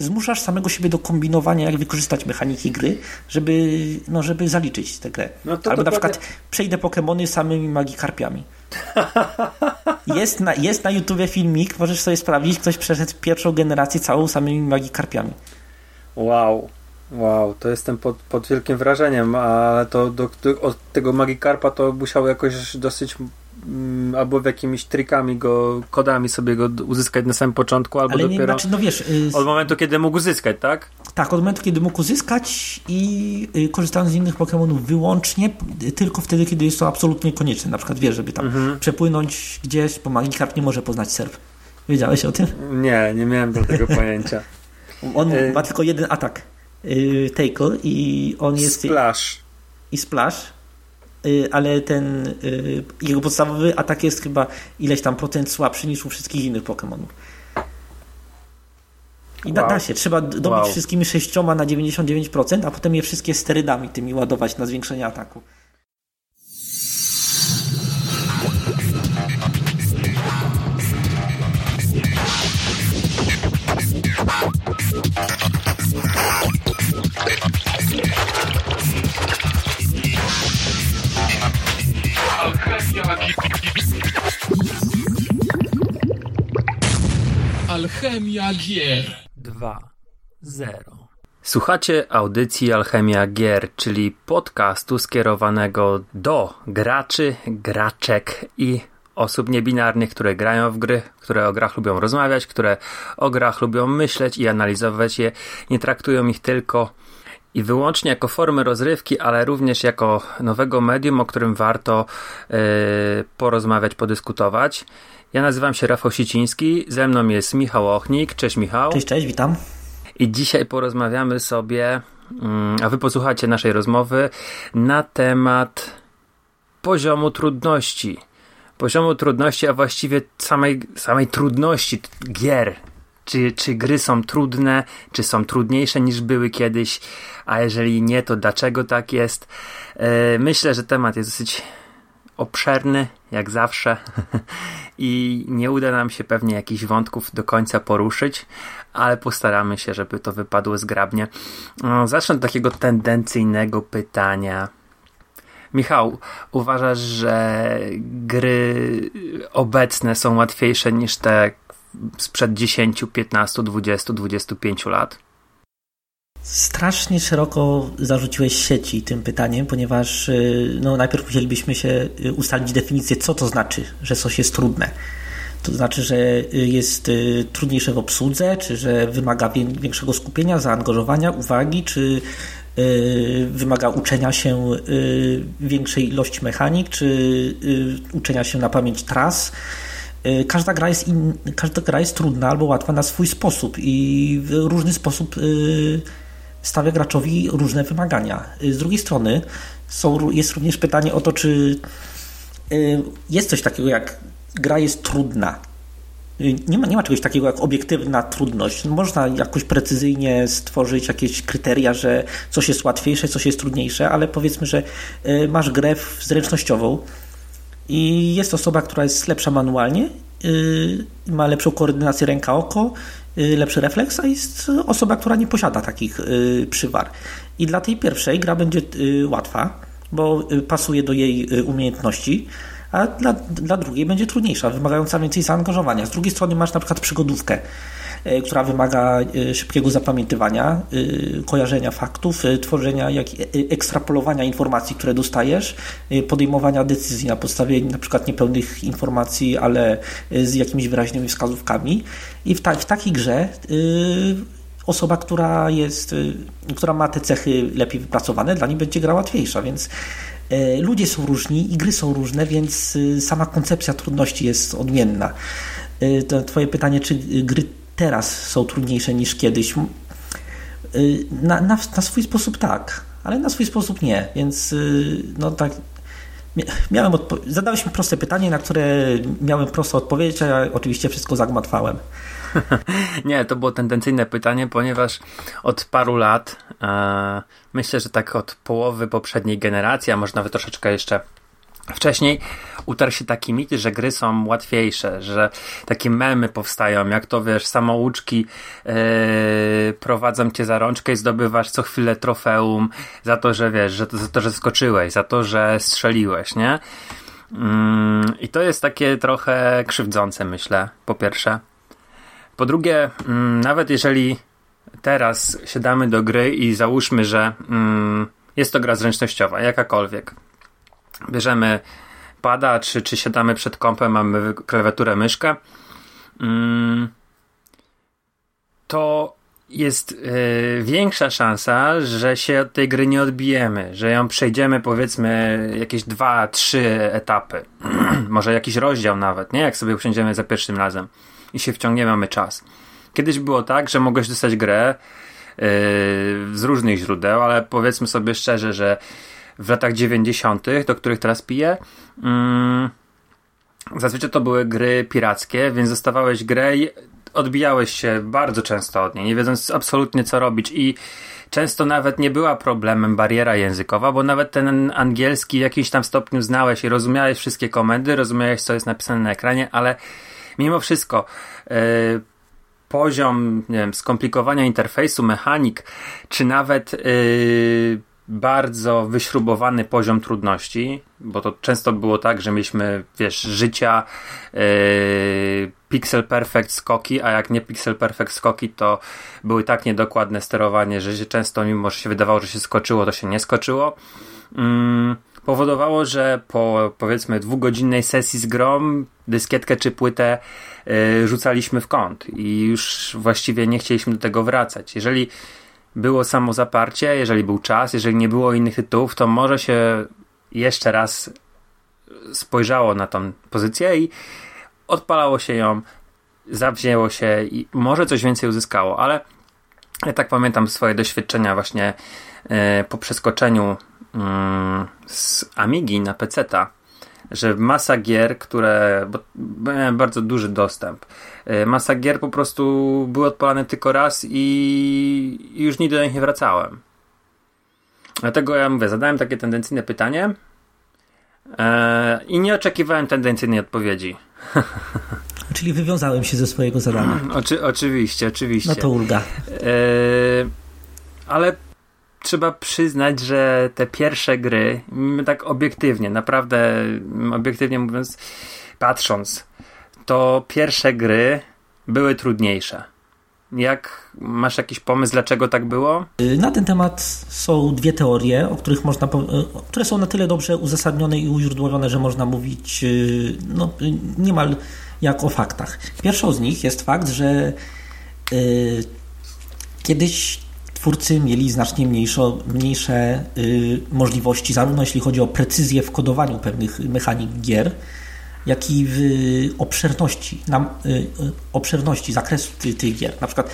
zmuszasz samego siebie do kombinowania, jak wykorzystać mechaniki gry, żeby, no, żeby zaliczyć tę grę. No Albo dokładnie... na przykład przejdę Pokémony samymi magikarpiami. Jest na, jest na YouTubie filmik, możesz sobie sprawdzić, ktoś przeszedł pierwszą generację całą samymi magikarpiami. Wow. Wow, to jestem pod, pod wielkim wrażeniem, ale to do, do, od tego Magikarpa to musiał jakoś dosyć albo w jakimiś trikami go, kodami sobie go uzyskać na samym początku, albo ale dopiero znaczy, no wiesz, y, od momentu, kiedy mógł uzyskać, tak? Tak, od momentu, kiedy mógł uzyskać i y, korzystając z innych Pokémonów wyłącznie, y, tylko wtedy, kiedy jest to absolutnie konieczne. Na przykład wiesz, żeby tam mhm. przepłynąć gdzieś, bo Magikarp nie może poznać serw. Wiedziałeś o tym? Nie, nie miałem do tego pojęcia. On ma tylko jeden atak yy, Tackle i on jest... Splash. I Splash, ale ten yy, jego podstawowy atak jest chyba ileś tam procent słabszy niż u wszystkich innych Pokémonów. I da, wow. da, się, trzeba dobić wow. wszystkimi sześcioma na 99%, a potem je wszystkie sterydami tymi ładować na zwiększenie ataku. Alchemia Gier 2.0 Słuchacie audycji Alchemia Gier, czyli podcastu skierowanego do graczy, graczek i osób niebinarnych, które grają w gry, które o grach lubią rozmawiać, które o grach lubią myśleć i analizować je. Nie traktują ich tylko i wyłącznie jako formy rozrywki, ale również jako nowego medium, o którym warto yy, porozmawiać, podyskutować. Ja nazywam się Rafał Siciński, ze mną jest Michał Ochnik. Cześć Michał. Cześć, cześć, witam. I dzisiaj porozmawiamy sobie, mm, a wy posłuchacie naszej rozmowy na temat poziomu trudności. Poziomu trudności, a właściwie samej, samej trudności gier. Czy, czy gry są trudne, czy są trudniejsze niż były kiedyś, a jeżeli nie, to dlaczego tak jest? E, myślę, że temat jest dosyć obszerny, jak zawsze, i nie uda nam się pewnie jakichś wątków do końca poruszyć, ale postaramy się, żeby to wypadło zgrabnie. No, zacznę od takiego tendencyjnego pytania. Michał, uważasz, że gry obecne są łatwiejsze niż te sprzed 10, 15, 20, 25 lat? Strasznie szeroko zarzuciłeś sieci tym pytaniem, ponieważ y, no, najpierw musielibyśmy się y, ustalić definicję, co to znaczy, że coś jest trudne. To znaczy, że y, jest trudniejsze w obsłudze, czy że wymaga większego skupienia, zaangażowania, uwagi, czy wymaga uczenia się większej ilości mechanik, czy uczenia się na pamięć tras. Każda gra, jest in, każda gra jest trudna albo łatwa na swój sposób i w różny sposób stawia graczowi różne wymagania. Z drugiej strony są, jest również pytanie o to, czy y, jest coś takiego jak gra jest trudna. Y, nie ma, nie ma czegoś takiego jak obiektywna trudność. Można jakoś precyzyjnie stworzyć jakieś kryteria, że coś jest łatwiejsze, coś jest trudniejsze, ale powiedzmy, że y, masz grę zręcznościową i jest osoba, która jest lepsza manualnie, ma lepszą koordynację ręka-oko, Y, lepszy refleks, a jest osoba, która nie posiada takich y, przywar. I dla tej pierwszej gra będzie y, łatwa, bo pasuje do jej umiejętności, a dla, dla drugiej będzie trudniejsza, wymagająca więcej zaangażowania. Z drugiej strony masz na przykład przygodówkę, która wymaga e, szybkiego zapamiętywania, e, kojarzenia faktów, tworzenia, jak, ekstrapolowania informacji, które dostajesz, podejmowania decyzji na podstawie na przykład niepełnych informacji, ale z jakimiś wyraźnymi wskazówkami. I w, ta, w takiej grze osoba, która jest, która ma te cechy lepiej wypracowane, dla niej będzie gra łatwiejsza, więc ludzie są różni i gry są różne, więc sama koncepcja trudności jest odmienna. To twoje pytanie, czy gry teraz są trudniejsze niż kiedyś. Y, na, na, na swój sposób tak, ale na swój sposób nie, więc y, no tak. Miałem zadałeś mi proste pytanie, na które miałem prostą odpowiedź, a ja oczywiście wszystko zagmatwałem. nie, to było tendencyjne pytanie, ponieważ od paru lat, e, myślę, że tak od połowy poprzedniej generacji, a może nawet troszeczkę jeszcze Wcześniej utarł się taki mit, że gry są łatwiejsze, że takie memy powstają, jak to wiesz, samouczki yy, prowadzą cię za rączkę i zdobywasz co chwilę trofeum za to, że wiesz, że, za to, że skoczyłeś, za to, że strzeliłeś, nie? Yy, I to jest takie trochę krzywdzące, myślę, po pierwsze. Po drugie, yy, nawet jeżeli teraz siadamy do gry i załóżmy, że mm, jest to gra zręcznościowa, jakakolwiek. Bierzemy pada, czy, czy siadamy przed kompem, mamy klawiaturę, myszkę, mm, to jest y, większa szansa, że się od tej gry nie odbijemy, że ją przejdziemy powiedzmy jakieś dwa, trzy etapy, może jakiś rozdział nawet, nie? Jak sobie usiądziemy za pierwszym razem i się wciągniemy, mamy czas. Kiedyś było tak, że mogłeś dostać grę yy, z różnych źródeł, ale powiedzmy sobie szczerze, że w latach 90., do których teraz piję, yy, zazwyczaj to były gry pirackie, więc dostawałeś grę i odbijałeś się bardzo często od niej, nie wiedząc absolutnie co robić i często nawet nie była problemem bariera językowa, bo nawet ten angielski w jakimś tam stopniu znałeś i rozumiałeś wszystkie komendy, rozumiałeś co jest napisane na ekranie, ale mimo wszystko yy, poziom nie wiem, skomplikowania interfejsu, mechanik, czy nawet yy, bardzo wyśrubowany poziom trudności, bo to często było tak, że mieliśmy, wiesz, życia yy, pixel perfect skoki, a jak nie pixel perfect skoki, to były tak niedokładne sterowanie, że się często, mimo że się wydawało, że się skoczyło, to się nie skoczyło. Yy, powodowało, że po powiedzmy dwugodzinnej sesji z grom dyskietkę czy płytę yy, rzucaliśmy w kąt i już właściwie nie chcieliśmy do tego wracać. Jeżeli było samo zaparcie, jeżeli był czas, jeżeli nie było innych tytułów, to może się jeszcze raz spojrzało na tą pozycję i odpalało się ją, zawzięło się i może coś więcej uzyskało, ale ja tak pamiętam swoje doświadczenia właśnie yy, po przeskoczeniu yy, z Amigi na PC-ta że masa gier, które. Bo miałem bardzo duży dostęp. E, masa gier po prostu były odpalane tylko raz i, i już nigdy do nich nie wracałem. Dlatego ja mówię, zadałem takie tendencyjne pytanie e, i nie oczekiwałem tendencyjnej odpowiedzi. Czyli wywiązałem się ze swojego zadania. Oczy, oczywiście, oczywiście. No to ulga. E, ale trzeba przyznać, że te pierwsze gry, tak obiektywnie, naprawdę obiektywnie mówiąc, patrząc, to pierwsze gry były trudniejsze. Jak masz jakiś pomysł, dlaczego tak było? Na ten temat są dwie teorie, o których można, które są na tyle dobrze uzasadnione i uźródłowione, że można mówić y, no, niemal jak o faktach. Pierwszą z nich jest fakt, że y, kiedyś twórcy mieli znacznie mniejsze, y, możliwości, zarówno jeśli chodzi o precyzję w kodowaniu pewnych mechanik gier, jak i w obszerności, na, y, y, obszerności zakresu ty, tych gier. Na przykład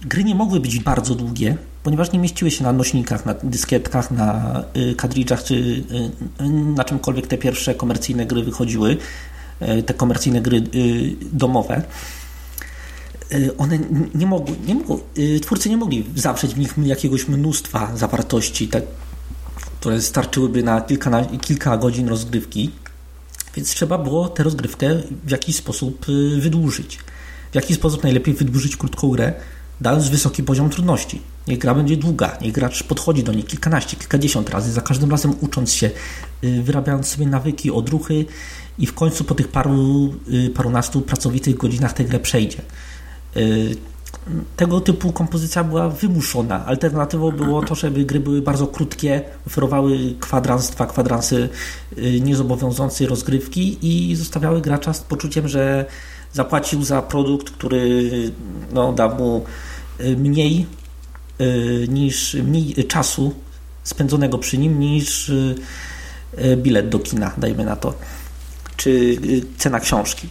gry nie mogły być bardzo długie, ponieważ nie mieściły się na nośnikach, na dyskietkach, na kadridżach, czy na czymkolwiek te pierwsze komercyjne gry wychodziły, te komercyjne gry domowe. Y, one nie mogły, nie mogły, y, twórcy nie mogli zawrzeć w nich jakiegoś mnóstwa zawartości, tak, które starczyłyby na kilka, na kilka godzin rozgrywki, więc trzeba było tę rozgrywkę w jakiś sposób y, wydłużyć. W jaki sposób najlepiej wydłużyć krótką grę, dając wysoki poziom trudności. Niech gra będzie długa, niech gracz podchodzi do niej kilkanaście, kilkadziesiąt razy, za każdym razem ucząc się, wyrabiając sobie nawyki, odruchy i w końcu po tych paru, parunastu pracowitych godzinach tę grę przejdzie. Y, tego typu kompozycja była wymuszona. Alternatywą było to, żeby gry były bardzo krótkie, oferowały kwadrans, dwa kwadransy y, niezobowiązującej rozgrywki i zostawiały gracza z poczuciem, że zapłacił za produkt, który no, da mu y, mniej niż mniej czasu spędzonego przy nim niż bilet do kina, dajmy na to, czy cena książki.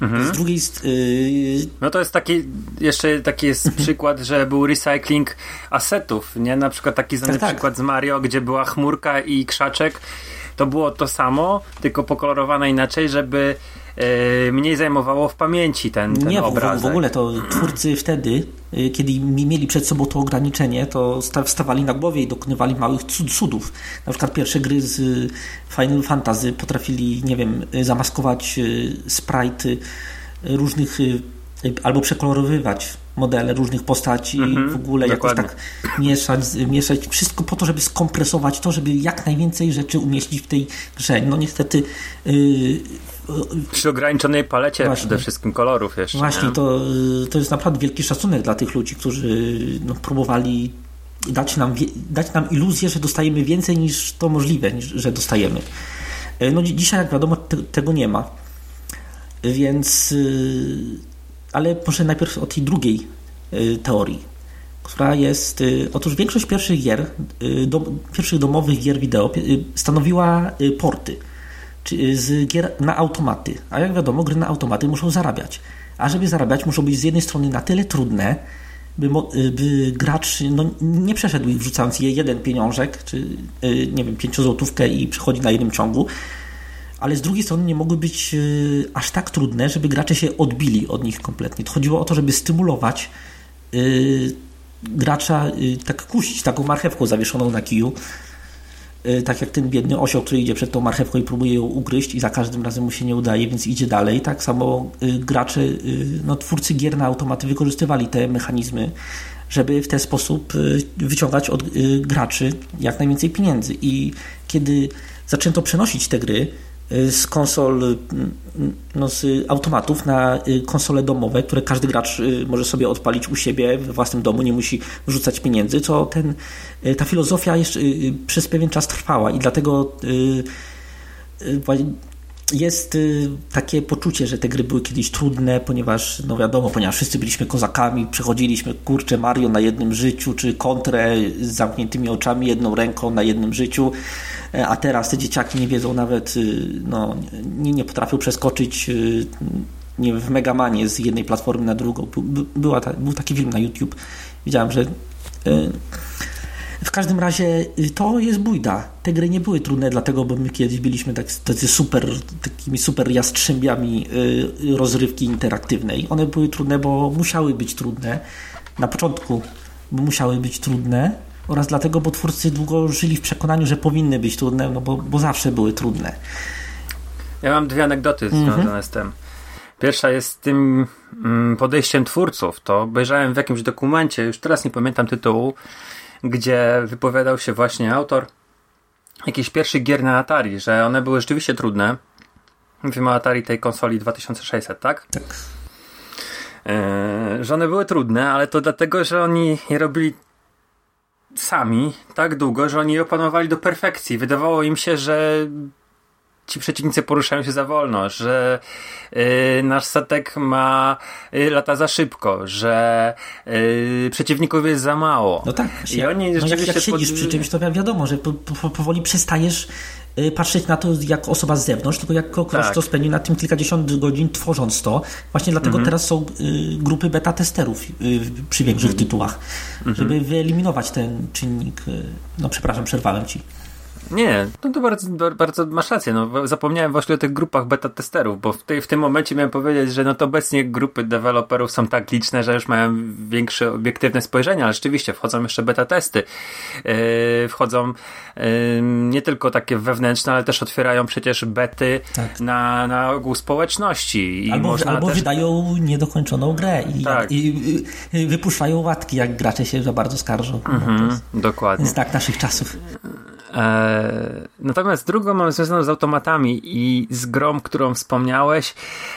Mhm. Z drugiej yy... No to jest taki, jeszcze taki jest przykład, że był recycling asetów, nie? Na przykład taki znany tak, tak. przykład z Mario, gdzie była chmurka i krzaczek, to było to samo, tylko pokolorowane inaczej, żeby yy, mniej zajmowało w pamięci ten, ten Nie, w, obrazek. w ogóle to twórcy wtedy, y, kiedy mieli przed sobą to ograniczenie, to stawali na głowie i dokonywali małych cudów. Na przykład pierwsze gry z Final Fantasy potrafili, nie wiem, zamaskować sprite różnych albo przekolorowywać modele różnych postaci mm-hmm, w ogóle dokładnie. jakoś tak mieszać, mieszać wszystko po to, żeby skompresować to, żeby jak najwięcej rzeczy umieścić w tej grze. No niestety yy, przy ograniczonej palecie właśnie, przede wszystkim kolorów jeszcze. Właśnie, to, to jest naprawdę wielki szacunek dla tych ludzi, którzy no, próbowali dać nam, dać nam iluzję, że dostajemy więcej niż to możliwe, niż, że dostajemy. Y, no dzisiaj, jak wiadomo, te, tego nie ma. Więc ale może najpierw o tej drugiej y, teorii, która jest. Y, otóż większość pierwszych gier, y, pierwszych domowych gier wideo stanowiła porty z gier na automaty. A jak wiadomo, gry na automaty muszą zarabiać. A żeby zarabiać, muszą być z jednej strony na tyle trudne, by, by gracz no, nie przeszedł ich wrzucając je jeden pieniążek, czy nie wiem, pięciozłotówkę i przychodzi na jednym ciągu, ale z drugiej strony nie mogły być aż tak trudne, żeby gracze się odbili od nich kompletnie. To chodziło o to, żeby stymulować gracza, tak kuścić taką marchewką zawieszoną na kiju, tak jak ten biedny osioł, który idzie przed tą marchewką i próbuje ją ugryźć i za każdym razem mu się nie udaje, więc idzie dalej. Tak samo gracze, no, twórcy gier na automaty wykorzystywali te mechanizmy, żeby w ten sposób wyciągać od graczy jak najwięcej pieniędzy. I kiedy zaczęto przenosić te gry z konsol, no z automatów na y, konsole domowe, które każdy gracz y, może sobie odpalić u siebie we własnym domu, nie musi wrzucać pieniędzy, co ten, y, ta filozofia jeszcze przez pewien czas trwała i dlatego jest takie poczucie, że te gry były kiedyś trudne, ponieważ, no wiadomo, ponieważ wszyscy byliśmy kozakami, przechodziliśmy kurczę Mario na jednym życiu, czy kontrę z zamkniętymi oczami, jedną ręką na jednym życiu E, a teraz te dzieciaki nie wiedzą nawet, y, no, nie, nie potrafią przeskoczyć y, nie w Megamanie z jednej platformy na drugą. Była ta, był taki film na YouTube. Widziałem, że y, w każdym razie to jest bójda. Te gry nie były trudne, dlatego, bo my kiedyś byliśmy tak, tacy super, takimi super jastrzębiami rozrywki interaktywnej. One były trudne, bo musiały być trudne. Na początku bo musiały być trudne, oraz dlatego, bo twórcy długo żyli w przekonaniu, że powinny być trudne, no bo, bo zawsze były trudne. Ja mam dwie anegdoty mhm. związane z tym. Pierwsza jest z tym mm, podejściem twórców. To obejrzałem w jakimś dokumencie, już teraz nie pamiętam tytułu, gdzie wypowiadał się właśnie autor jakichś pierwszych gier na Atari, że one były rzeczywiście trudne. Mówimy o Atari tej konsoli 2600, tak? Tak. Eee, że one były trudne, ale to dlatego, że oni je robili sami tak długo, że oni je opanowali do perfekcji. Wydawało im się, że ci przeciwnicy poruszają się za wolno, że yy, nasz statek ma yy, lata za szybko, że yy, przeciwników jest za mało. No tak. I oni no jak, jak siedzisz pod... przy czymś, to wiadomo, że po, po, powoli przestajesz Y, patrzeć na to jak osoba z zewnątrz, tylko jako ktoś, tak. kto spędził na tym kilkadziesiąt godzin tworząc to. Właśnie dlatego mhm. teraz są y, grupy beta testerów y, przy większych mhm. tytułach, mhm. żeby wyeliminować ten czynnik. No przepraszam, przerwałem ci. Nie, no to bardzo, bardzo masz rację. No, zapomniałem właśnie o tych grupach beta testerów, bo w, tej, w tym momencie miałem powiedzieć, że no to obecnie grupy deweloperów są tak liczne, że już mają większe obiektywne spojrzenie, ale rzeczywiście wchodzą jeszcze beta testy. Yy, wchodzą yy, nie tylko takie wewnętrzne, ale też otwierają przecież bety tak. na, na ogół społeczności. Albo albo też... wydają niedokończoną grę i, tak. i, i, wypuszczają łatki, jak gracze się za bardzo skarżą. Mhm, no dokładnie. Jest tak naszych czasów. E, natomiast drugą mam związaną z automatami i z grą, którą wspomniałeś.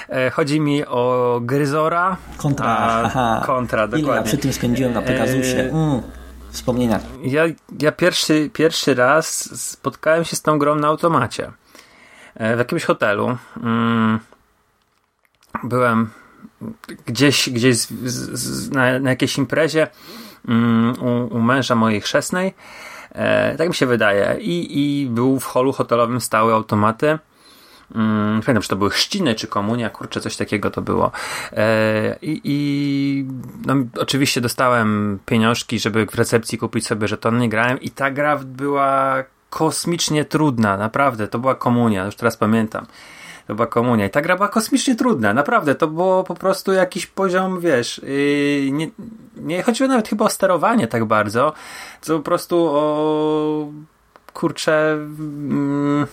E, chodzi mi o Gryzora. Kontra. Kontra, dokładnie. Ile ja przy tym spędziłem na Pegasusie. E, mm, wspomnienia. Ja, ja pierwszy, pierwszy raz spotkałem się z tą grą na automacie. W jakimś hotelu. Mm, byłem gdzieś, gdzieś z, z, na, na jakiejś imprezie mm, u, u męża mojej chrzestnej E, tak mi się wydaje. I, I był w holu hotelowym stały automaty. Hmm, pamiętam, czy to były chrzciny, czy komunia, kurczę, coś takiego to było. E, I, i no, oczywiście dostałem pieniążki, żeby w recepcji kupić sobie żetony, grałem i ta gra była kosmicznie trudna, naprawdę, to była komunia, już teraz pamiętam. Była komunia. I ta gra była kosmicznie trudna, naprawdę. To było po prostu jakiś poziom, wiesz, yy, nie, nie chodziło nawet chyba o sterowanie tak bardzo, co po prostu o kurczę. Yy,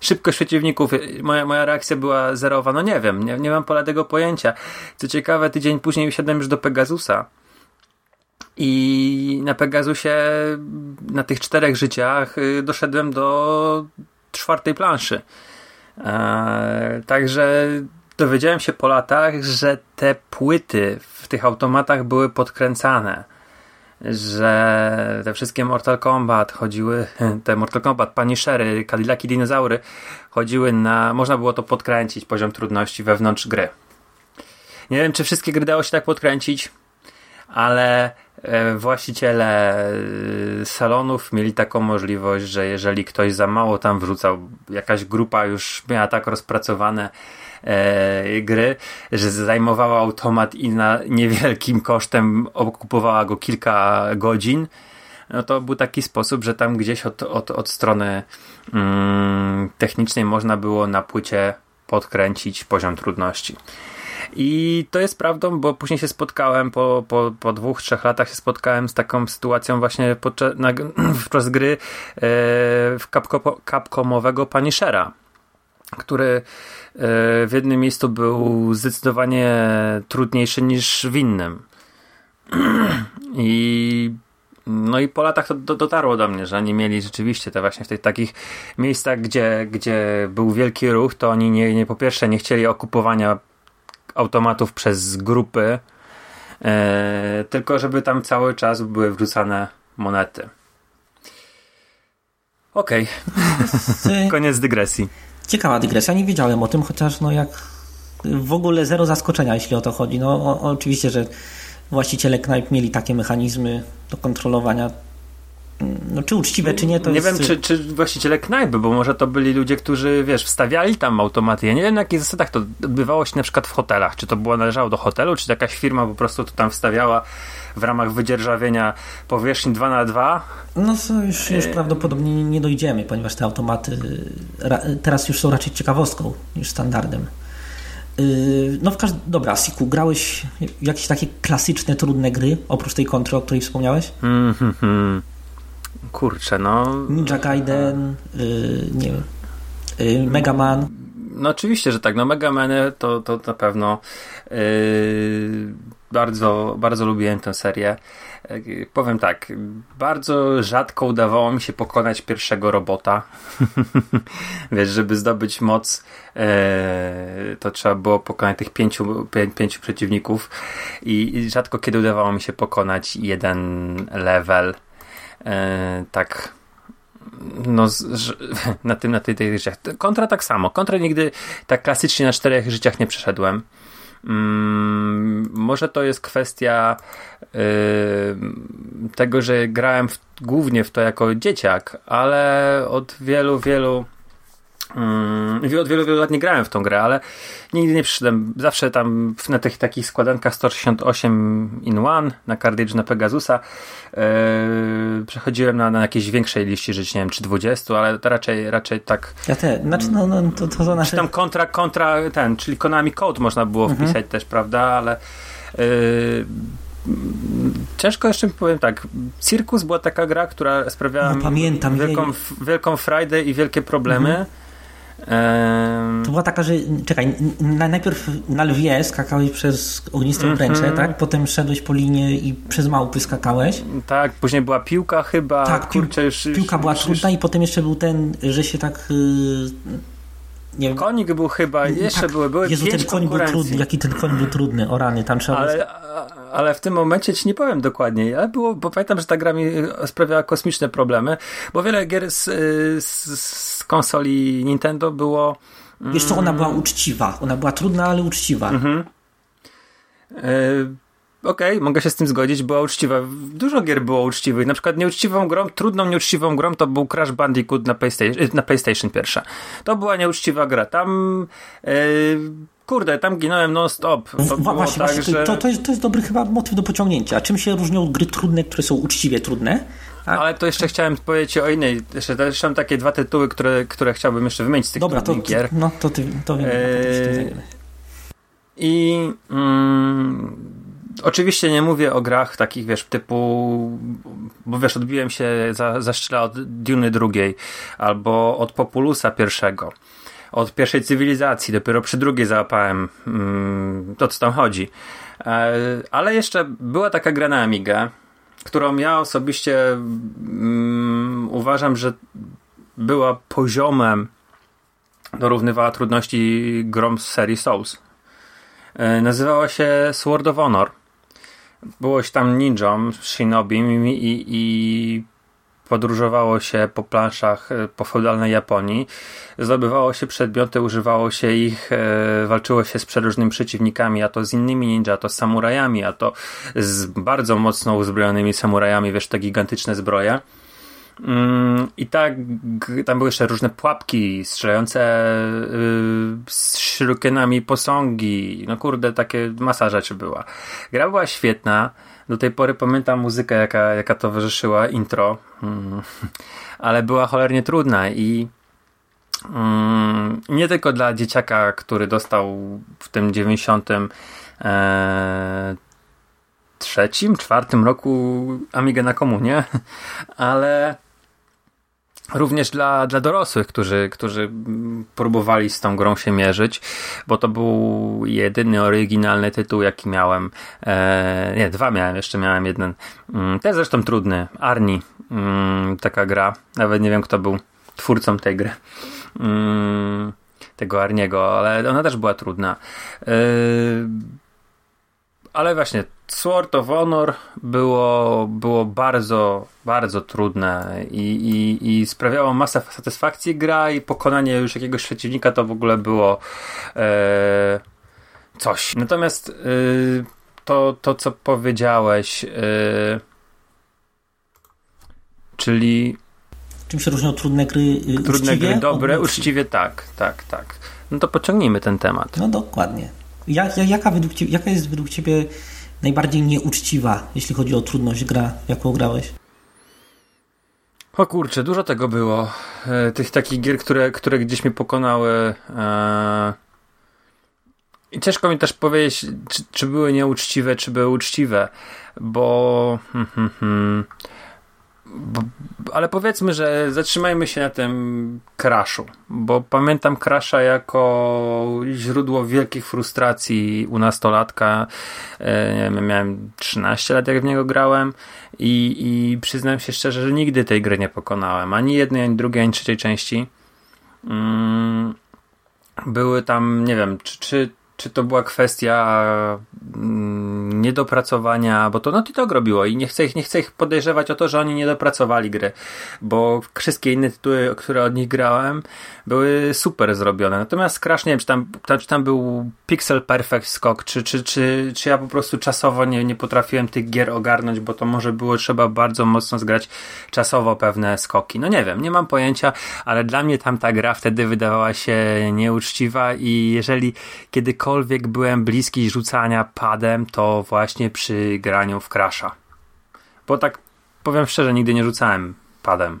szybkość przeciwników, moja, moja reakcja była zerowa, no nie wiem, nie, nie mam pola tego pojęcia. Co ciekawe, tydzień później wysiadłem już do Pegasusa. I na Pegasusie, na tych czterech życiach, y, doszedłem do czwartej planszy. Eee, także dowiedziałem się po latach, że te płyty w tych automatach były podkręcane. Że te wszystkie Mortal Kombat chodziły, te Mortal Kombat, Punishery, Cadillaki, dinozaury chodziły na, można było to podkręcić, poziom trudności wewnątrz gry. Nie wiem, czy wszystkie gry dało się tak podkręcić, ale e, właściciele e, salonów mieli taką możliwość, że jeżeli ktoś za mało tam wrzucał, jakaś grupa już miała tak rozpracowane e, gry, że zajmowała automat i na niewielkim kosztem okupowała go kilka godzin, no to był taki sposób, że tam gdzieś od, od, od strony mm, technicznej można było na płycie podkręcić poziom trudności. I to jest prawdą, bo później się spotkałem, po, po, po dwóch, trzech latach się spotkałem z taką sytuacją właśnie podczas, na, podczas gry e, w Capcomowego Punishera, który e, w jednym miejscu był zdecydowanie trudniejszy niż w innym. I no i po latach to do, dotarło do mnie, że oni mieli rzeczywiście te właśnie w tych takich miejscach, gdzie, gdzie był wielki ruch, to oni nie, nie po pierwsze nie chcieli okupowania automatów przez grupy, e, tylko żeby tam cały czas były wrzucane monety. Okej. Okay. Koniec dygresji. Ciekawa dygresja, nie wiedziałem o tym, chociaż no jak w ogóle zero zaskoczenia, jeśli o to chodzi. No o, oczywiście, że właściciele knajp mieli takie mechanizmy do kontrolowania no, czy uczciwe, czy nie, to Nie jest... wiem, czy, czy właściciele knajpy, bo może to byli ludzie, którzy, wiesz, wstawiali tam automaty. Ja nie wiem, na jakich zasadach to odbywało się na przykład w hotelach. Czy to było należało do hotelu, czy jakaś firma po prostu to tam wstawiała w ramach wydzierżawienia powierzchni 2 na 2 No to już, już e... prawdopodobnie nie dojdziemy, ponieważ te automaty teraz już są raczej ciekawostką niż standardem. Y, no w każdym... Dobra, Siku, grałeś jakieś takie klasyczne, trudne gry, oprócz tej kontry, o której wspomniałeś? Mm -hmm. Kurczę, no. Ninja Gaiden, yy, nie wiem, yy, Mega Man. No oczywiście, że tak. No Mega Man to, to na pewno yy, bardzo, bardzo lubiłem tę serię. Yy, powiem tak, bardzo rzadko udawało mi się pokonać pierwszego robota. Wiesz, żeby zdobyć moc, yy, to trzeba było pokonać tych pięciu, pię, pięciu przeciwników i, i rzadko kiedy udawało mi się pokonać jeden level e, tak no, z, na tym, na tej, tej życiach. Kontra tak samo. Kontra nigdy tak klasycznie na czterech życiach nie przeszedłem. Mm, może to jest kwestia y, tego, że grałem w, głównie w to jako dzieciak, ale od wielu, wielu od wielu, wielu lat nie grałem w tą grę, ale nigdy nie przyszedłem. Zawsze tam na tych takich składankach 168 in one, na Cartridge, na Pegasusa yy, przechodziłem na, na jakiejś większej liści żyć, nie wiem, czy 20, ale to raczej, raczej tak... Ja te, znaczy no, no to, to, to nasze... Czy tam kontra, kontra ten, czyli Konami Code można było mhm. wpisać też, prawda, ale... Yy, Ciężko jeszcze powiem tak. Circus była taka gra, która sprawiała no, pamiętam, wielką, wielką frajdę i wielkie problemy. Mhm. To była taka, że czekaj, najpierw na lwie skakałeś przez ogniste mm -hmm. tak? Potem szedłeś po linie i przez małpy skakałeś. Tak, później była piłka chyba. Tak, Kurczę, już, piłka była już, trudna i potem jeszcze był ten, że się tak... Yy, nie wiem. Konik był chyba, jeszcze tak, były, były Jezu, ten koń był trudny, jaki ten koń był trudny, o rany, tam trzeba... Ale, ale w tym momencie ci nie powiem dokładnie, ale było, bo pamiętam, że ta gra mi sprawiała kosmiczne problemy, bo wiele gier z, z, z konsoli Nintendo było... Mm, Wiesz co, ona była uczciwa, ona była trudna, ale uczciwa. Mhm. E, okej, okay, mogę się z tym zgodzić, była uczciwa. Dużo gier było uczciwych. Na przykład nieuczciwą grą, trudną nieuczciwą grą to był Crash Bandicoot na PlayStation, na PlayStation pierwsza. To była nieuczciwa gra. Tam yy, kurde, tam ginąłem non-stop. To właśnie, tak, że... to, to, jest, to jest dobry chyba motyw do pociągnięcia. A czym się różnią gry trudne, które są uczciwie trudne? A, Ale to jeszcze chciałem powiedzieć o innej. Jeszcze, jeszcze mam takie dwa tytuły, które, które chciałbym jeszcze wymienić z tych dobra, to, gier. no to ty, to wiem. Eee, I mm, oczywiście nie mówię o grach takich, wiesz, typu, bo wiesz, odbiłem się za, za szczyla od Duny drugiej, albo od Populusa pierwszego, od pierwszej cywilizacji, dopiero przy drugiej załapałem mm, to, co tam chodzi. E, ale jeszcze była taka gra na Amigę, którą ja osobiście mm, uważam, że była poziomem dorównywała trudności grom z serii Souls. E, Nazywała się Sword of Honor. Byłoś tam ninją, shinobim i, i podróżowało się po planszach e, po feudalnej Japonii. Zdobywało się przedmioty, używało się ich, e, walczyło się z przeróżnymi przeciwnikami, a to z innymi ninja, a to z samurajami, a to z bardzo mocno uzbrojonymi samurajami, wiesz, te gigantyczne zbroje. Mm, I tak, tam były jeszcze różne pułapki strzelające yy, z shurikenami posągi. No kurde, takie masa rzeczy była. Gra była świetna. Do tej pory pamiętam muzykę, jaka, jaka towarzyszyła intro, mm, ale była cholernie trudna i mm, nie tylko dla dzieciaka, który dostał w tym 90 e, trzecim, czwartym roku Amigę na komunie, ale również dla, dla dorosłych, którzy, którzy próbowali z tą grą się mierzyć, bo to był jedyny oryginalny tytuł, jaki miałem. E, nie, dwa miałem, jeszcze miałem jeden. Mm, Też zresztą trudny. Arni, mm, taka gra. Nawet nie wiem, kto był twórcą tej gry. Mm, tego Arniego, ale ona też była trudna. E, ale właśnie Sword of Honor było, było bardzo, bardzo trudne i, i, i sprawiało masę satysfakcji gra i pokonanie już jakiegoś przeciwnika to w ogóle było e, coś. Natomiast e, to, to, co powiedziałeś, e, czyli Czym się różnią trudne gry y, trudne uczciwie gry dobre, uczciwie tak, tak, tak. No to pociągnijmy ten temat. No dokładnie. Jak, jak, jaka, według ciebie, jaka jest według Ciebie najbardziej nieuczciwa, jeśli chodzi o trudność gra, jaką grałeś? O kurczę, dużo tego było. E, tych takich gier, które, które gdzieś mnie pokonały. E... I ciężko mi też powiedzieć, czy, czy były nieuczciwe, czy były uczciwe, bo. Hmm, hmm, hmm. Ale powiedzmy, że zatrzymajmy się na tym crashu, bo pamiętam crasha jako źródło wielkich frustracji u nastolatka. E, nie wiem, miałem 13 lat, jak w niego grałem i, i przyznam się szczerze, że nigdy tej gry nie pokonałem. Ani jednej, ani drugiej, ani trzeciej części. Mm, były tam, nie wiem, czy, czy, czy to była kwestia mm, niedopracowania, bo to Naughty Dog robiło i nie chcę, ich, nie chcę ich podejrzewać o to, że oni nie dopracowali gry, bo wszystkie inne tytuły, które od nich grałem, były super zrobione. Natomiast Crash, nie wiem, czy tam, tam, czy tam był pixel perfect skok, czy, czy, czy, czy ja po prostu czasowo nie, nie potrafiłem tych gier ogarnąć, bo to może było trzeba bardzo mocno zgrać czasowo pewne skoki. No nie wiem, nie mam pojęcia, ale dla mnie tam ta gra wtedy wydawała się nieuczciwa i jeżeli kiedykolwiek byłem bliski rzucania padem, to właśnie przy graniu w Crasha. Bo tak powiem szczerze, nigdy nie rzucałem padem.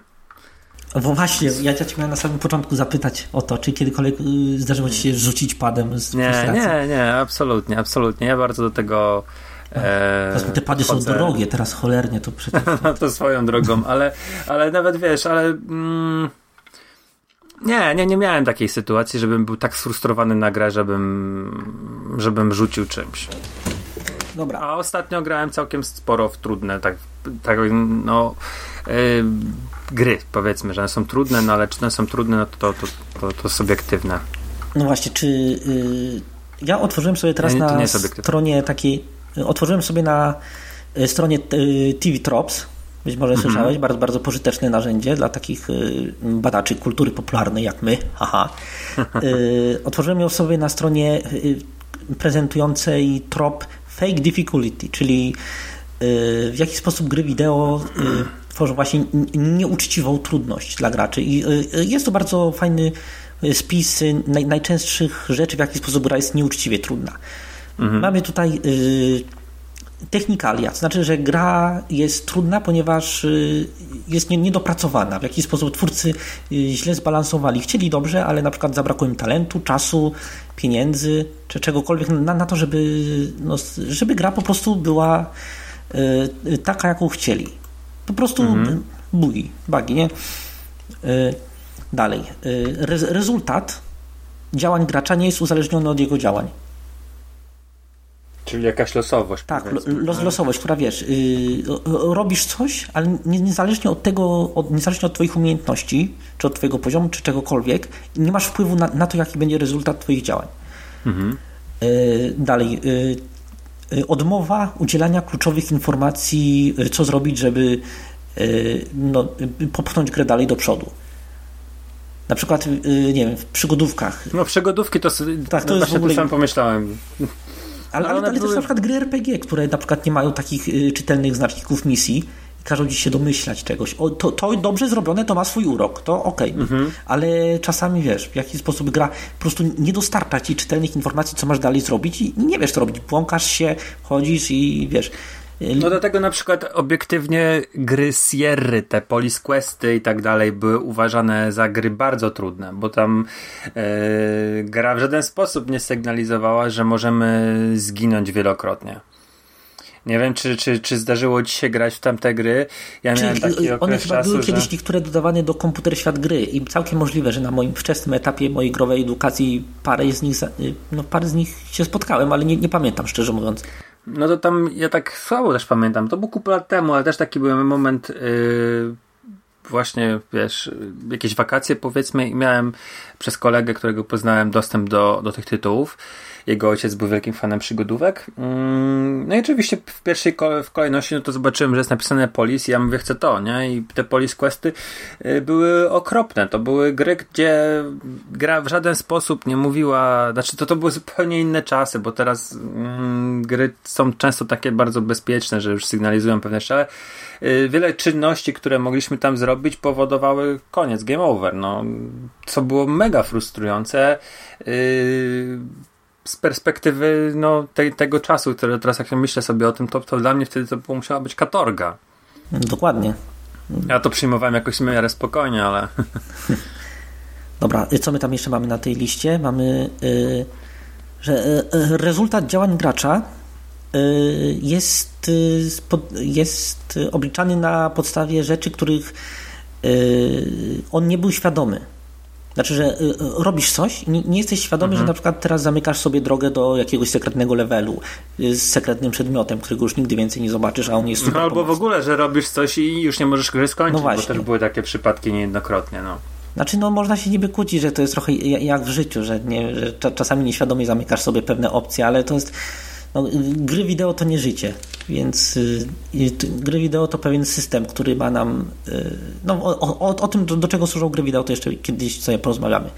Bo właśnie, ja cię miałem na samym początku zapytać o to, czy kiedykolwiek y, zdarzyło Ci się rzucić padem z Nie, nie, nie, absolutnie, absolutnie. Ja bardzo do tego. E, Teraz te pady są podchodzę. drogie, teraz cholernie to przecież... No to swoją drogą, ale, ale nawet wiesz, ale. Mm, nie, nie, nie miałem takiej sytuacji, żebym był tak sfrustrowany na grę, żebym, żebym rzucił czymś. Dobra, A ostatnio grałem całkiem sporo w trudne, tak, tak no, yy, gry, powiedzmy, że one są trudne, no ale czy one są trudne, no to, to, to, to subiektywne. no właśnie, czy... Y, ja otworzyłem sobie teraz Nie, na stronie takiej... Otworzyłem sobie na y, stronie y, TV Trops, być może Mhm. słyszałeś, bardzo, bardzo pożyteczne narzędzie dla takich y, badaczy kultury popularnej jak my, haha. Y, Otworzyłem ją sobie na stronie y, prezentującej trop fake difficulty, czyli w jaki sposób gry wideo tworzą właśnie nieuczciwą trudność dla graczy. I jest to bardzo fajny, spis naj, najczęstszych rzeczy, w jaki sposób gra jest nieuczciwie trudna. Mhm. Mamy tutaj technikalia, to znaczy, że gra jest trudna, ponieważ y, jest niedopracowana. W jakiś sposób twórcy y, źle zbalansowali. Chcieli dobrze, ale na przykład zabrakło im talentu, czasu, pieniędzy, czy czegokolwiek na, na to, żeby, no, żeby gra po prostu była y, taka, jaką chcieli. Po prostu mhm. bugi, bugi, nie? Dalej. Rezultat działań gracza nie jest uzależniony od jego działań. Czyli jakaś losowość. Tak, los, losowość, która wiesz, yy, robisz coś, ale niezależnie od tego, od, niezależnie od Twoich umiejętności, czy od Twojego poziomu, czy czegokolwiek, nie masz wpływu na, na to, jaki będzie rezultat Twoich działań. Mhm. Yy, dalej. Yy, odmowa udzielania kluczowych informacji, y, co zrobić, żeby y, no, popchnąć grę dalej do przodu. Na przykład, nie wiem, w przygodówkach. No, przygodówki to, tak, to no, jest w ogóle... sam pomyślałem. Ale, ale, ale, ale były... też na przykład gry RPG, które na przykład nie mają takich y, czytelnych znaczników misji, każą ci się domyślać czegoś. O, to, to dobrze zrobione, to ma swój urok, to okej. Okay. Mhm. Ale czasami wiesz, w jaki sposób gra po prostu nie dostarcza ci czytelnych informacji, co masz dalej zrobić i nie wiesz, co robić. Błąkasz się, chodzisz i wiesz, no do tego na przykład obiektywnie gry Sierry, te Police Questy i tak dalej były uważane za gry bardzo trudne, bo tam e, gra w żaden sposób nie sygnalizowała, że możemy zginąć wielokrotnie. Nie wiem, czy, czy, czy zdarzyło ci się grać w tamte gry. Ja miałem taki okres one chyba czasu, były że... kiedyś niektóre dodawane do komputer świat gry i całkiem możliwe, że na moim wczesnym etapie mojej growej edukacji parę z nich, no parę z nich się spotkałem, ale nie, nie pamiętam szczerze mówiąc. No to tam ja tak słabo też pamiętam. To był kupę lat temu, ale też taki był moment yy, właśnie, wiesz, jakieś wakacje powiedzmy i miałem przez kolegę, którego poznałem dostęp do, do tych tytułów jego ojciec był wielkim fanem przygodówek. Mm, no i oczywiście w pierwszej w kolejności no to zobaczyłem, że jest napisane Polis ja mówię, chcę to, nie? I te Polis Questy y, były okropne. To były gry, gdzie gra w żaden sposób nie mówiła, znaczy to, to były zupełnie inne czasy, bo teraz mm, gry są często takie bardzo bezpieczne, że już sygnalizują pewne rzeczy, ale y, wiele czynności, które mogliśmy tam zrobić powodowały koniec, game over, no. Co było mega frustrujące. Yy, z perspektywy no, tej, tego czasu, które teraz jak myślę sobie o tym, to, to dla mnie wtedy to musiała być katorga. Dokładnie. Ja to przyjmowałem jakoś w miarę spokojnie, ale... Dobra, co my tam jeszcze mamy na tej liście? Mamy, yy, że yy, rezultat działań gracza yy, jest, y, jest obliczany na podstawie rzeczy, których y, on nie był świadomy. Znaczy, że y, y, robisz coś i nie, nie jesteś świadomy, mhm. że na przykład teraz zamykasz sobie drogę do jakiegoś sekretnego levelu y, z sekretnym przedmiotem, którego już nigdy więcej nie zobaczysz, a on jest super No albo pomocny. w ogóle, że robisz coś i już nie możesz go skończyć, no właśnie. bo też były takie przypadki niejednokrotnie. No. Znaczy, no można się niby kłócić, że to jest trochę jak w życiu, że, nie, że czasami nieświadomie zamykasz sobie pewne opcje, ale to jest no, gry wideo to nie życie, więc y, gry wideo to pewien system, który ma nam. Y, no, o, o, o tym, do, do, czego służą gry wideo, to jeszcze kiedyś sobie porozmawiamy,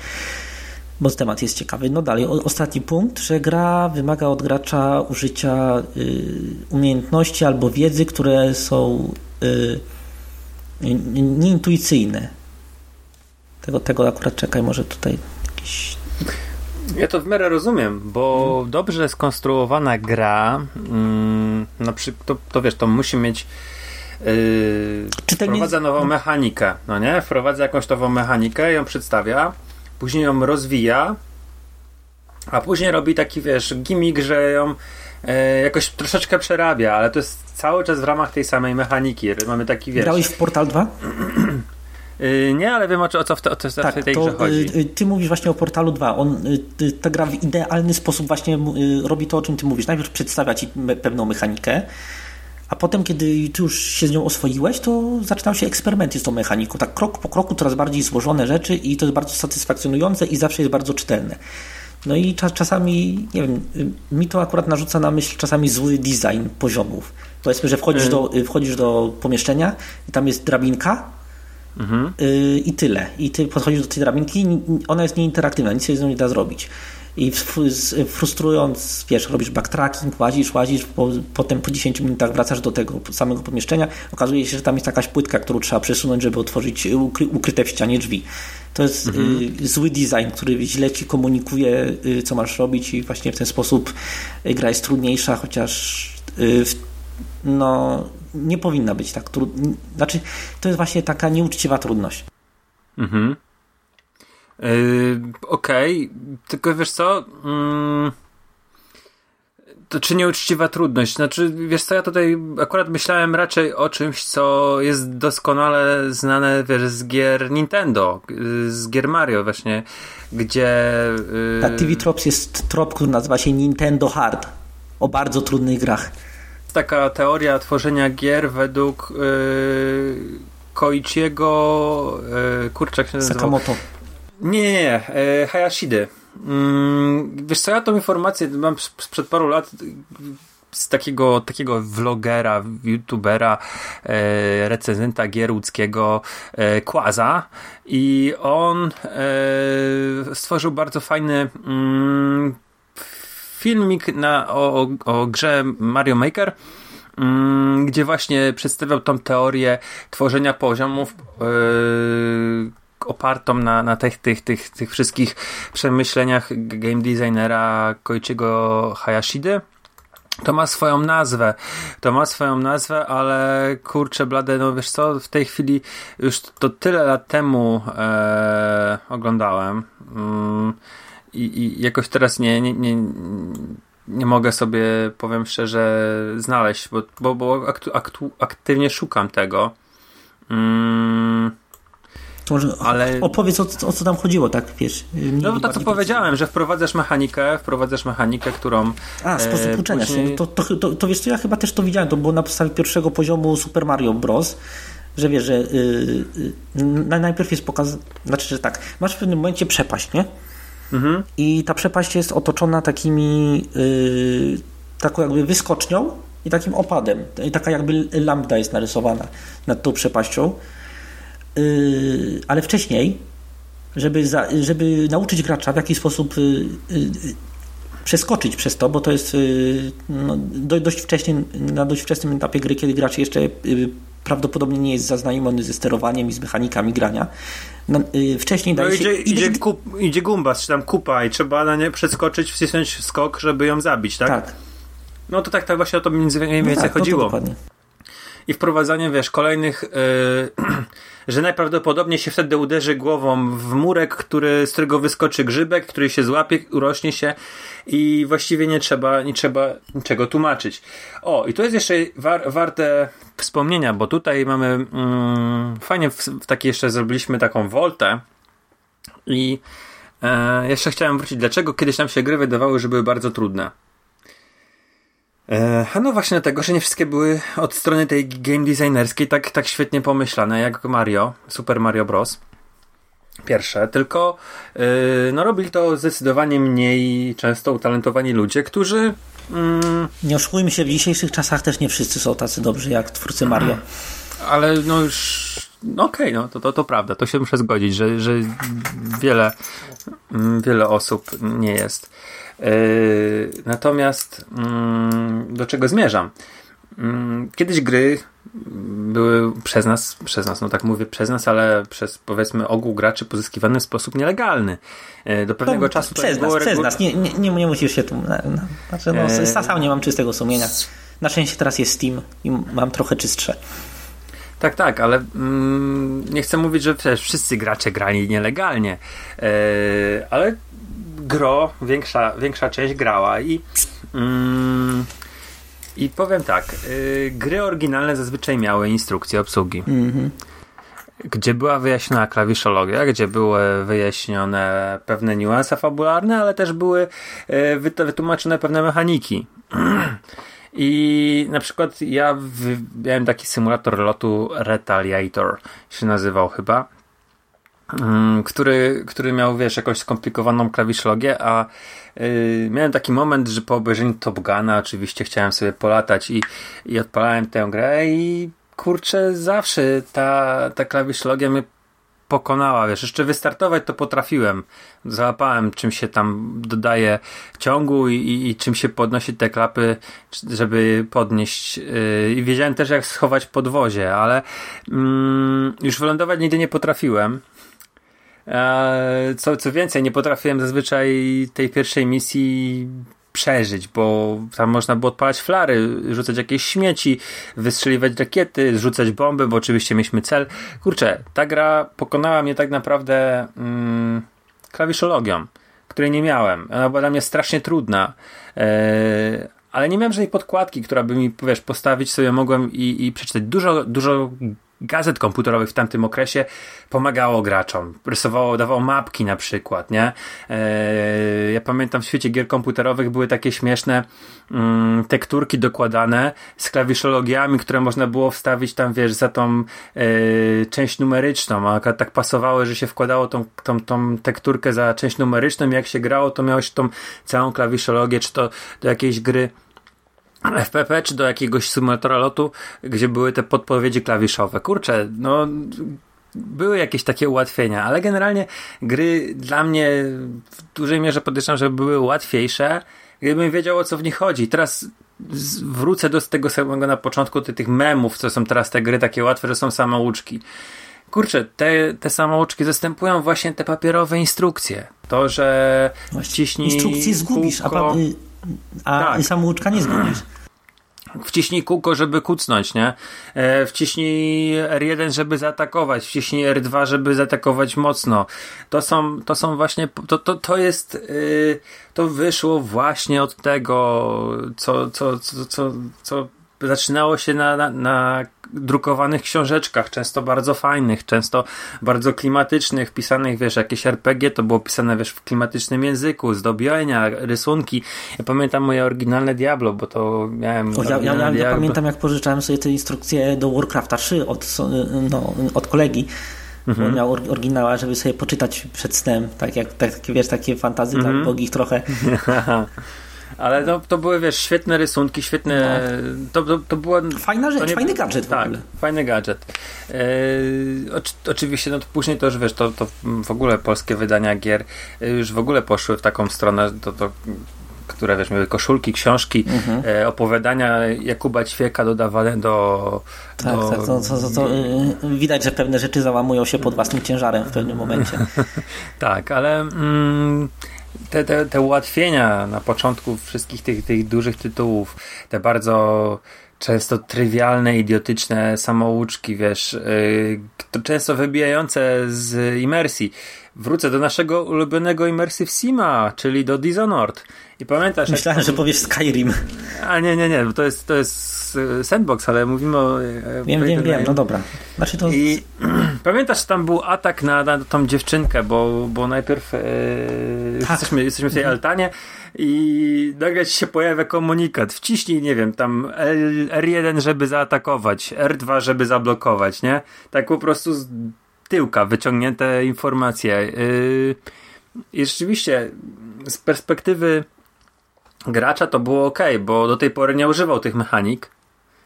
bo temat jest ciekawy. No dalej, o, ostatni punkt, że gra wymaga od gracza użycia y, umiejętności albo wiedzy, które są y, nieintuicyjne. Tego, tego akurat czekaj, może tutaj jakiś ja to w miarę rozumiem, bo hmm. dobrze skonstruowana gra, mm, na przykład, to, to wiesz, to musi mieć yy, wprowadza nową no. mechanikę, no nie? Wprowadza jakąś nową mechanikę, ją przedstawia, później ją rozwija, a później robi taki, wiesz, gimmick, że ją e, jakoś troszeczkę przerabia, ale to jest cały czas w ramach tej samej mechaniki. Mamy taki, wiesz... Grałeś w Portal 2? Yy, nie, ale wiem o co, w, te, o co tak, w tej to, grze chodzi. Yy, ty mówisz właśnie o Portalu 2. On, yy, ta gra w idealny sposób właśnie robi to, o czym ty mówisz. Najpierw przedstawia ci pewną mechanikę, a potem, kiedy ty już się z nią oswoiłeś, to zaczynają się eksperymenty z tą mechaniką. Tak krok po kroku coraz bardziej złożone rzeczy i to jest bardzo satysfakcjonujące i zawsze jest bardzo czytelne. No i czasami, nie wiem, mi to akurat narzuca na myśl czasami zły design poziomów. Powiedzmy, że wchodzisz, do, wchodzisz do pomieszczenia i tam jest drabinka, Mhm. I tyle. I ty podchodzisz do tej drabinki, ona jest nieinteraktywna, nic się z nią nie da zrobić. I frustrując, wiesz, robisz backtracking, łazisz, łazisz, po, potem po 10 minutach wracasz do tego samego pomieszczenia, okazuje się, że tam jest jakaś płytka, którą trzeba przesunąć, żeby otworzyć ukry, ukryte w ścianie drzwi. To jest mhm. zły design, który źle ci komunikuje, co masz robić i właśnie w ten sposób gra jest trudniejsza, chociaż no, nie powinna być tak trudna. Znaczy, to jest właśnie taka nieuczciwa trudność. Mhm. Yy, Okej, okay. tylko wiesz co? Yy, to czy nieuczciwa trudność? Znaczy, wiesz co, ja tutaj akurat myślałem raczej o czymś, co jest doskonale znane, wiesz, z gier Nintendo, z gier Mario właśnie, gdzie... Yy... Ta TV Trops jest trop, który nazywa się Nintendo Hard, o bardzo trudnych grach. Taka teoria tworzenia gier według yy, Koichiego, yy, kurczak się nazywał? Sakamoto. Nie, nie, nie. E, Hayashidy. Mm, wiesz co, ja tą informację mam sprzed paru lat z takiego, takiego vlogera, youtubera, e, recenzenta gier łódzkiego e, Kłaza i on e, stworzył bardzo fajny mm, filmik na, o, o grze Mario Maker mm, gdzie właśnie przedstawiał tą teorię tworzenia poziomów yy, opartą na, na tych, tych, tych, tych wszystkich przemyśleniach game designera Koichigo Hayashidy. To ma swoją nazwę. To ma swoją nazwę, ale kurczę blade, no wiesz co, w tej chwili już to tyle lat temu e, oglądałem mm, i, i, jakoś teraz nie, nie, nie, nie mogę sobie, powiem szczerze, znaleźć, bo, bo, bo aktu, aktu, aktywnie szukam tego. Mm, to może ale... opowiedz o, o, co tam chodziło, tak wiesz. No bo to co powiedziałem, że wprowadzasz mechanikę, wprowadzasz mechanikę, którą. A, sposób e, uczenia później... się. To, to, to, to wiesz co, ja chyba też to widziałem, to było na podstawie pierwszego poziomu Super Mario Bros. Że wiesz, że yy, yy, najpierw jest pokaz, znaczy, że tak, masz w pewnym momencie przepaść, nie? Mhm. I ta przepaść jest otoczona takimi yy, taką jakby wyskocznią i takim opadem. I taka jakby lambda jest narysowana nad tą przepaścią. Yy, ale wcześniej, żeby, za, żeby nauczyć gracza w jaki sposób yy, przeskoczyć przez to, bo to jest no, dość wcześnie, na dość wczesnym etapie gry, kiedy gracz jeszcze prawdopodobnie nie jest zaznajomiony ze sterowaniem i z mechanikami grania. No, wcześniej no idzie, się... Idzie, kup, idzie gumbas, czy tam kupa i trzeba na nie przeskoczyć, wcisnąć skok, żeby ją zabić, tak? Tak. No to tak, tak właśnie o to mniej więcej no tak, chodziło. No I wprowadzanie, wiesz, kolejnych yy, że najprawdopodobniej się wtedy uderzy głową w murek, który, z którego wyskoczy grzybek, który się złapie, urośnie się i właściwie nie trzeba, nie trzeba niczego tłumaczyć. O, i to jest jeszcze war, warte wspomnienia, bo tutaj mamy mm, fajnie w, w takie jeszcze zrobiliśmy taką woltę i e, jeszcze chciałem wrócić, dlaczego kiedyś nam się gry wydawały, że były bardzo trudne. E, no właśnie dlatego, że nie wszystkie były od strony tej game designerskiej tak, tak świetnie pomyślane jak Mario, Super Mario Bros. Pierwsze, tylko yy, no robili to zdecydowanie mniej często utalentowani ludzie, którzy mm, nie oszukujmy się, w dzisiejszych czasach też nie wszyscy są tacy dobrzy jak twórcy Mario. Ale no już no okej, okay, no to, to, to prawda, to się muszę zgodzić, że, że wiele, mm, wiele osób nie jest. Yy, natomiast mm, do czego zmierzam? Mm, kiedyś gry były przez nas, przez nas, no tak mówię przez nas, ale przez powiedzmy ogół graczy pozyskiwane w sposób nielegalny. Yy, do pewnego to, czasu przez nas, przez nas. Nie, nie, nie, musisz się tu. No, znaczy, no, yy... sam nie mam czystego sumienia. Na szczęście teraz jest Steam i mam trochę czystsze. Tak, tak, ale mm, nie chcę mówić, że wszyscy gracze grali nielegalnie, yy, ale gro, większa, większa część grała i mm, i powiem tak, yy, gry oryginalne zazwyczaj miały instrukcje obsługi. Mm-hmm. Gdzie była wyjaśniona klawiszologia, gdzie były wyjaśnione pewne niuanse fabularne, ale też były yy, wytłumaczone pewne mechaniki. I na przykład ja miałem taki symulator lotu Retaliator, się nazywał chyba. Mm, który, który miał, wiesz, jakąś skomplikowaną klawiszologię, a yy, miałem taki moment, że po obejrzeniu Top Guna oczywiście chciałem sobie polatać i, i odpalałem tę grę i kurczę, zawsze ta, ta klawiszologia mnie pokonała, wiesz, jeszcze wystartować to potrafiłem. Załapałem, czym się tam dodaje ciągu i, i, i czym się podnosi te klapy, żeby podnieść. Yy, I wiedziałem też, jak schować podwozie, ale yy, już wylądować nigdy nie potrafiłem. E, co, co więcej, nie potrafiłem zazwyczaj tej pierwszej misji przeżyć, bo tam można było odpalać flary, rzucać jakieś śmieci, wystrzeliwać rakiety, rzucać bomby, bo oczywiście mieliśmy cel. Kurczę, ta gra pokonała mnie tak naprawdę mm, klawiszologią, której nie miałem. Ona była dla mnie strasznie trudna. E, ale nie miałem żadnej podkładki, która by mi, wiesz, postawić sobie mogłem i, i przeczytać. Dużo, dużo gazet komputerowych w tamtym okresie pomagało graczom. Rysowało, dawało mapki na przykład, nie? Eee, ja pamiętam w świecie gier komputerowych były takie śmieszne mm, tekturki dokładane z klawiszologiami, które można było wstawić tam, wiesz, za tą e, część numeryczną, a tak pasowało, że się wkładało tą, tą, tą tekturkę za część numeryczną i jak się grało, to miałeś tą całą klawiszologię, czy to do jakiejś gry FPP czy do jakiegoś symulatora lotu, gdzie były te podpowiedzi klawiszowe. Kurczę, no były jakieś takie ułatwienia, ale generalnie gry dla mnie w dużej mierze podejrzewam, że były łatwiejsze, gdybym wiedział o co w nich chodzi. Teraz wrócę do tego samego na początku tych memów, co są teraz te gry takie łatwe, że są samouczki. Kurczę, te, te samouczki zastępują właśnie te papierowe instrukcje. To, że wciśnij Instrukcje zgubisz, kółko, a, a tak. samouczka nie zgubisz. Wciśnij kółko, żeby kucnąć, nie? E, wciśnij R1, żeby zaatakować, wciśnij R2, żeby zaatakować mocno. To są, to są właśnie, to, to, to jest, yy, to wyszło właśnie od tego, co, co, co, co, co zaczynało się na, na, na, drukowanych książeczkach, często bardzo fajnych, często bardzo klimatycznych, pisanych, wiesz, jakieś RPG to było pisane, wiesz, w klimatycznym języku, zdobienia, rysunki. Ja pamiętam moje oryginalne Diablo, bo to miałem... O, ja, ja, ja, ja, pamiętam, jak pożyczałem sobie te instrukcje do Warcrafta 3 od, no, od kolegi, mhm. bo miał oryginała, żeby sobie poczytać przed snem, tak jak, tak, wiesz, takie fantazy mhm. dla bogich trochę. Ale to, to były, wiesz, świetne rysunki, świetne... No. To, to, to była... Fajna rzecz, nie... fajny gadżet tak, fajny gadżet. E, oczywiście, no to później to już, wiesz, to, to w ogóle polskie wydania gier e, już w ogóle poszły w taką stronę, to, to które wiesz, miały koszulki, książki, mhm. e, opowiadania Jakuba Ćwieka dodawane do. Tak, do... tak to, to, to, y, widać, że pewne rzeczy załamują się pod własnym ciężarem w pewnym momencie. tak, ale mm, te, te, te ułatwienia na początku wszystkich tych, tych dużych tytułów, te bardzo często trywialne, idiotyczne samouczki, wiesz, yy, często wybijające z imersji. Wrócę do naszego ulubionego Immersive Sima, czyli do Dishonored. I pamiętasz... Myślałem, jak... że powiesz Skyrim. A nie, nie, nie, to jest, to jest e, sandbox, ale mówimy o... E, wiem, wiem, wiem, no dobra. Znaczy to... I pamiętasz, tam był atak na, na tą dziewczynkę, bo, bo najpierw e, tak. jesteśmy, jesteśmy w tej mhm. altanie i nagle się pojawia komunikat. Wciśnij, nie wiem, tam R1, żeby zaatakować, R2, żeby zablokować, nie? Tak po prostu z tyłka wyciągnięte informacje. Yy, I rzeczywiście z perspektywy gracza to było ok, bo do tej pory nie używał tych mechanik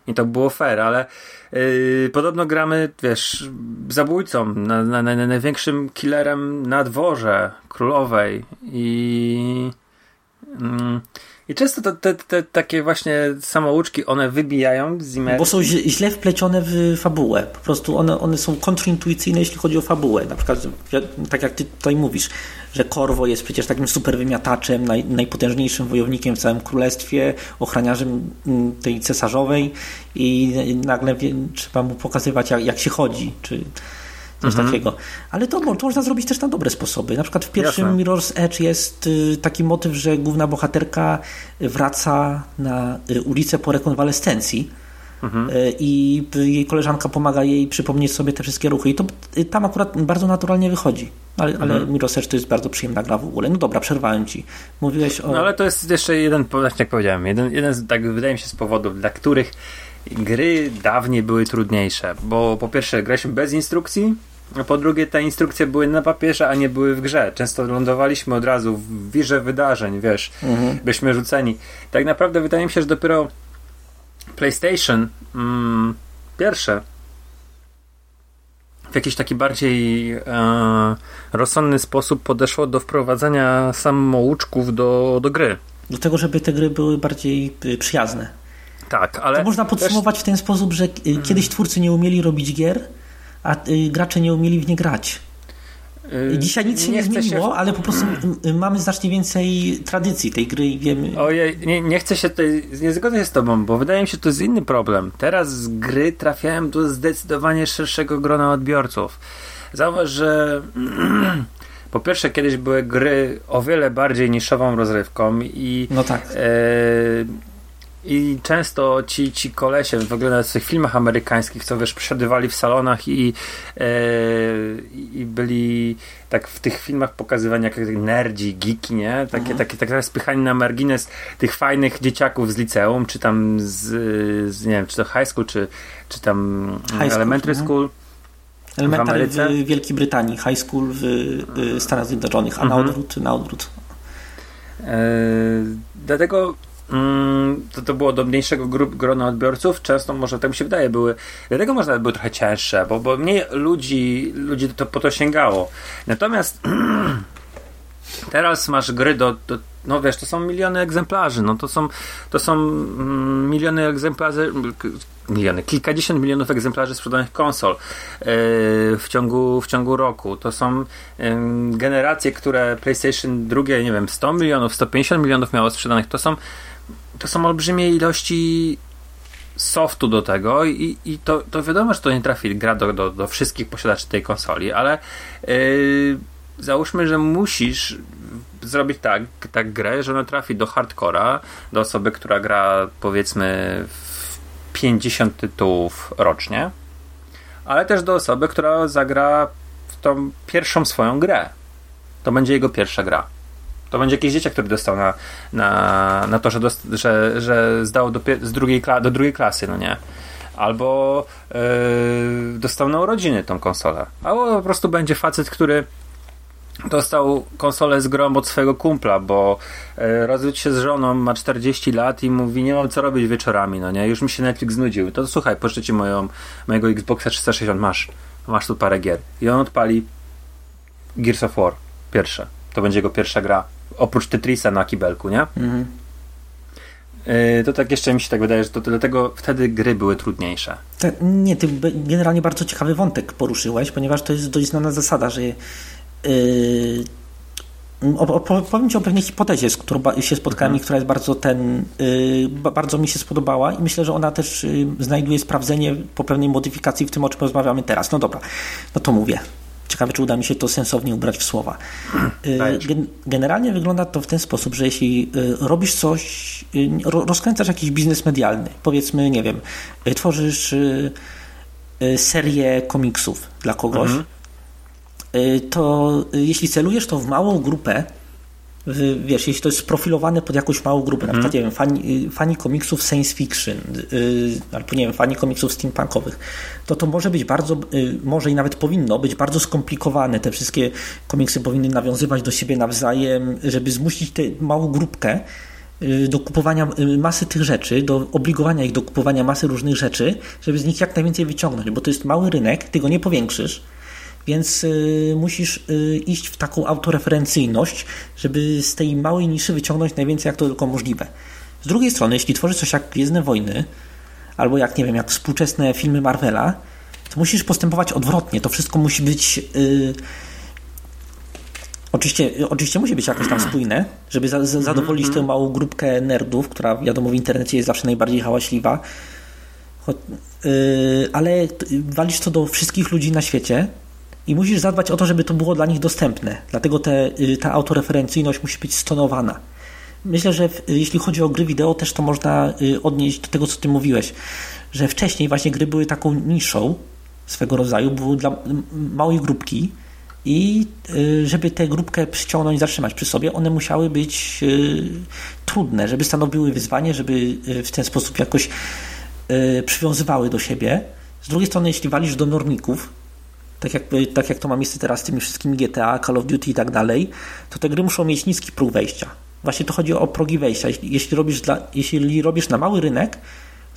i to było fair, ale yy, podobno gramy, wiesz, zabójcą, na, na, na, największym killerem na dworze królowej i yy, i często te, te, te, takie właśnie samouczki, one wybijają z imersji. Bo są źle wplecione w fabułę. Po prostu one, one są kontrintuicyjne, jeśli chodzi o fabułę. Na przykład, tak jak ty tutaj mówisz, że Korwo jest przecież takim super wymiataczem, naj, najpotężniejszym wojownikiem w całym królestwie, ochraniarzem mm, tej cesarzowej i nagle trzeba mu pokazywać, jak, jak się chodzi. Czy coś mhm. takiego. Ale to, to, można zrobić też na dobre sposoby. Na przykład w pierwszym Jasne. Mirror's Edge jest y, taki motyw, że główna bohaterka wraca na y, ulicę po rekonwalescencji. Mhm. Y, I jej koleżanka pomaga jej przypomnieć sobie te wszystkie ruchy. I to tam akurat bardzo naturalnie wychodzi. Ale, mhm. ale Mirror's Edge to jest bardzo przyjemna gra w ogóle. No dobra, przerwałem ci. Mówiłeś o. No ale to jest jeszcze jeden, jak powiedziałem, jeden, jeden z, tak wydaje mi się, z powodów, dla których gry dawniej były trudniejsze, bo po pierwsze graliśmy bez instrukcji, a po drugie te instrukcje były na papierze, a nie były w grze. Często lądowaliśmy od razu w wirze wydarzeń, wiesz, mhm. byśmy rzuceni. Tak naprawdę wydaje mi się, że dopiero PlayStation mm, pierwsze w jakiś taki bardziej e, rozsądny sposób podeszło do wprowadzania samouczków do, do gry. Do tego, żeby te gry były bardziej y, przyjazne. Tak, ale. To można podsumować też... w ten sposób, że kiedyś twórcy nie umieli robić gier, a y, gracze nie umieli w nie grać. Yy, Dzisiaj nic się nie, nie zmieniło, się... ale po prostu mamy znacznie więcej tradycji tej gry i wiemy. Ojej, nie, nie chcę się tutaj, nie zgodzę się z tobą, bo wydaje mi się, że to jest inny problem. Teraz z gry trafiałem do zdecydowanie szerszego grona odbiorców. Zauważ, że po pierwsze kiedyś były gry o wiele bardziej niszową rozrywką i no tak. E, i często ci, ci kolesie, w ogóle na tych filmach amerykańskich, co wiesz, przesiadywali w salonach i, e, i byli tak w tych filmach pokazywani jak nerdzi, geeki, nie? Takie, mhm. takie, takie spychani na margines tych fajnych dzieciaków z liceum, czy tam z, z nie wiem, czy to high school, czy, czy tam high elementary school. school. Elementary w, w Wielkiej Brytanii, high school w Stanach Zjednoczonych, a mhm. na odwrót, na odwrót. E, dlatego to, to było do mniejszego grup, grona odbiorców, często może tak mi się wydaje, były, dlatego może były trochę cięższe, bo, bo mniej ludzi, ludzi to, po to sięgało. Natomiast teraz masz gry do, do, no wiesz, to są miliony egzemplarzy, no to są, to są mm, miliony egzemplarzy, miliony, kilkadziesiąt milionów egzemplarzy sprzedanych konsol yy, w, ciągu, w ciągu roku. To są yy, generacje, które PlayStation drugie, nie wiem, 100 milionów, 150 milionów miało sprzedanych. To są to są olbrzymie ilości softu do tego i, i to, to wiadomo, że to nie trafi gra do, do, do wszystkich posiadaczy tej konsoli, ale yy, załóżmy, że musisz zrobić tak, tak grę, że ona trafi do hardcora, do osoby, która gra powiedzmy w 50 tytułów rocznie, ale też do osoby, która zagra w tą pierwszą swoją grę. To będzie jego pierwsza gra. To będzie jakiś dzieciak, który dostał na, na, na to, że, dost, że, że zdał do, z drugiej, do drugiej klasy, no nie? Albo yy, dostał na urodziny tą konsolę. Albo po prostu będzie facet, który dostał konsolę z grą od swojego kumpla, bo yy, rozwiódł się z żoną, ma 40 lat i mówi, nie mam co robić wieczorami, no nie? Już mi się Netflix znudził. To słuchaj, pożyczę moją, mojego Xboxa 360, masz. Masz tu parę gier. I on odpali Gears of War, pierwsze. To będzie jego pierwsza gra oprócz Tetrisa na kibelku, nie? Mhm. Yy, to tak jeszcze mi się tak wydaje, że to dlatego wtedy gry były trudniejsze. Tak, nie, ty generalnie bardzo ciekawy wątek poruszyłeś, ponieważ to jest dość znana zasada, że yy, Opowiem Ci o pewnej hipotezie, z którą się spotkałem mhm. i która jest bardzo ten, yy, bardzo mi się spodobała i myślę, że ona też yy, znajduje sprawdzenie po pewnej modyfikacji w tym, o czym rozmawiamy teraz. No dobra, no to mówię. Ciekawe, czy uda mi się to sensownie ubrać w słowa. Y, generalnie wygląda to w ten sposób, że jeśli y, robisz coś, y, rozkręcasz jakiś biznes medialny, powiedzmy, nie wiem, tworzysz serię komiksów dla kogoś, mhm. to jeśli celujesz to w małą grupę, wiesz, jeśli to jest sprofilowane pod jakąś małą grupę, mm. na przykład, nie wiem, fani, fani komiksów science fiction, yy, albo nie wiem, fani komiksów steampunkowych, to to może być bardzo, yy, może i nawet powinno być bardzo skomplikowane. Te wszystkie komiksy powinny nawiązywać do siebie nawzajem, żeby zmusić tę małą grupkę y, do kupowania y, masy tych rzeczy, do obligowania ich do kupowania masy różnych rzeczy, żeby z nich jak najwięcej wyciągnąć, bo to jest mały rynek, ty go nie powiększysz, więc y, musisz y, iść w taką autoreferencyjność, żeby z tej małej niszy wyciągnąć najwięcej jak to tylko możliwe. Z drugiej strony, jeśli tworzysz coś jak Gwiezdne Wojny, albo jak, nie wiem, jak współczesne filmy Marvela, to musisz postępować odwrotnie. To wszystko musi być... Yy, Oczywiście, oczywiście musi być jakoś tam spójne, żeby za, za, zadowolić tę małą grupkę nerdów, która wiadomo w internecie jest zawsze najbardziej hałaśliwa. Yy, ale walisz to do wszystkich ludzi na świecie, i musisz zadbać o to, żeby to było dla nich dostępne. Dlatego te, y, ta autoreferencyjność musi być stonowana. Myślę, że jeśli chodzi o gry wideo, też to można y, odnieść do tego, co ty mówiłeś, że wcześniej właśnie gry były taką niszą swego rodzaju, były dla małej grupki i y, żeby tę grupkę przyciągnąć, zatrzymać przy sobie, one musiały być trudne, żeby stanowiły wyzwanie, żeby w ten sposób jakoś przywiązywały do siebie. Z drugiej strony, jeśli walisz do normików, tak jak, tak jak to ma miejsce teraz z tymi wszystkimi GTA, Call of Duty i tak dalej, to te gry muszą mieć niski próg wejścia. Właśnie to chodzi o progi wejścia. Jeśli, jeśli, robisz, dla, jeśli robisz na mały rynek,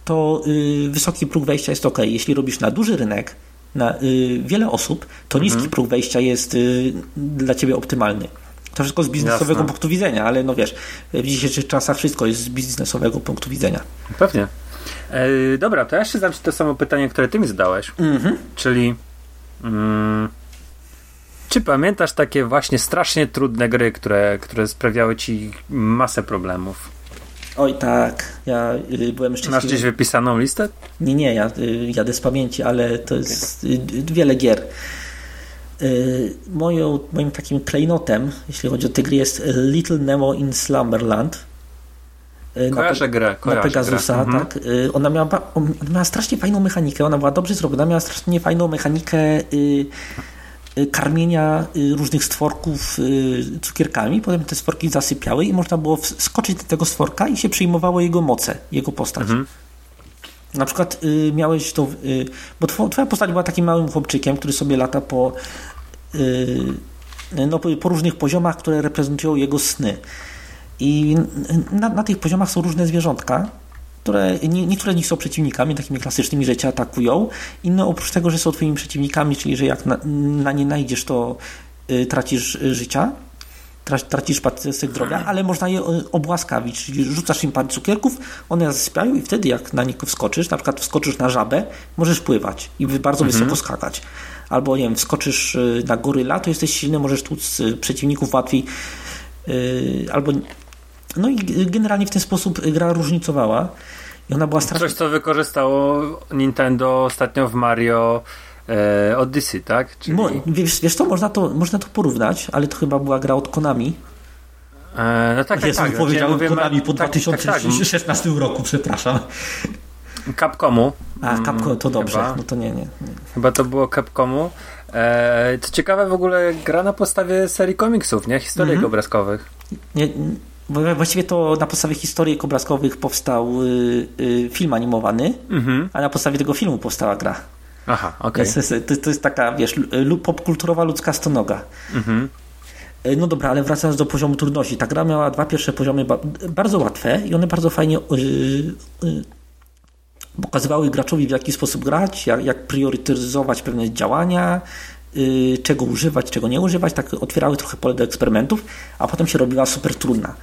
to yy, wysoki próg wejścia jest ok. Jeśli robisz na duży rynek, na yy, wiele osób, to mhm. niski próg wejścia jest yy, dla ciebie optymalny. To wszystko z biznesowego Jasne. punktu widzenia, ale no wiesz, w dzisiejszych czasach wszystko jest z biznesowego punktu widzenia. Pewnie. E, dobra, to ja jeszcze zadam Ci to samo pytanie, które Ty mi zadałeś. Mhm. Czyli Mm. Czy pamiętasz takie właśnie strasznie trudne gry, które, które sprawiały ci masę problemów? Oj tak, ja y, byłem szczęśliwy. Masz gdzieś wypisaną listę? Nie, nie, ja y, jadę z pamięci, ale to jest y, wiele gier. Moją, moim takim klejnotem, jeśli chodzi o te gry, jest Little Nemo in Slumberland. Kojarzę na, grę, na Pegasusa, grę. tak. Mhm. Ona miała, ona miała strasznie fajną mechanikę, ona była dobrze zrobiona, miała strasznie fajną mechanikę Y, karmienia y, różnych stworków y, cukierkami, potem te stworki zasypiały i można było skoczyć do tego stworka i się przyjmowało jego moce, jego postać. Mhm. Na przykład miałeś to, bo twoja postać była takim małym chłopczykiem, który sobie lata po, no, po różnych poziomach, które reprezentują jego sny. I na, na tych poziomach są różne zwierzątka, które nie, niektóre z nich są przeciwnikami takimi klasycznymi, że cię atakują, inne oprócz tego, że są twoimi przeciwnikami, czyli że jak na, na nie najdziesz, to y, tracisz życia, tracisz patycek zdrowia, ale można je y, obłaskawić, czyli rzucasz im parę cukierków, one zasypiają i wtedy jak na nich wskoczysz, na przykład wskoczysz na żabę, możesz pływać i bardzo mhm. wysoko skakać. Albo nie wiem, wskoczysz y, na goryla, to jesteś silny, możesz tłuc y, przeciwników łatwiej albo no i generalnie w ten sposób gra różnicowała. I ona była strasznie... Coś, co wykorzystało Nintendo ostatnio w Mario e, Odyssey, tak? Czyli... Mo, wiesz, wiesz co, można to, można to porównać, ale to chyba była gra od Konami. E, no tak, Jezu, tak, tak. powiedziałem mówię, Konami po tak, 2016 tak, tak. roku, przepraszam. Capcomu. A, Capcom, to dobrze. Chyba. No to nie, nie, nie. Chyba to było Capcomu. E, co ciekawe, w ogóle gra na podstawie serii komiksów, nie? Historii mm -hmm. obrazkowych. Nie, Właściwie to na podstawie historii obrazkowych powstał y, y, film animowany, mhm. a na podstawie tego filmu powstała gra. Aha, okej. Okay. To, to, jest taka, wiesz, popkulturowa ludzka stonoga. Mhm. Y, no dobra, ale wracając do poziomu trudności. Ta gra miała dwa pierwsze poziomy bardzo łatwe i one bardzo fajnie pokazywały graczowi w jaki sposób grać, jak, jak priorytetyzować pewne działania, czego używać, czego nie używać, tak otwierały trochę pole do eksperymentów, a potem się robiła super trudna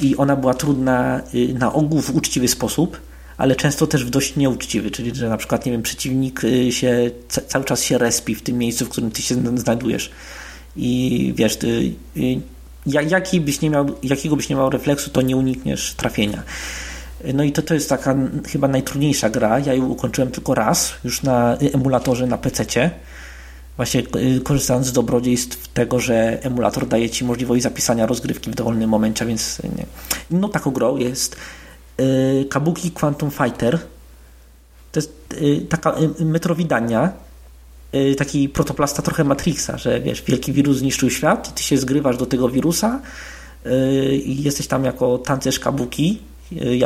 i ona była trudna y, na ogół w uczciwy sposób, ale często też w dość nieuczciwy, czyli że na przykład, nie wiem, przeciwnik y, się cały czas się respi w tym miejscu, w którym ty się znajdujesz i wiesz, ty, y, jaki byś nie miał, jakiego byś nie miał refleksu, to nie unikniesz trafienia. No i to, to jest taka chyba najtrudniejsza gra. Ja ją ukończyłem tylko raz, już na emulatorze na PC-cie właśnie y, korzystając z dobrodziejstw tego, że emulator daje Ci możliwość zapisania rozgrywki w dowolnym momencie, więc y, nie. inną taką grą jest y, Kabuki Quantum Fighter. To jest taka metrowidania, taki protoplasta trochę Matrixa, że wiesz, wielki wirus zniszczył świat ty się zgrywasz do tego wirusa i jesteś tam jako tancerz kabuki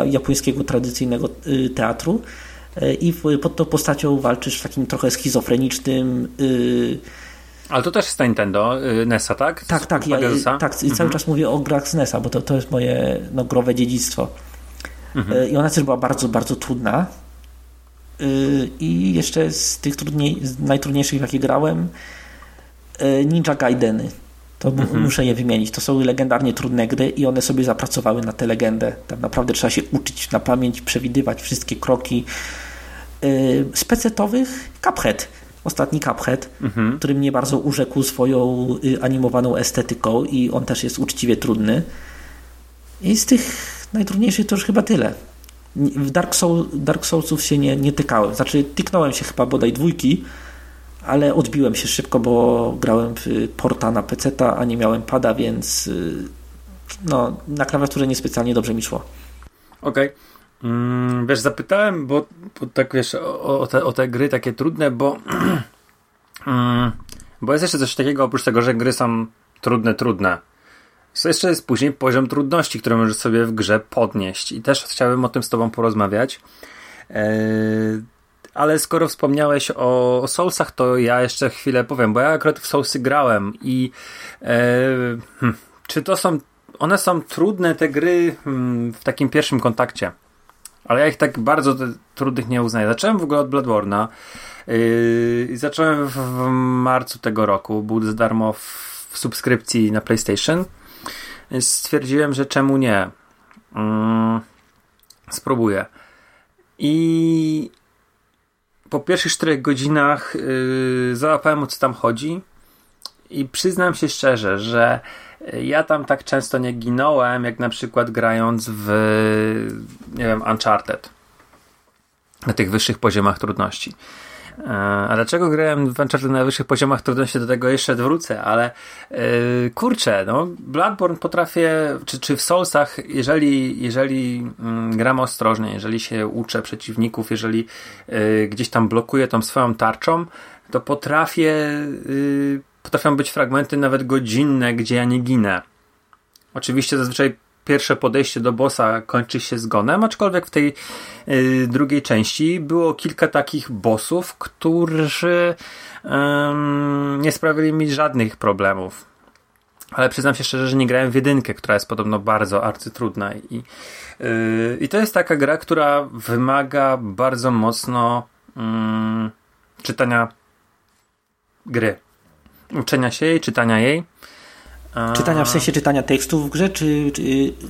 japońskiego tradycyjnego teatru i pod tą postacią walczysz takim trochę schizofrenicznym. Y, Ale to też jest Nintendo, y, NESa, tak? Tak, tak. Ja, tak mhm. cały czas mówię o grach z NESa, bo to, to jest moje no, growe dziedzictwo. Mhm. E, I ona też była bardzo, bardzo trudna. Y, I jeszcze z tych trudniej, z najtrudniejszych, w jakie grałem, e, Ninja Gaideny. To mhm. muszę je wymienić. To są legendarnie trudne gry i one sobie zapracowały na tę legendę. Tam naprawdę trzeba się uczyć na pamięć, przewidywać wszystkie kroki z y, pecetowych Cuphead. Ostatni Cuphead, mhm. który mnie bardzo urzekł swoją y, animowaną estetyką i on też jest uczciwie trudny. I z tych najtrudniejszych to już chyba tyle. W Dark, Soul, Dark Soulsów się nie, nie tykałem. Znaczy, tyknąłem się chyba bodaj dwójki, ale odbiłem się szybko, bo grałem w porta na PC, a nie miałem pada, więc y, no, na klawiaturze niespecjalnie dobrze mi szło. Okej. Okay. Mm, wiesz, zapytałem, bo, bo tak wiesz, o, o, te, o te gry takie trudne, bo mm, bo jest jeszcze coś takiego, oprócz tego, że gry są trudne, trudne. Co jeszcze jest później poziom trudności, który możesz sobie w grze podnieść. I też chciałbym o tym z Tobą porozmawiać. Eee, ale skoro wspomniałeś o, o Soulsach, to ja jeszcze chwilę powiem, bo ja akurat w Soulsy grałem i e, hmm, czy to są, one są trudne te gry hmm, w takim pierwszym kontakcie? Ale ja ich tak bardzo trudnych nie uznaję. Zacząłem w ogóle od Bloodborne'a yy, zacząłem w, marcu tego roku. Był za darmo w, w subskrypcji na PlayStation. Stwierdziłem, że czemu nie. Yy, spróbuję. I po pierwszych czterech godzinach yy, załapałem o co tam chodzi I przyznam się szczerze, że ja tam tak często nie ginąłem, jak na przykład grając w, nie wiem, Uncharted. Na tych wyższych poziomach trudności. E, a dlaczego grałem w Uncharted na wyższych poziomach trudności, do tego jeszcze wrócę, ale yy, kurczę, no, Bloodborne potrafię, czy, czy w Soulsach, jeżeli, jeżeli yy, gram ostrożnie, jeżeli się uczę przeciwników, jeżeli yy, gdzieś tam blokuję tą swoją tarczą, to potrafię, yy, potrafią być fragmenty nawet godzinne, gdzie ja nie ginę. Oczywiście zazwyczaj pierwsze podejście do bossa kończy się zgonem, aczkolwiek w tej y, drugiej części było kilka takich bossów, którzy nie sprawili mi żadnych problemów. Ale przyznam się szczerze, że nie grałem w jedynkę, która jest podobno bardzo arcytrudna i, yy, i to jest taka gra, która wymaga bardzo mocno yy, czytania gry. Uczenia się jej, czytania jej. Czytania w sensie czytania tekstów w grze, czy, czy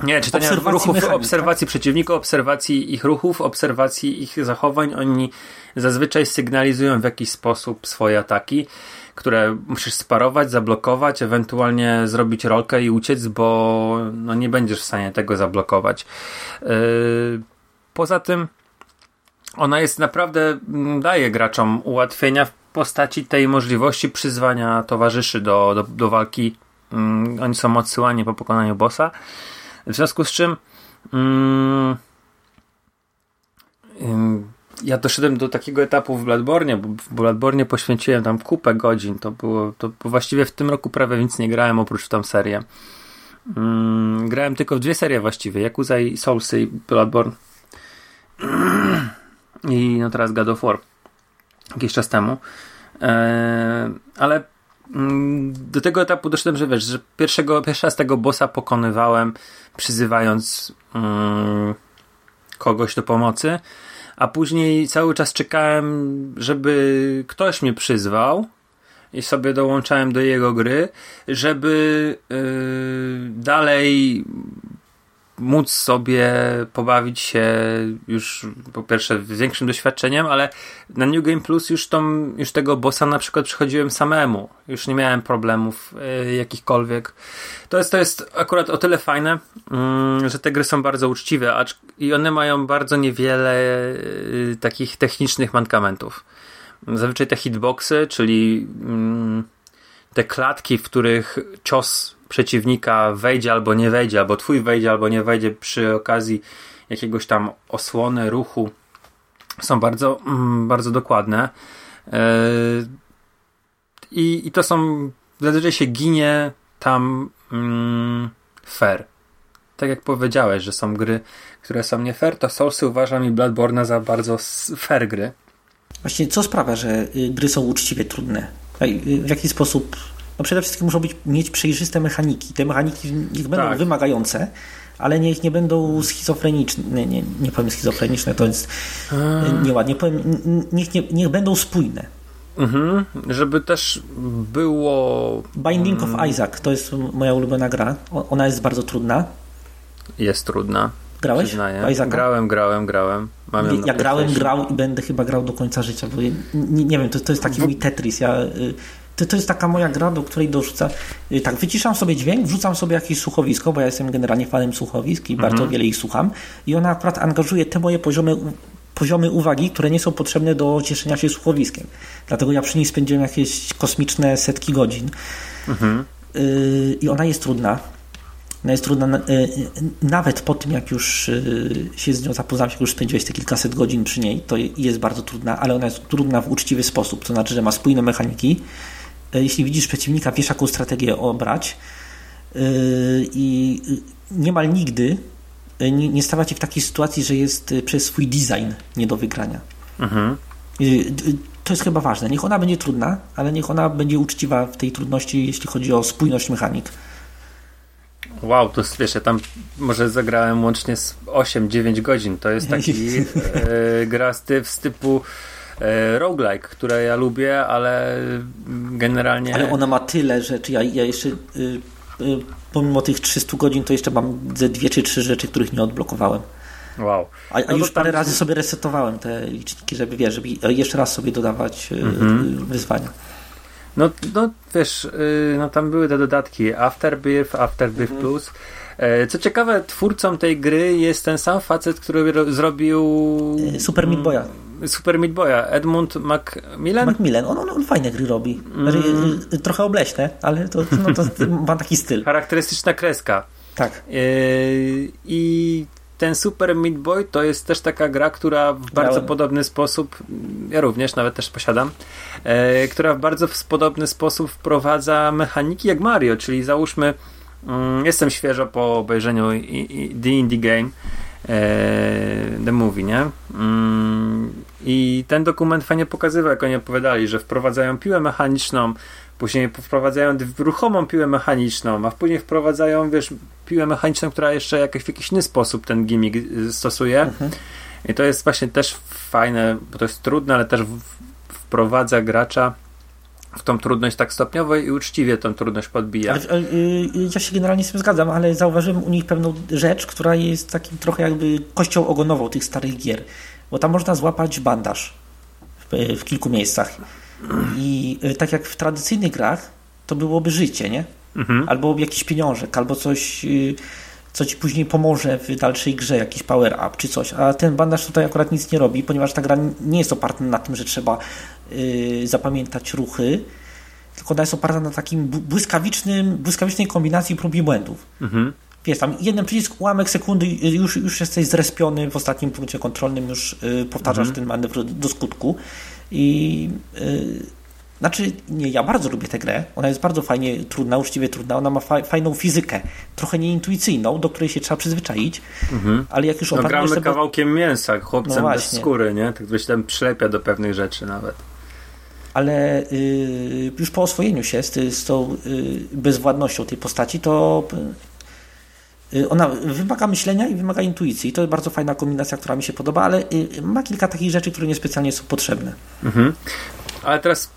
Nie, czytania obserwacji ruchów, mechanik, obserwacji tak? przeciwników, obserwacji ich ruchów, obserwacji ich zachowań. Oni zazwyczaj sygnalizują w jakiś sposób swoje ataki, które musisz sparować, zablokować, ewentualnie zrobić rolkę i uciec, bo no, nie będziesz w stanie tego zablokować. Yy, poza tym ona jest naprawdę, daje graczom ułatwienia postaci tej możliwości przyzwania towarzyszy do, do, do walki Mm, oni są odsyłani po pokonaniu bossa. W związku z czym mm, ja doszedłem do takiego etapu w Bloodborne, bo w Bloodborne poświęciłem tam kupę godzin. To było, to właściwie w tym roku prawie nic nie grałem oprócz tą serię. Mm, grałem tylko w dwie serie właściwie, Yakuza i Soulsy i Bloodborne. I no teraz God of War. Jakiś czas temu. Eee, ale Mm, do tego etapu doszedłem, że wiesz, że pierwszego, pierwszy raz tego bossa pokonywałem, przyzywając um, kogoś do pomocy, a później cały czas czekałem, żeby ktoś mnie przyzwał i sobie dołączałem do jego gry, żeby yy, dalej móc sobie pobawić się już po pierwsze z większym doświadczeniem, ale na New Game Plus już, tą, już tego bossa na przykład przychodziłem samemu. Już nie miałem problemów y, jakichkolwiek. To jest, to jest akurat o tyle fajne, y, że te gry są bardzo uczciwe acz, i one mają bardzo niewiele y, takich technicznych mankamentów. Zazwyczaj te hitboxy, czyli mm, te klatki, w których cios przeciwnika wejdzie albo nie wejdzie, albo twój wejdzie albo nie wejdzie przy okazji jakiegoś tam osłony, ruchu, są bardzo, mm, bardzo dokładne. Yy, I, I to są, zazwyczaj się ginie tam mm, fair. Tak jak powiedziałeś, że są gry, które są nie fair, to Soulsy uważam i Bloodborne za bardzo fair gry. Właśnie co sprawia, że y, gry są uczciwie trudne? Y, w jaki sposób no przede wszystkim muszą być, mieć przejrzyste mechaniki. Te mechaniki niech będą tak. wymagające, ale niech nie będą schizofreniczne. Nie, nie, nie powiem schizofreniczne, to jest A. nieładnie. Powiem, niech, nie, niech będą spójne. Mhm, żeby też było. Binding of mm. Isaac to jest moja ulubiona gra. Ona jest bardzo trudna. Jest trudna. Grałeś? Grałem, grałem, grałem. Mam ja grałem, grał i będę chyba grał do końca życia, bo nie, nie wiem, to, to jest taki mój Tetris. Ja y, to, to jest taka moja gra, do której dorzucam. Y, tak, wyciszam sobie dźwięk, wrzucam sobie jakieś słuchowisko, bo ja jestem generalnie fanem słuchowisk i mhm. bardzo wiele ich słucham. I ona akurat angażuje te moje poziomy poziomy uwagi, które nie są potrzebne do cieszenia się słuchowiskiem. Dlatego ja przy niej spędziłem jakieś kosmiczne setki godzin. Mhm. Y, I ona jest trudna. Ona jest trudna y, nawet po tym, jak już się z nią zapoznałem, jak już spędziłeś te kilkaset godzin przy niej, to jest bardzo trudna, ale ona jest trudna w uczciwy sposób. To znaczy, że ma spójne mechaniki, jeśli widzisz przeciwnika, wiesz jaką strategię obrać e, i niemal nigdy e, nie, nie stawia cię w takiej sytuacji, że jest przez swój design nie do wygrania. Mhm. To jest chyba ważne. Niech ona będzie trudna, ale niech ona będzie uczciwa w tej trudności, jeśli chodzi o spójność mechanik. Wow, to wiesz, ja tam może zagrałem łącznie z 8-9 godzin. To jest taki e, gra z, ty, z typu e, roguelike, które ja lubię, ale generalnie... Ale ona ma tyle rzeczy, ja, ja jeszcze y, y, pomimo tych 300 godzin to jeszcze mam ze dwie czy trzy rzeczy, których nie odblokowałem. Wow. A, a no już parę razy sobie resetowałem te liczniki, żeby wiesz, żeby jeszcze raz sobie dodawać y, mhm. wyzwania. No, no wiesz, no tam były te dodatki Afterbirth, Afterbirth mhm. Plus. E, co ciekawe, twórcą tej gry jest ten sam facet, który zrobił e, Super Meat Boya. Mm, Super Meat Boya, Edmund Macmillan. Macmillan, on, on, on fajne gry robi. Znaczy, mm. Y, trochę obleśne, ale to, no, to ma taki styl. Charakterystyczna kreska. Tak. I ten Super Meat Boy to jest też taka gra, która w bardzo Grałem. podobny sposób, ja również nawet też posiadam, e, która w bardzo podobny sposób wprowadza mechaniki jak Mario, czyli załóżmy, mm, jestem świeżo po obejrzeniu The Indie Game, The Movie, nie? Mm, I ten dokument fajnie pokazywał, jak oni opowiadali, że wprowadzają piłę mechaniczną, Później wprowadzają ruchomą piłę mechaniczną, a później wprowadzają, wiesz, piłę mechaniczną, która jeszcze jakiś, w jakiś inny sposób ten gimmick y, stosuje. Mhm. I to jest właśnie też fajne, bo to jest trudne, ale też wprowadza gracza w tą trudność tak stopniowo i uczciwie tą trudność podbija. Y, ja się generalnie z tym zgadzam, ale zauważyłem u nich pewną rzecz, która jest takim trochę jakby kością ogonową tych starych gier. Bo tam można złapać bandaż w, w kilku miejscach. I y, tak jak w tradycyjnych grach, to byłoby życie, nie? Mhm. Albo jakiś pieniążek, albo coś, y, co ci później pomoże w dalszej grze, jakiś power up czy coś. A ten bandaż tutaj akurat nic nie robi, ponieważ ta gra nie jest oparta na tym, że trzeba zapamiętać ruchy, tylko ona jest oparta na takim błyskawicznym, błyskawicznej kombinacji prób i błędów. Mhm. Wiesz, tam jeden przycisk, ułamek sekundy, y, już, już jesteś zrespiony w ostatnim punkcie kontrolnym, już yy, powtarzasz mhm. ten manewr do skutku. I yy, znaczy, nie, ja bardzo lubię tę grę. Ona jest bardzo fajnie trudna, uczciwie trudna. Ona ma fa fajną fizykę, trochę nieintuicyjną, do której się trzeba przyzwyczaić. Mhm. Ale jak już no, gramy sobie... kawałkiem mięsa, chłopcem no bez skóry, nie? Tak to się tam przylepia do pewnych rzeczy nawet. Ale yy, już po oswojeniu się z, z tą yy, bezwładnością tej postaci, to Y, ona wymaga myślenia i wymaga intuicji. To jest bardzo fajna kombinacja, która mi się podoba, ale y, ma kilka takich rzeczy, które niespecjalnie są potrzebne. Mhm. Ale teraz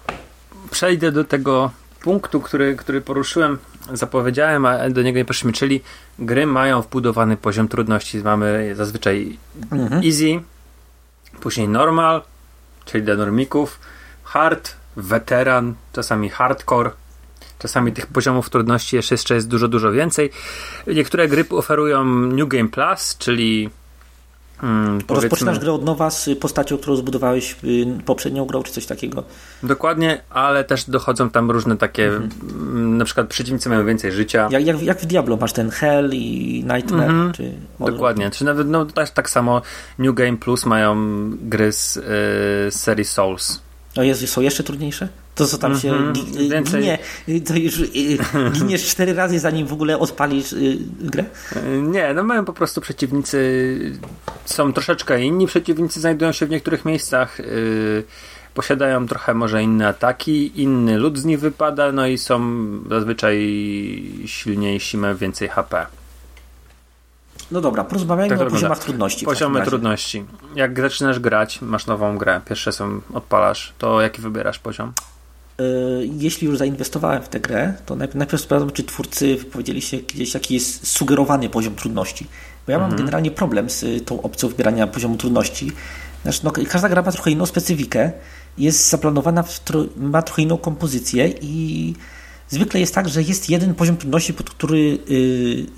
przejdę do tego punktu, który, który poruszyłem, zapowiedziałem, a do niego nie poszliśmy, czyli gry mają wbudowany poziom trudności. Mamy zazwyczaj mhm. easy, później normal, czyli dla normików, hard, weteran, czasami hardcore, Czasami tych poziomów trudności jeszcze jest dużo, dużo więcej. Niektóre gry oferują New Game Plus, czyli Hmm, Rozpoczynasz grę od nowa z postacią, którą zbudowałeś y, poprzednią grą, czy coś takiego. Dokładnie, ale też dochodzą tam różne takie, mhm. Mm, na przykład przeciwnicy mają więcej życia. Jak, jak, jak w Diablo masz ten Hell i Nightmare. Mhm. Czy Dokładnie, czy nawet no, też tak samo New Game Plus mają gry z, z serii Souls. O Jezu, są jeszcze trudniejsze? To co tam się mm -hmm. ginie, to już y, giniesz cztery razy zanim w ogóle odpalisz y, grę? Nie, no mają po prostu przeciwnicy, są troszeczkę inni przeciwnicy, znajdują się w niektórych miejscach, posiadają trochę może inne ataki, inny lud z nich wypada, no i są zazwyczaj silniejsi, mają więcej HP. No dobra, porozmawiajmy tak o poziomach trudności. Poziomy trudności. Jak zaczynasz grać, masz nową grę, pierwsze są odpalasz, to jaki wybierasz poziom? E, jeśli już zainwestowałem w tę grę, to najpierw sprawdzam, czy twórcy wypowiedzieli się gdzieś, jaki jest sugerowany poziom trudności. Bo ja mam mhm. generalnie problem z tą opcją wybierania poziomu trudności. Znaczy, no, każda gra ma trochę inną specyfikę, jest zaplanowana, tro ma trochę inną kompozycję i zwykle jest tak, że jest jeden poziom trudności, pod który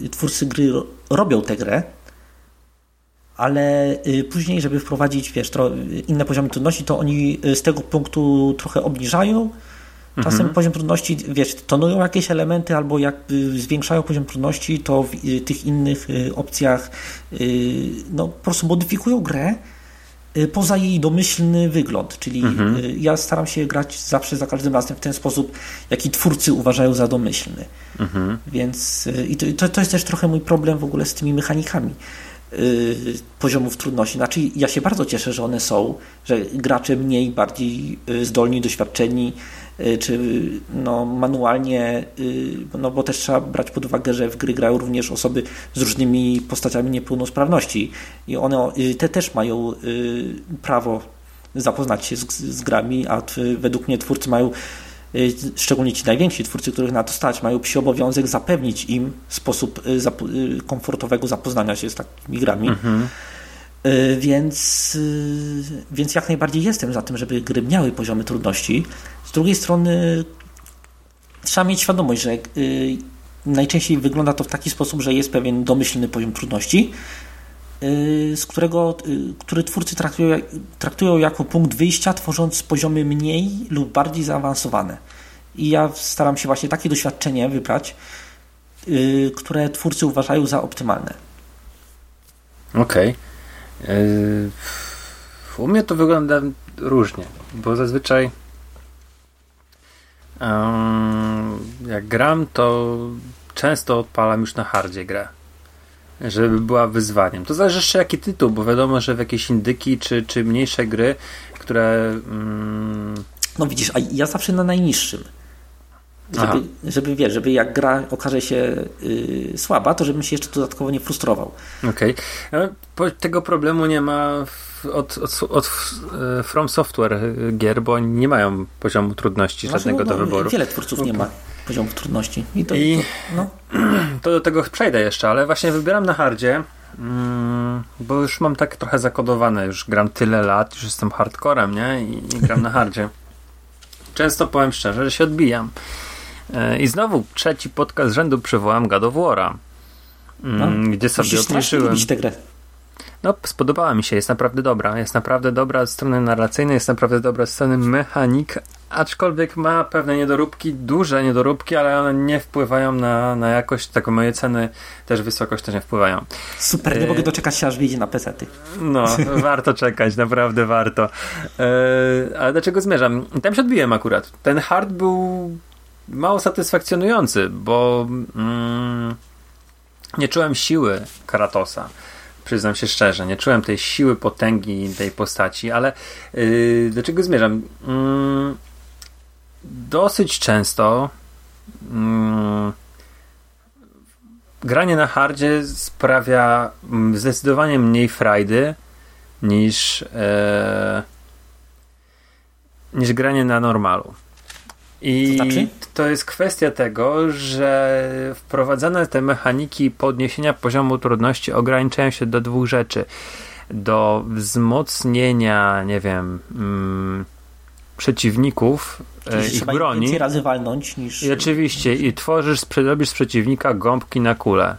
yy, twórcy gry robią tę grę, ale y, później, żeby wprowadzić wiesz, inne poziomy trudności, to oni y, z tego punktu trochę obniżają. Czasem mhm. poziom trudności, wiesz, tonują jakieś elementy albo jakby zwiększają poziom trudności, to w y, tych innych opcjach no, po prostu modyfikują grę poza jej domyślny wygląd. Czyli mhm. ja staram się grać zawsze za każdym razem w ten sposób, jaki twórcy uważają za domyślny. Mhm. Więc i to, to jest też trochę mój problem w ogóle z tymi mechanikami Y, poziomów trudności. Znaczy, ja się bardzo cieszę, że one są, że gracze mniej, bardziej y, zdolni, doświadczeni, y, czy no, manualnie, no bo też trzeba brać pod uwagę, że w gry grają również osoby z różnymi postaciami niepełnosprawności i one te też mają prawo zapoznać się z, z grami, a według mnie twórcy mają Y, szczególnie ci najwięksi twórcy, których na to stać, mają psi obowiązek zapewnić im sposób y, y, komfortowego zapoznania się z takimi grami. Mhm. Więc, więc jak najbardziej jestem za tym, żeby gry miały poziomy trudności. Z drugiej strony trzeba mieć świadomość, że najczęściej wygląda to w taki sposób, że jest pewien domyślny poziom trudności, z którego, który twórcy traktują, traktują jako punkt wyjścia, tworząc poziomy mniej lub bardziej zaawansowane. I ja staram się właśnie takie doświadczenie wybrać, które twórcy uważają za optymalne. Okej. Okay. U mnie to wygląda różnie, bo zazwyczaj jak gram, to często odpalam już na hardzie grę. Żeby była wyzwaniem. To zależy jeszcze jaki tytuł, bo wiadomo, że w jakieś indyki czy, czy mniejsze gry, które. Mm... No widzisz, a ja zawsze na najniższym. Żeby, żeby wiesz, żeby jak gra okaże się yy, słaba, to żebym się jeszcze dodatkowo nie frustrował. Okej. Okay. Tego problemu nie ma od, od, od e, From Software gier, bo nie mają poziomu trudności żadnego no, do wyboru. Wiele twórców nie ma poziomu trudności. I, to, I to, no. to do tego przejdę jeszcze, ale właśnie wybieram na hardzie. Mm, bo już mam tak trochę zakodowane, już gram tyle lat, już jestem hardcorem, nie? I, i gram na hardzie. Często powiem szczerze, że się odbijam. I znowu trzeci podcast z rzędu przywołam God of War'a, mm, no, gdzie sobie obniżyłem. tę grę. No, spodobała mi się, jest naprawdę dobra. Jest naprawdę dobra od strony narracyjnej, jest naprawdę dobra od strony mechanik, aczkolwiek ma pewne niedoróbki, duże niedoróbki, ale one nie wpływają na, na jakość, tak moje ceny też wysokość też nie wpływają. Super, nie e... mogę doczekać się aż wyjdzie na pesety. No, warto czekać, naprawdę warto. E... Ale do czego zmierzam? Tam się odbiłem akurat. Ten hard był mało satysfakcjonujący, bo mm, nie czułem siły Kratosa. Przyznam się szczerze, nie czułem tej siły, potęgi tej postaci, ale yy, do czego zmierzam? Yy, dosyć często yy, granie na hardzie sprawia mm, zdecydowanie mniej frajdy niż, e, niż granie na normalu. I to, znaczy? to jest kwestia tego, że wprowadzane te mechaniki podniesienia poziomu trudności ograniczają się do dwóch rzeczy. Do wzmocnienia, nie wiem, mm, przeciwników, e, ich broni. Więcej razy walnąć niż. I oczywiście, i tworzysz, robisz z przeciwnika gąbki na kulę.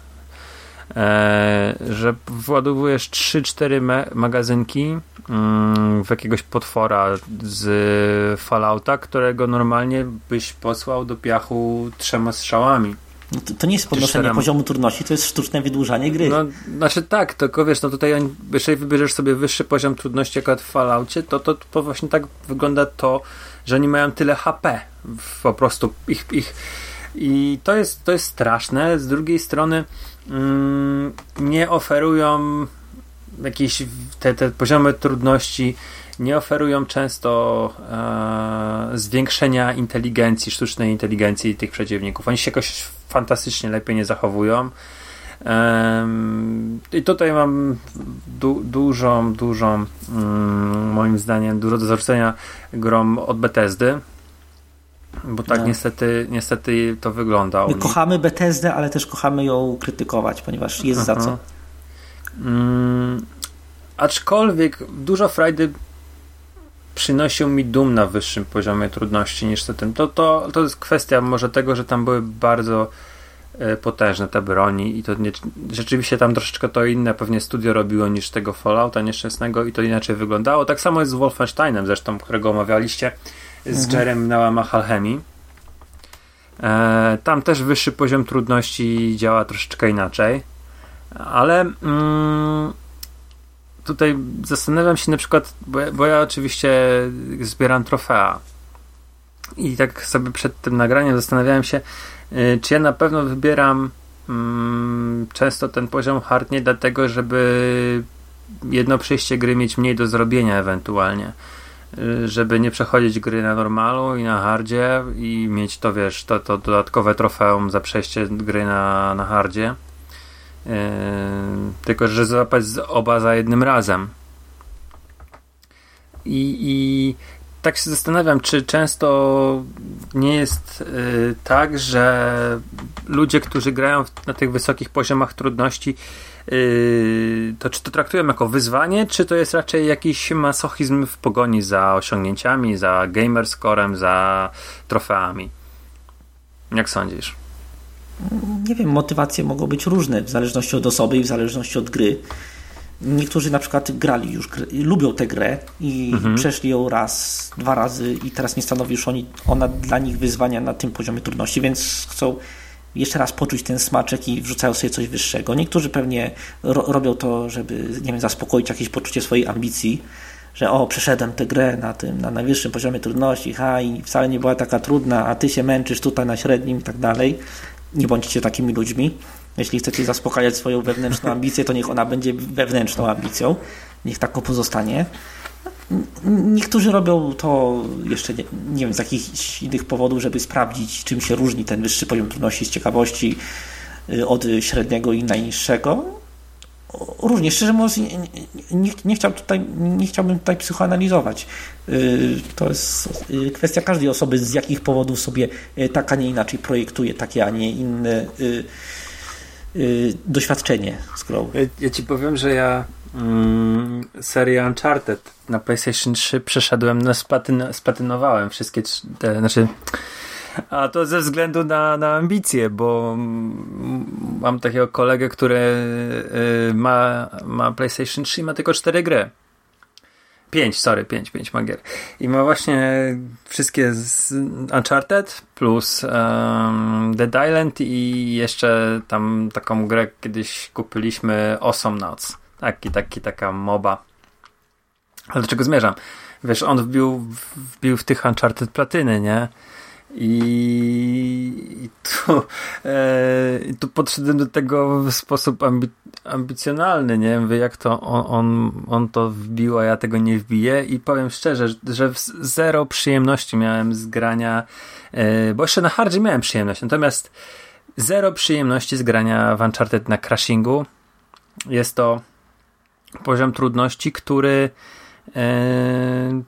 E, że władowujesz 3-4 magazynki mm, w jakiegoś potwora z Fallouta, którego normalnie byś posłał do piachu trzema strzałami. No to, to, nie jest podnoszenie poziomu trudności, to jest sztuczne wydłużanie gry. No, znaczy tak, tylko wiesz, no tutaj jeżeli wybierzesz sobie wyższy poziom trudności jak w Falloutie, to, to, to właśnie tak wygląda to, że oni mają tyle HP. Po prostu ich, ich i to jest, to jest straszne. Z drugiej strony nie oferują jakieś te, te poziomy trudności nie oferują często e, zwiększenia inteligencji, sztucznej inteligencji tych przeciwników. Oni się jakoś fantastycznie lepiej nie zachowują. E, I tutaj mam du, dużą, dużą, mm, moim zdaniem, dużo do zarzucenia grom od Bethesdy. Bo tak no. niestety, niestety to wygląda. My kochamy Bethesdę, ale też kochamy ją krytykować, ponieważ jest za co. Mm, aczkolwiek dużo frajdy przynosił mi dum na wyższym poziomie trudności niż ten. To, to, to jest kwestia może tego, że tam były bardzo e, potężne te broni i to nie, rzeczywiście tam troszeczkę to inne pewnie studio robiło niż tego Fallouta nieszczęsnego i to inaczej wyglądało. Tak samo jest z Wolfensteinem zresztą, którego omawialiście z mhm. Jerem na łamach alchemii. E, tam też wyższy poziom trudności działa troszeczkę inaczej, ale mm, tutaj zastanawiam się na przykład, bo ja, bo ja oczywiście zbieram trofea i tak sobie przed tym nagraniem zastanawiałem się, y, czy ja na pewno wybieram mm, często ten poziom hard nie dlatego, żeby jedno przejście gry mieć mniej do zrobienia ewentualnie żeby nie przechodzić gry na normalu i na hardzie i mieć to, wiesz, to, to dodatkowe trofeum za przejście gry na, na hardzie Yy, tylko, że złapać oba za jednym razem. I, I tak się zastanawiam, czy często nie jest yy, tak, że ludzie, którzy grają na tych wysokich poziomach trudności, to czy to traktują jako wyzwanie, czy to jest raczej jakiś masochizm w pogoni za osiągnięciami, za gamerscorem, za trofeami? Jak sądzisz? Nie wiem, motywacje mogą być różne w zależności od osoby i w zależności od gry. Niektórzy na przykład grali już, lubią tę grę i mhm. przeszli ją raz, dwa razy i teraz nie stanowi już oni, ona dla nich wyzwania na tym poziomie trudności, więc chcą jeszcze raz poczuć ten smaczek i wrzucają sobie coś wyższego. Niektórzy pewnie ro robią to, żeby nie wiem, zaspokoić jakieś poczucie swojej ambicji, że o, przeszedłem tę grę na tym, na najwyższym poziomie trudności, ha, i wcale nie była taka trudna, a ty się męczysz tutaj na średnim i tak dalej. Nie bądźcie takimi ludźmi. Jeśli chcecie zaspokajać swoją wewnętrzną ambicję, to niech ona będzie wewnętrzną ambicją. Niech taką pozostanie. Niektórzy robią to jeszcze nie, nie wiem z jakichś innych powodów, żeby sprawdzić, czym się różni ten wyższy poziom trudności z ciekawości y, od średniego i najniższego. Różnie, szczerze mówiąc, nie, nie, nie, chciał tutaj, nie chciałbym tutaj psychoanalizować. Y, to jest y, kwestia każdej osoby, z jakich powodów sobie tak, a nie inaczej projektuje takie, a nie inne doświadczenie z grą. Ja, ja ci powiem, że ja mm, serię Uncharted na PlayStation 3 przeszedłem, no spatyn, spatynowałem wszystkie te, znaczy a to ze względu na, na ambicje, bo mam takiego kolegę, który y, ma, ma PlayStation 3 i ma tylko 4 gry. 5, sorry, 5, 5 magier. I ma właśnie wszystkie z Uncharted plus um, Dead Island i jeszcze tam taką grę kiedyś kupiliśmy Awesome Nuts. Taki, taki, taka moba. Ale do czego zmierzam? Wiesz, on wbił, wbił w tych Uncharted platyny, nie? I, tu, e, tu podszedłem do tego w sposób ambi ambicjonalny, nie wiem jak to on, on, on to wbił, a ja tego nie wbiję i powiem szczerze, że zero przyjemności miałem z grania, e, bo jeszcze na hardzie miałem przyjemność, natomiast zero przyjemności z grania w Uncharted na crashingu. Jest to poziom trudności, który e,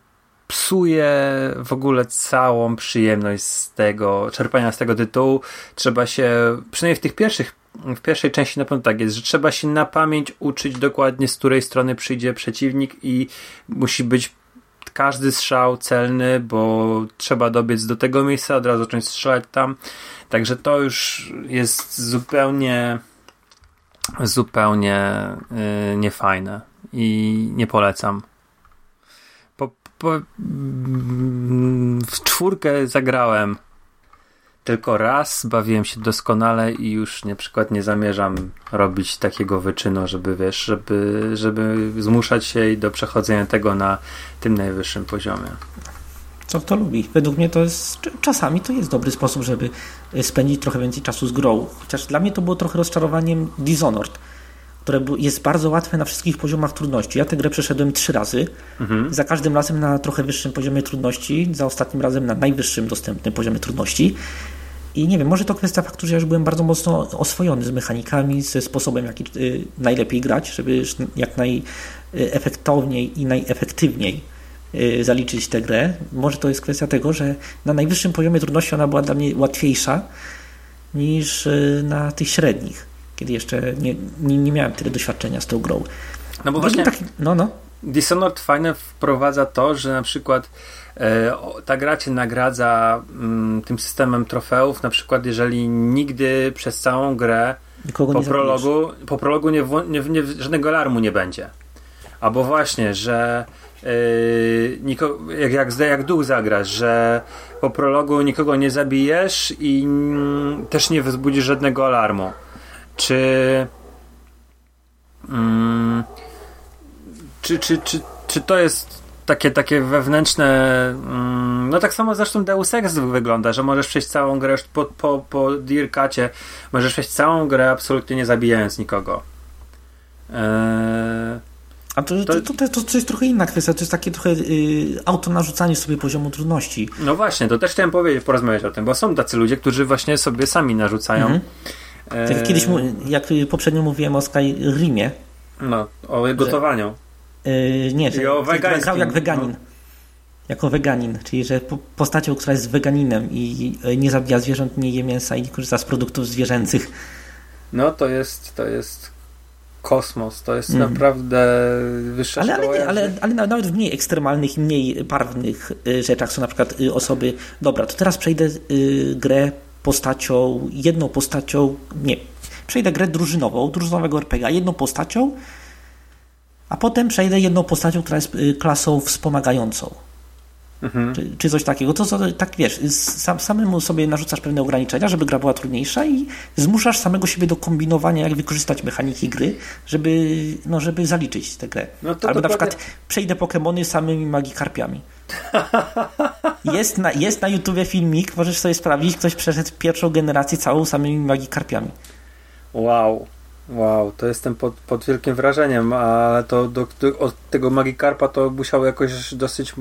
psuje w ogóle całą przyjemność z tego, czerpania z tego tytułu. Trzeba się, przynajmniej w tych pierwszych, w pierwszej części na pewno tak jest, że trzeba się na pamięć uczyć dokładnie z której strony przyjdzie przeciwnik i musi być każdy strzał celny, bo trzeba dobiec do tego miejsca, od razu zacząć strzelać tam. Także to już jest zupełnie zupełnie yy, niefajne i nie polecam. Po, po, w czwórkę zagrałem tylko raz, bawiłem się doskonale i już na przykład nie zamierzam robić takiego wyczynu, żeby wiesz, żeby, żeby zmuszać się do przechodzenia tego na tym najwyższym poziomie. Co kto lubi. Według mnie to jest, czasami to jest dobry sposób, żeby spędzić trochę więcej czasu z grą. Chociaż dla mnie to było trochę rozczarowaniem Dishonored które jest bardzo łatwe na wszystkich poziomach trudności. Ja tę grę przeszedłem trzy razy, mhm. za każdym razem na trochę wyższym poziomie trudności, za ostatnim razem na najwyższym dostępnym poziomie trudności. I nie wiem, może to kwestia faktu, że ja już byłem bardzo mocno oswojony z mechanikami, ze sposobem, jaki y, najlepiej grać, żeby jak najefektowniej i najefektywniej y, zaliczyć tę grę. Może to jest kwestia tego, że na najwyższym poziomie trudności ona była dla mnie łatwiejsza niż y, na tych średnich kiedy jeszcze nie, nie, nie miałem tyle doświadczenia z tą grą. No bo właśnie taki, no, no. Dishonored fajne wprowadza to, że na przykład e, ta gra cię nagradza m, tym systemem trofeów, na przykład jeżeli nigdy przez całą grę Nikogo po, prologu, po prologu nie, nie, nie, żadnego alarmu nie będzie. Albo właśnie, że niko, jak, jak, jak duch zagrasz, że po prologu nikogo nie zabijesz i mm, też nie wzbudzisz żadnego alarmu. Czy, mm, czy, czy, czy, czy to jest takie, takie wewnętrzne. Mm, no tak samo zresztą Deus Ex wygląda, że możesz przejść całą grę po, po, po Dirkacie, możesz przejść całą grę absolutnie nie zabijając nikogo. Eee, A to, to, to, to, to jest trochę inna kwestia, to jest takie trochę y, autonarzucanie sobie poziomu trudności. No właśnie, to też chciałem powiedzieć, porozmawiać o tym, bo są tacy ludzie, którzy właśnie sobie sami narzucają. Mhm. Tak kiedyś, jak poprzednio mówiłem o Skyrimie. No, o gotowaniu. Że, yy, nie, że, o grał jak weganin. No. Jako weganin, czyli że postacią, która jest weganinem i nie zabija zwierząt, nie je mięsa i nie korzysta z produktów zwierzęcych. No to jest, to jest kosmos, to jest mm. naprawdę wyższa ale, ale, ale, ale, nawet w mniej ekstremalnych i mniej barwnych y, rzeczach są na przykład y, osoby, dobra, to teraz przejdę y, grę postacią, jedną postacią, nie, przejdę grę drużynową, drużynowego RPG, jedną postacią, a potem przejdę jedną postacią, która jest klasą wspomagającą. Mhm. Czy, czy, coś takiego. To, to tak wiesz, sam, samemu sobie narzucasz pewne ograniczenia, żeby gra była trudniejsza i zmuszasz samego siebie do kombinowania, jak wykorzystać mechaniki gry, żeby, no, żeby zaliczyć tę grę. No Albo na przykład przejdę Pokémony samymi magikarpiami. jest, na, jest na YouTubie filmik, możesz sobie sprawdzić, ktoś przeszedł pierwszą generację całą samymi magikarpiami. Wow. Wow, to jestem pod, pod wielkim wrażeniem, ale to do, do, od tego Magikarpa to musiał jakoś dosyć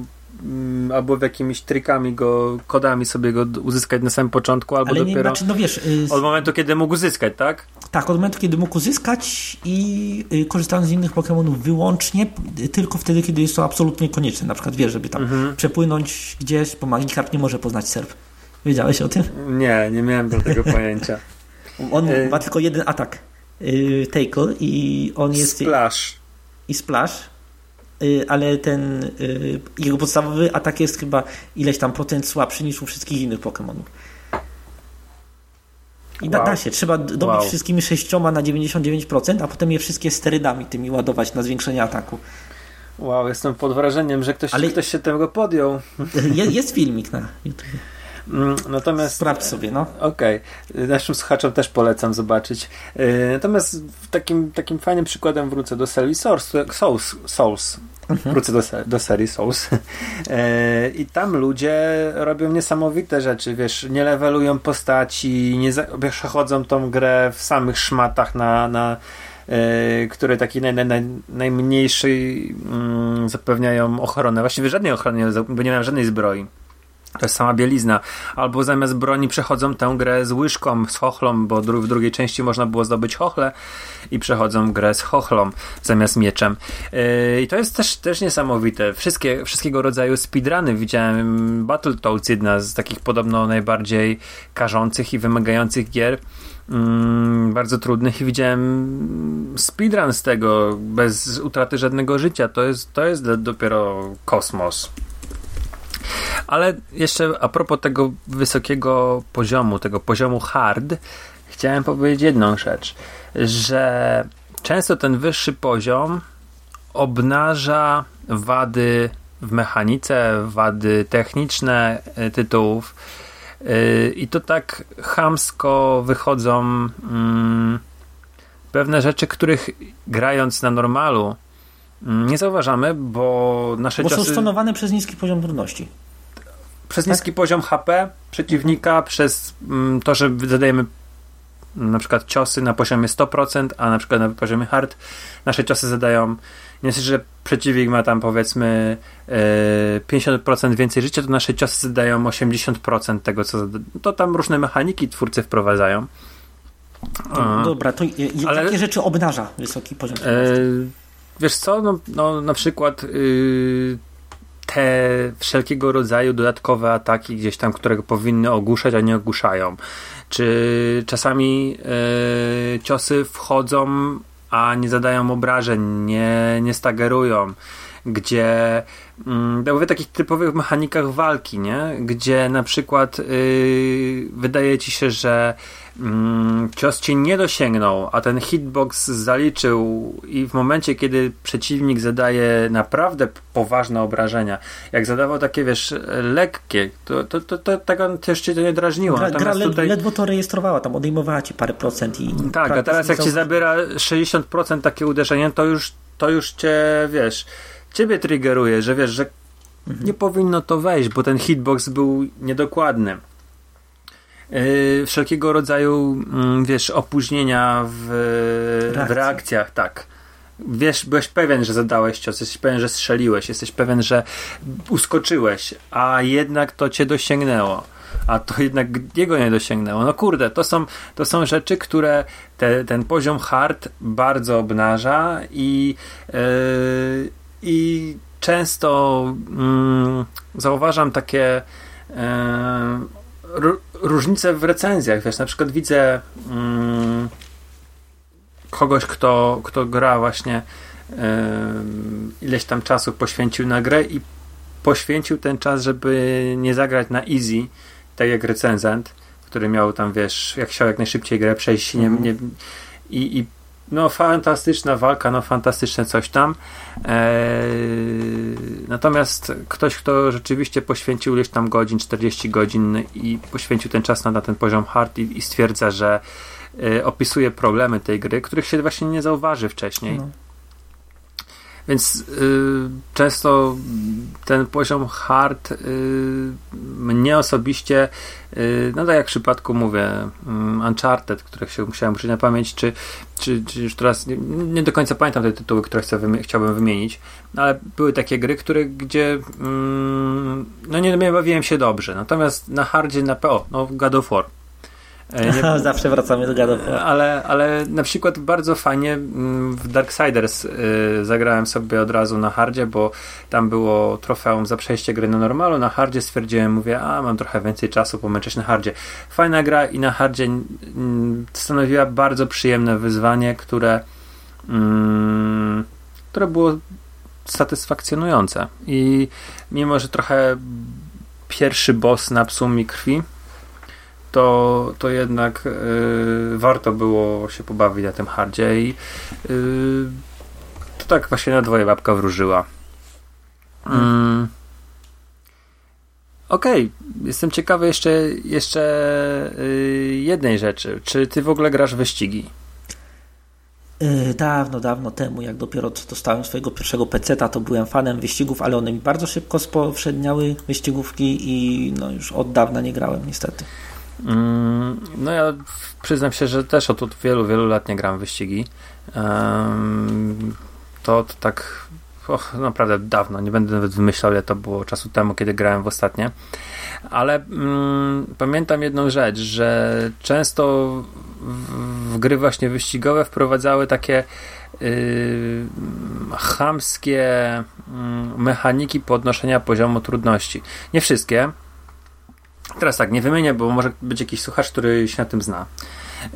Mm, albo jakimiś trikami go, kodami sobie go uzyskać na samym początku, albo Ale nie, dopiero znaczy, no wiesz, y, od momentu, kiedy mógł uzyskać, tak? Tak, od momentu, kiedy mógł uzyskać i y, korzystając z innych Pokémonów wyłącznie, y, tylko wtedy, kiedy jest to absolutnie konieczne. Na przykład wiesz, żeby tam mhm. przepłynąć gdzieś, bo Magikarp nie może poznać serw. Wiedziałeś o tym? Nie, nie miałem do tego pojęcia. On ma tylko jeden atak. Tackle i on jest... Splash. I Splash Y, ale ten y, jego podstawowy atak jest chyba ileś tam procent słabszy niż u wszystkich innych Pokémonów. I da, wow. da, się, trzeba dobić wow. wszystkimi sześcioma na 99%, a potem je wszystkie sterydami tymi ładować na zwiększenie ataku. Wow, jestem pod wrażeniem, że ktoś, Ale ktoś się tego podjął. Jest, jest filmik na YouTube. Mm, natomiast. Sprawdź sobie, no. Okej. Okay. Naszym słuchaczom też polecam zobaczyć. Y, natomiast takim, takim fajnym przykładem wrócę do serii Souls. Souls, Souls. Mhm. Wrócę do, do serii Souls. E, I tam ludzie robią niesamowite rzeczy. Wiesz, nie levelują postaci, nie przechodzą tą grę w samych szmatach na. na e, które taki naj, naj, naj, najmniejszy mm, zapewniają ochronę. Właściwie żadnej ochrony, bo nie mają żadnej zbroi. To jest sama bielizna. Albo zamiast broni przechodzą tę grę z łyżką, z chochlą, bo w drugiej części można było zdobyć chochle i przechodzą grę z chochlą zamiast mieczem. Yy, I to jest też, też niesamowite. Wszystkie, wszystkiego rodzaju speedruny. Widziałem Battletoads, jedna z takich podobno najbardziej karzących i wymagających gier. Mm, bardzo trudnych i widziałem speedrun z tego bez utraty żadnego życia. To jest, to jest dopiero kosmos. Ale jeszcze a propos tego wysokiego poziomu, tego poziomu hard, chciałem powiedzieć jedną rzecz, że często ten wyższy poziom obnaża wady w mechanice, wady techniczne e, tytułów. E, i to tak chamsko wychodzą mm, pewne rzeczy, których grając na normalu nie zauważamy, bo nasze bo są stonowane przez niski poziom trudności przez niski tak? poziom HP przeciwnika, przez mm, to, że zadajemy mm, na przykład ciosy na poziomie 100%, a na przykład na poziomie hard nasze ciosy zadają nie jest, że przeciwnik ma tam powiedzmy yy, e, 50% więcej życia, to nasze ciosy zadają 80% tego, co zada... to tam różne mechaniki twórcy wprowadzają. dobra, to Ale, jakie rzeczy obnaża wysoki poziom? Yy, wiesz co, no, no na przykład yy, te wszelkiego rodzaju dodatkowe ataki gdzieś tam, które powinny ogłuszać, a nie ogłuszają. Czy czasami yy, ciosy wchodzą, a nie zadają obrażeń, nie, nie stagerują gdzie mm, mówię o takich typowych mechanikach walki, nie? gdzie na przykład yy, wydaje ci się, że mm, cios cię nie dosięgnął, a ten hitbox zaliczył i w momencie, kiedy przeciwnik zadaje naprawdę poważne obrażenia, jak zadawał takie, wiesz, lekkie, to, to, to, to tego też cię to nie drażniło. Gra, gra tutaj... ledwo to rejestrowała, tam odejmowała ci parę procent i... Tak, a teraz jak ci zabiera 60% takie uderzenie, to już, to już cię, wiesz ciebie triggeruje, że wiesz, że mhm. nie powinno to wejść, bo ten hitbox był niedokładny. Yy, wszelkiego rodzaju, yy, wiesz, opóźnienia w, w, reakcjach, tak. Wiesz, byłeś pewien, że zadałeś cios, jesteś pewien, że strzeliłeś, jesteś pewien, że uskoczyłeś, a jednak to cię dosięgnęło a to jednak jego nie dosięgnęło. No kurde, to są, to są rzeczy, które te, ten poziom hard bardzo obnaża i yy, i często mm, zauważam takie e, różnice w recenzjach. Wiesz, na przykład widzę mm, kogoś, kto, kto gra właśnie ileś tam czasu poświęcił na grę i poświęcił ten czas, żeby nie zagrać na easy, tak jak recenzent, który miał tam, wiesz, jak chciał jak najszybciej grę przejść nie, nie, i, i no fantastyczna walka, no fantastyczne coś tam. Eee, natomiast ktoś, kto rzeczywiście poświęcił ileś tam godzin, 40 godzin i poświęcił ten czas na, na ten poziom hard i, i stwierdza, że e, opisuje problemy tej gry, których się właśnie nie zauważy wcześniej. No. Więc y, często ten poziom hard y, mnie osobiście, y, no tak jak w przypadku mówię, um, Uncharted, których się musiałem uczyć na pamięć, czy, czy, czy już teraz nie, nie, do końca pamiętam te tytuły, które chcę chciałbym wymienić, ale były takie gry, które gdzie mm, no nie, nie bawiłem się dobrze. Natomiast na hardzie na PO, no God of War nie... Zawsze wracamy do God ale, ale na przykład bardzo fajnie mm, w Darksiders yy, zagrałem sobie od razu na hardzie, bo tam było trofeum za przejście gry na normalu. Na hardzie stwierdziłem, mówię, a mam trochę więcej czasu, pomęczyć na hardzie. Fajna gra i na hardzie stanowiła bardzo przyjemne wyzwanie, które yy, które było satysfakcjonujące. I mimo, że trochę pierwszy boss napsuł mi krwi, to, to jednak y, warto było się pobawić na tym hardzie i y, to tak właśnie na dwoje babka wróżyła. Mm. Okej, okay. jestem ciekawy jeszcze, jeszcze y, jednej rzeczy. Czy ty w ogóle grasz wyścigi? Dawno, dawno temu, jak dopiero dostałem swojego pierwszego peceta, to byłem fanem wyścigów, ale one mi bardzo szybko spowszedniały wyścigówki i no już od dawna nie grałem niestety. Mm, no ja przyznam się, że też od wielu, wielu lat nie gram w wyścigi. To, to tak och, naprawdę dawno, nie będę nawet wymyślał, ile to było czasu temu, kiedy grałem w ostatnie. Ale mm, pamiętam jedną rzecz, że często w, w gry właśnie wyścigowe wprowadzały takie yy, chamskie yy, mechaniki podnoszenia poziomu trudności. Nie wszystkie, Teraz tak, nie wymienię, bo może być jakiś słuchacz, który się na tym zna.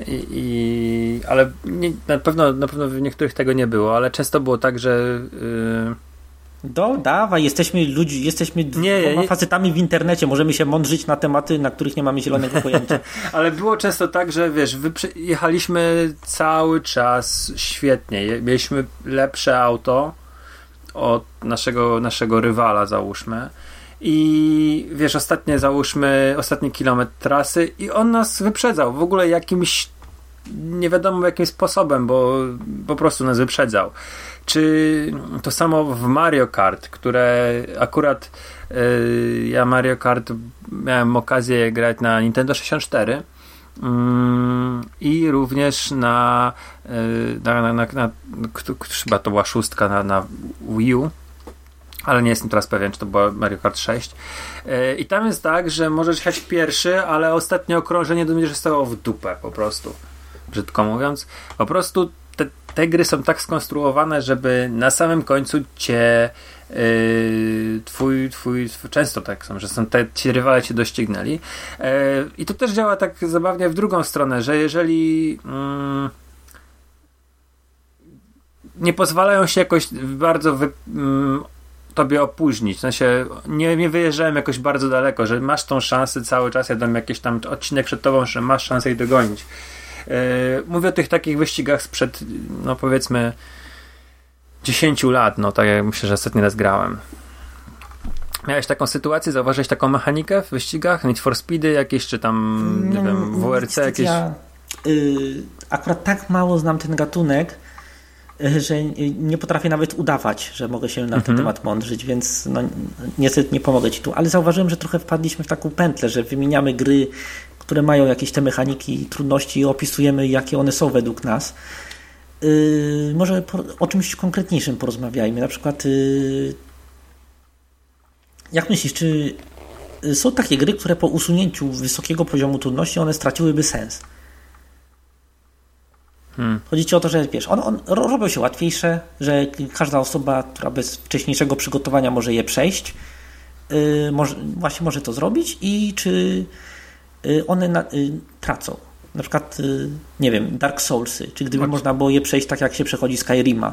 I, i ale nie, na, pewno, na pewno w niektórych tego nie było, ale często było tak, że. Yy... Do, dawaj, jesteśmy ludzi, jesteśmy nie, dwoma nie, facetami w internecie, możemy się mądrzyć na tematy, na których nie mamy zielonego pojęcia. Ale było często tak, że wiesz, jechaliśmy cały czas świetnie, mieliśmy lepsze auto od naszego, naszego rywala, załóżmy i wiesz, ostatnie załóżmy, ostatni kilometr trasy i on nas wyprzedzał w ogóle jakimś nie wiadomo jakim sposobem, bo po prostu nas wyprzedzał. Czy to samo w Mario Kart, które akurat yy, ja Mario Kart miałem okazję grać na Nintendo 64 yy, mm, i również na, yy, na, na, na, na, chyba to była szóstka na, na Wii U ale nie jestem teraz pewien, czy to było Mario Kart 6. E, I tam jest tak, że możesz jechać pierwszy, ale ostatnie okrążenie będziesz stało w dupę po prostu. Brzydko mówiąc. Po prostu te, te gry są tak skonstruowane, żeby na samym końcu cię Yy, twój, twój, często tak są, że są te, ci rywale cię doścignęli. Yy, I to też działa tak zabawnie w drugą stronę, że jeżeli yy, nie pozwalają się jakoś bardzo wy, mm, tobie opóźnić. W sensie nie, nie wyjeżdżałem jakoś bardzo daleko, że masz tą szansę cały czas, jadę jakiś tam odcinek przed tobą, że masz szansę ich dogonić. Yy, mówię o tych takich wyścigach sprzed, no powiedzmy 10 lat, no tak jak myślę, że ostatni raz grałem. Miałeś taką sytuację, zauważyłeś taką mechanikę w wyścigach? Need for Speedy jakieś, czy tam, nie wiem, WRC jakieś? Ja, yy, akurat tak mało znam ten gatunek, że nie potrafię nawet udawać, że mogę się na ten mhm. temat mądrzyć, więc no, niestety nie pomogę Ci tu. Ale zauważyłem, że trochę wpadliśmy w taką pętlę, że wymieniamy gry, które mają jakieś te mechaniki, trudności i opisujemy, jakie one są według nas. Yy, może po, o czymś konkretniejszym porozmawiajmy. Na przykład, yy, jak myślisz, czy są takie gry, które po usunięciu wysokiego poziomu trudności one straciłyby sens? Hmm. Chodzi ci o to, że wiesz, on, on robią się łatwiejsze, że każda osoba, która bez wcześniejszego przygotowania może je przejść, yy, może, właśnie może to zrobić i czy yy, one na, yy, tracą. Na przykład, y, nie wiem, Dark Soulsy, czy gdyby można było je przejść tak, jak się przechodzi Skyrima,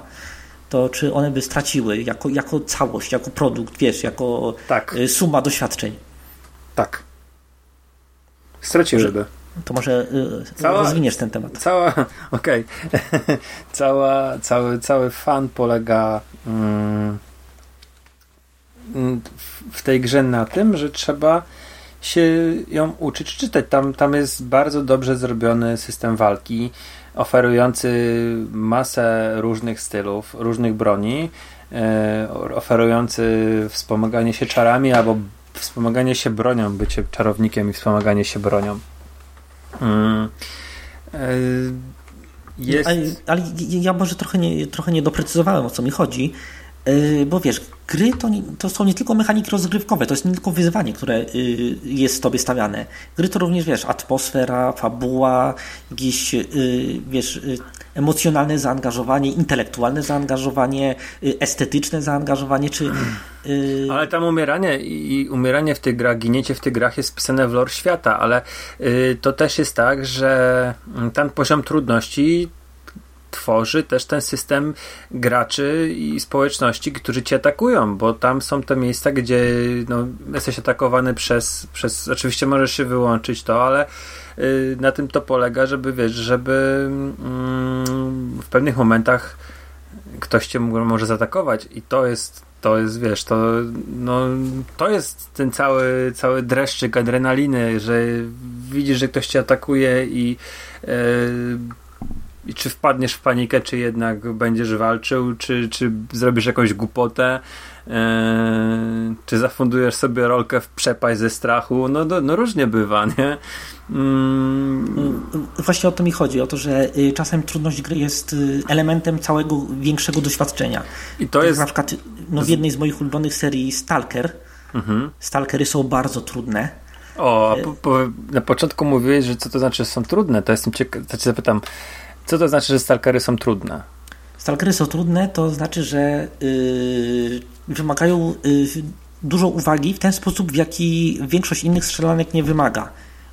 to czy one by straciły jako, jako całość, jako produkt, wiesz, jako tak. Y, suma doświadczeń? Tak. straciłyby. To może cała, rozwiniesz ten temat. Cała, okej. Okay. cała, cały, cały fan polega mm, w tej grze na tym, że trzeba się ją uczyć czytać. Tam, tam jest bardzo dobrze zrobiony system walki, oferujący masę różnych stylów, różnych broni, e, oferujący wspomaganie się czarami albo wspomaganie się bronią, bycie czarownikiem i wspomaganie się bronią. Mm. E, jest... Ale, ale, ja może trochę nie, trochę nie doprecyzowałem o co mi chodzi, bo wiesz, gry to, nie, to są nie tylko mechaniki rozgrywkowe, to jest nie tylko wyzwanie, które y, jest tobie stawiane. Gry to również, wiesz, atmosfera, fabuła, jakieś, y, wiesz, emocjonalne zaangażowanie, intelektualne zaangażowanie, estetyczne zaangażowanie, czy... Ale tam umieranie i umieranie w tych grach, giniecie w tych grach jest wpisane w lore świata, ale to też jest tak, że mm, ten poziom trudności tworzy też ten system graczy i społeczności, którzy cię atakują, bo tam są te miejsca, gdzie no, jesteś atakowany przez, przez. Oczywiście możesz się wyłączyć to, ale y, na tym to polega, żeby wiesz, żeby mm, w pewnych momentach ktoś cię może zaatakować i to jest to jest, wiesz, to, no, to jest ten cały, cały dreszczyk adrenaliny, że widzisz, że ktoś cię atakuje i yy, i czy wpadniesz w panikę, czy jednak będziesz walczył, czy, czy zrobisz jakąś głupotę, e, czy zafundujesz sobie rolkę w przepaść ze strachu. No, no, no różnie bywa, nie? Mm. Właśnie o to mi chodzi, o to, że y, czasem trudność gry jest y, elementem całego większego doświadczenia. I to tak jest. Na przykład no, w jednej z moich ulubionych serii Stalker. Mhm. Stalkery są bardzo trudne. O, a po, po, na początku mówiłeś, że co to znaczy, że są trudne. To jestem ciekaw, to cię zapytam, co to znaczy, że stalkery są trudne? Stalkery są trudne, to znaczy, że yy, wymagają yy, dużo uwagi w ten sposób, w jaki większość innych strzelanek nie wymaga.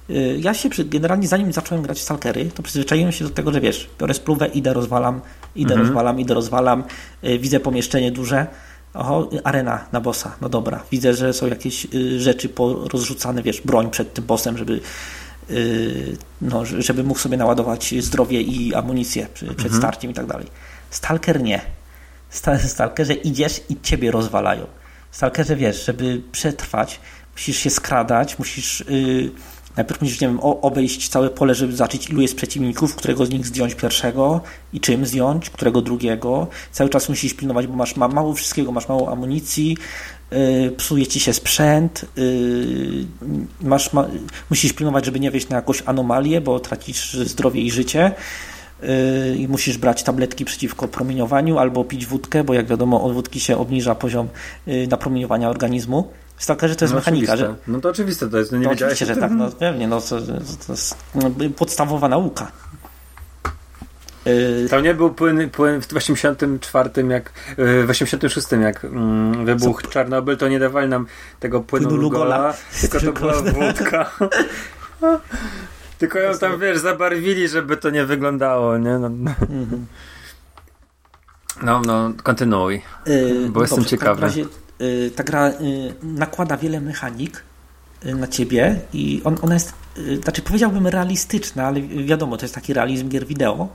Yy, ja się przy, generalnie zanim zacząłem grać w Stalkery, to przyzwyczaiłem się do tego, że wiesz, biorę spluwę, idę, rozwalam, idę, mhm. rozwalam, idę, rozwalam, yy, widzę pomieszczenie duże, Oho, arena na bossa, no dobra. Widzę, że są jakieś y, rzeczy rozrzucane, wiesz, broń przed tym bossem, żeby Y, no, żeby mógł sobie naładować zdrowie i amunicję przed mhm. starciem i tak dalej. Stalker nie. Stalkerze idziesz i ciebie rozwalają. Stalkerze wiesz, żeby przetrwać, musisz się skradać, musisz yy, najpierw musisz, nie wiem, obejść całe pole, żeby zobaczyć ilu jest przeciwników, którego z nich zdjąć pierwszego i czym zdjąć, którego drugiego. Cały czas musisz pilnować, bo masz mało wszystkiego, masz mało amunicji, Y, psuje ci się sprzęt, y, masz, ma, musisz pilnować, żeby nie wejść na jakąś anomalię, bo tracisz zdrowie i życie y, i musisz brać tabletki przeciwko promieniowaniu albo pić wódkę, bo jak wiadomo od wódki się obniża poziom napromieniowania organizmu. Jest że to jest no mechanika. Że... No to oczywiste to jest, no nie to Oczywiście, że tak, no pewnie, no to, to jest no, podstawowa nauka. Yy, Tam nie był płyn, płyn w 84, jak, yy, w 86, jak mm, wybuchł Co? Czarnobyl, to nie dawali nam tego płynu, płynu Lugola, tylko to była wódka. tylko ją tam, wiesz, zabarwili, żeby to nie wyglądało, nie? No, mhm. no, no kontynuuj, yy, bo no jestem dobrze, ciekawy. W razie, yy, ta gra yy, nakłada wiele mechanik na ciebie i on, ona jest, znaczy powiedziałbym realistyczna, ale wiadomo, to jest taki realizm gier wideo,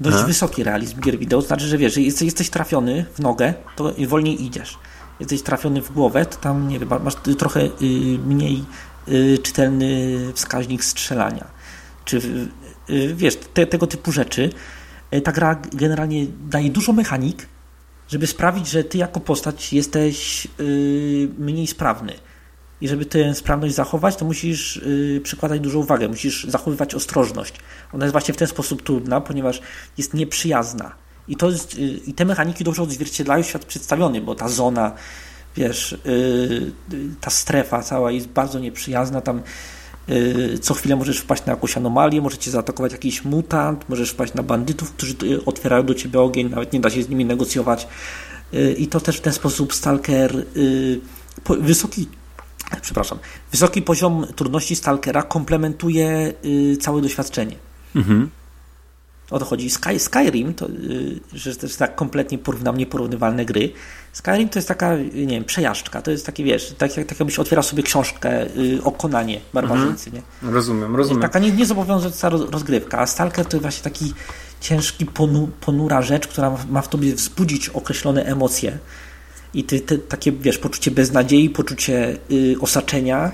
dość A? wysoki realizm gier wideo. Znaczy, że wiesz, że jesteś, trafiony w nogę, to wolniej idziesz. Jesteś trafiony w głowę, to tam, nie wiem, masz trochę y, mniej y, czytelny wskaźnik strzelania. Czy y, wiesz, te, tego typu rzeczy. Ta gra generalnie daje dużo mechanik, żeby sprawić, że ty jako postać jesteś mniej sprawny. I żeby tę sprawność zachować, to musisz yy, przykładać dużą uwagę, musisz zachowywać ostrożność. Ona jest właśnie w ten sposób trudna, ponieważ jest nieprzyjazna. I, to jest, yy, i te mechaniki dobrze odzwierciedlają świat przedstawiony, bo ta zona, wiesz, yy, ta strefa cała jest bardzo nieprzyjazna. Tam y, co chwilę możesz wpaść na jakąś anomalię, możecie zaatakować jakiś mutant, możesz wpaść na bandytów, którzy y, otwierają do ciebie ogień, nawet nie da się z nimi negocjować. Y, I to też w ten sposób Stalker wysoki przepraszam, wysoki poziom trudności Stalkera komplementuje y, całe doświadczenie. Mhm. O to chodzi. Sky, Skyrim, to, że to jest tak kompletnie porównam, nieporównywalne gry. Skyrim to jest taka, nie wiem, przejażdżka. To jest takie, wiesz, tak, tak jakbyś otwierał sobie książkę o Konanie barbarzyńcy, nie? Rozumiem, rozumiem. Taka nie, niezobowiązująca rozgrywka. A Stalker to jest właśnie taki ciężki, ponu, ponura rzecz, która ma w tobie wzbudzić określone emocje. I ty, ty takie, wiesz, poczucie beznadziei, poczucie y, osaczenia,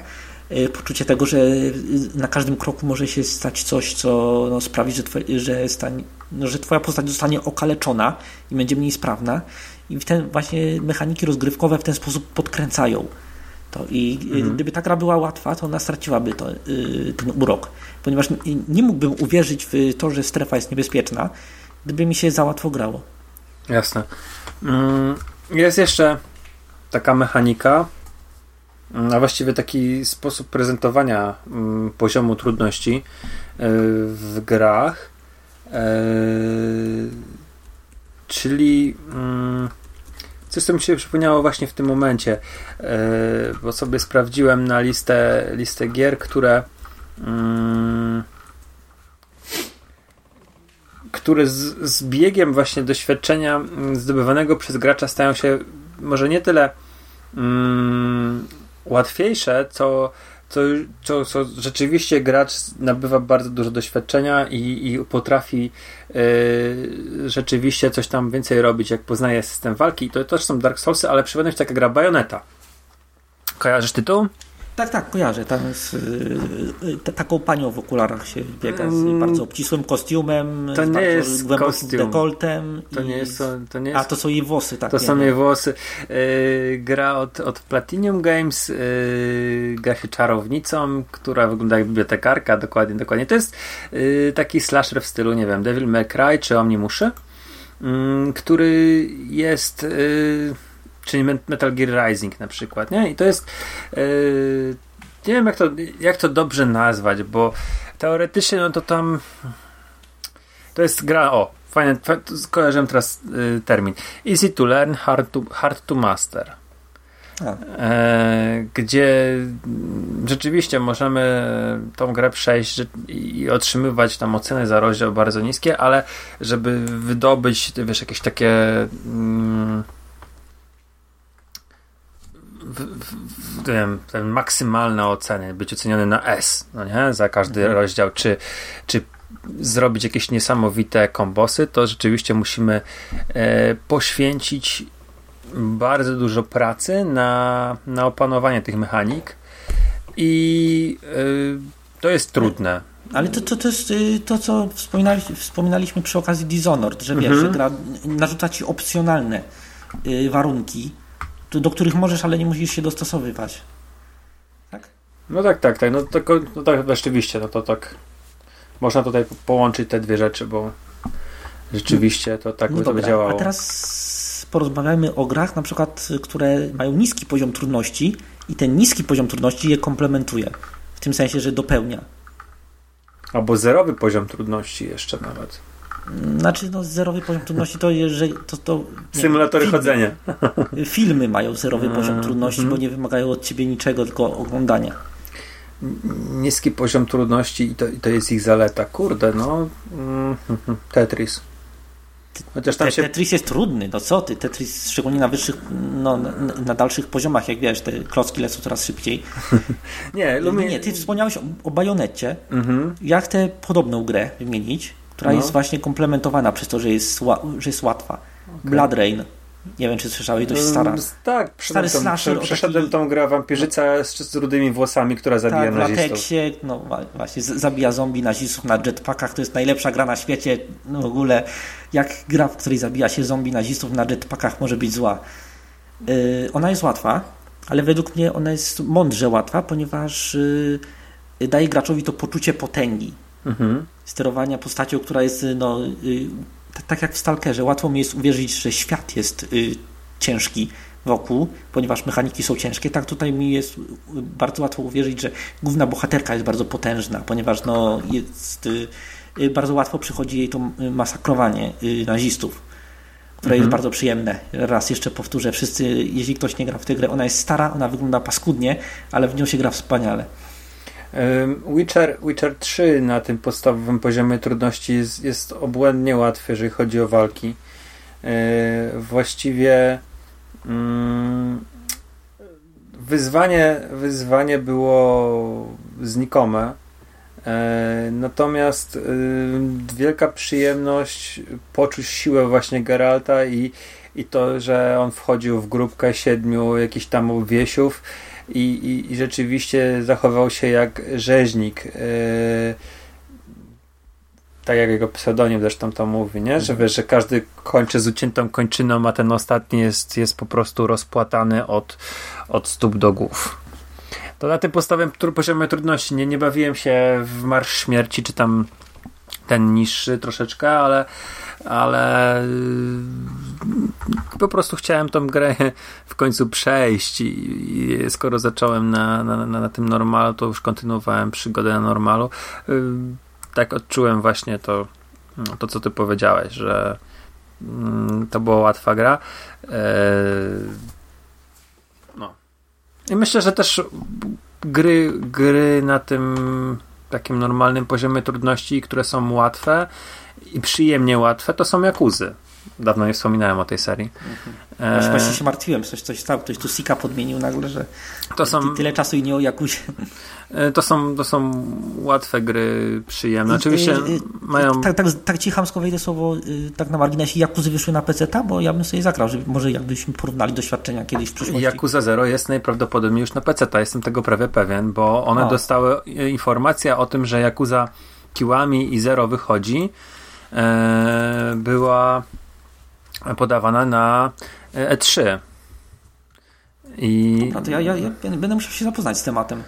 y, poczucie tego, że y, na każdym kroku może się stać coś, co no, sprawi, że, twoje, że, stań, no, że twoja postać zostanie okaleczona i będzie mniej sprawna. I ten właśnie mechaniki rozgrywkowe w ten sposób podkręcają. To I y, mhm. gdyby ta gra była łatwa, to ona straciłaby to, y, ten urok. Ponieważ nie mógłbym uwierzyć w to, że strefa jest niebezpieczna, gdyby mi się za łatwo grało. Jasne. Mm, jest jeszcze taka mechanika, mm, a właściwie taki sposób prezentowania mm, poziomu trudności y, w grach. Czyli Coś, co mi się przypomniało właśnie w tym momencie, yy, bo sobie sprawdziłem na listę, listę gier, które które z, z biegiem właśnie doświadczenia mm, zdobywanego przez gracza stają się może nie tyle yy, łatwiejsze, co co, co, co rzeczywiście gracz nabywa bardzo dużo doświadczenia i, i potrafi yy, rzeczywiście coś tam więcej robić, jak poznaje system walki. To też są Dark Soulsy, ale przypomnę taka gra Bayonetta. Kojarzysz tytuł? Tak, tak, kojarzę. Tam z y, taką panią w okularach się biega z mm. bardzo obcisłym kostiumem, to z nie jest kostium. dekoltem. To nie jest, to, nie jest... A, to są jej włosy, tak. To są jej włosy. Yy, gra od, od Platinum Games, yy, gra się czarownicą, która wygląda jak bibliotekarka, dokładnie, dokładnie. To jest yy, taki slasher w stylu, nie wiem, Devil May Cry czy Omnimuszy, mm, który jest y, czyli Metal Gear Rising na przykład, nie? I to jest yy, nie wiem jak to, jak to dobrze nazwać, bo teoretycznie no to tam to jest gra, o fajnie, kojarzę teraz yy, termin. Easy to learn, hard to, hard to master. E, gdzie rzeczywiście możemy tą grę przejść i otrzymywać tam oceny za rozdział bardzo niskie, ale żeby wydobyć wiesz, jakieś takie mm, w, wiem, ten maksymalne oceny, być oceniony na S, no nie? Za każdy mhm. rozdział, czy, czy zrobić jakieś niesamowite kombosy, to rzeczywiście musimy e, poświęcić bardzo dużo pracy na, na opanowanie tych mechanik i e, to jest trudne. Ale to, to, y, to, co wspominaliśmy, wspominaliśmy przy okazji Dishonored, że wiesz, mhm. że gra narzuca ci opcjonalne y, warunki, do których możesz, ale nie musisz się dostosowywać. Tak? No tak, tak, tak. No, to, no tak, rzeczywiście, no to tak. Można tutaj połączyć te dwie rzeczy, bo rzeczywiście to tak no by dobra, to działało. A teraz porozmawiajmy o grach, na przykład, które mają niski poziom trudności i ten niski poziom trudności je komplementuje. W tym sensie, że dopełnia. Albo zerowy poziom trudności jeszcze nawet. Znaczy, no, zerowy poziom trudności to jeżeli to, to nie, Symulatory filmy, chodzenia. Filmy mają zerowy poziom mm, trudności, bo mhm. nie wymagają od ciebie niczego, tylko oglądania. Niski poziom trudności i to, i to jest ich zaleta. Kurde, no. Mm, Tetris. Chociaż tam się... Tetris jest trudny, no co ty? Tetris szczególnie na wyższych, no, na, na dalszych poziomach, jak wiesz, te klocki lecą coraz szybciej. nie, Lumie... nie, ty wspomniałeś o, o bajonecie. Mhm. Ja chcę podobną grę wymienić która no. jest właśnie komplementowana przez to, że jest, że jest łatwa. Okay. Blood Rain. Nie wiem, czy słyszałeś, dość stara. Um, tak, stary tą, slasher. Przeszedłem taki... tą grę wampirzyca z, z rudymi włosami, która zabija tak, nazistów. Tak, lateksie, no właśnie, zabija zombie nazistów na jetpackach. To jest najlepsza gra na świecie. No w ogóle, jak gra, w której zabija się zombie nazistów na jetpackach może być zła. Yy, ona jest łatwa, ale według mnie ona jest mądrze łatwa, ponieważ yy, daje graczowi to poczucie potęgi mhm. Sterowania postacią, która jest no, y, tak jak w Stalkerze. Łatwo mi jest uwierzyć, że świat jest y, ciężki wokół, ponieważ mechaniki są ciężkie. Tak tutaj mi jest y, bardzo łatwo uwierzyć, że główna bohaterka jest bardzo potężna, ponieważ no, jest, bardzo łatwo przychodzi jej to masakrowanie nazistów które mhm. jest bardzo przyjemne. Raz jeszcze powtórzę, wszyscy, jeśli ktoś nie gra w tę grę, ona jest stara, ona wygląda paskudnie, ale w nią się gra wspaniale. Witcher, Witcher 3 na tym podstawowym poziomie trudności jest, jest obłędnie łatwy, jeżeli chodzi o walki. Właściwie mm, wyzwanie, wyzwanie było znikome. Natomiast wielka przyjemność poczuć siłę właśnie Geralta i, i to, że on wchodził w grupkę siedmiu jakichś tam obwiesiów i, i, i rzeczywiście zachował się jak rzeźnik. Yy, tak jak jego pseudonim zresztą to mówi, nie? Że wiesz, że każdy kończy z uciętą kończyną, a ten ostatni jest, jest po prostu rozpłatany od, od stóp do głów. To na tym podstawowym poziomie trudności nie, nie bawiłem się w Marsz Śmierci, czy tam ten niższy troszeczkę, ale ale y, po prostu chciałem tą grę w końcu przejść i, skoro zacząłem na, na, na, tym normalu, to już kontynuowałem przygodę na normalu. Y, tak odczułem właśnie to, to co ty powiedziałeś, że mm, to była łatwa gra. E, no. I myślę, że też gry, gry na tym takim normalnym poziomie trudności, które są łatwe, i przyjemnie łatwe, to są Jakuzy. Dawno nie wspominałem o tej serii. Mhm. E... Właśnie się martwiłem, coś, coś stało, ktoś tu Sika podmienił nagle, że to są... tyle czasu i nie o Jakuzie. E, to są, to są łatwe gry, przyjemne. Oczywiście i, mają... Tak, tak, tak ci chamsko wejdę słowo, y, tak na marginesie, Jakuzy wyszły na PC, bo ja bym sobie zagrał, że może jakbyśmy porównali doświadczenia kiedyś w przyszłości. Yakuza Zero jest najprawdopodobniej już na PC, jestem tego prawie pewien, bo one dostały informację o tym, że Yakuza Kiłami i Zero wychodzi E, była podawana na E3. I... Dobra, to ja, ja, ja będę musiał się zapoznać z tematem.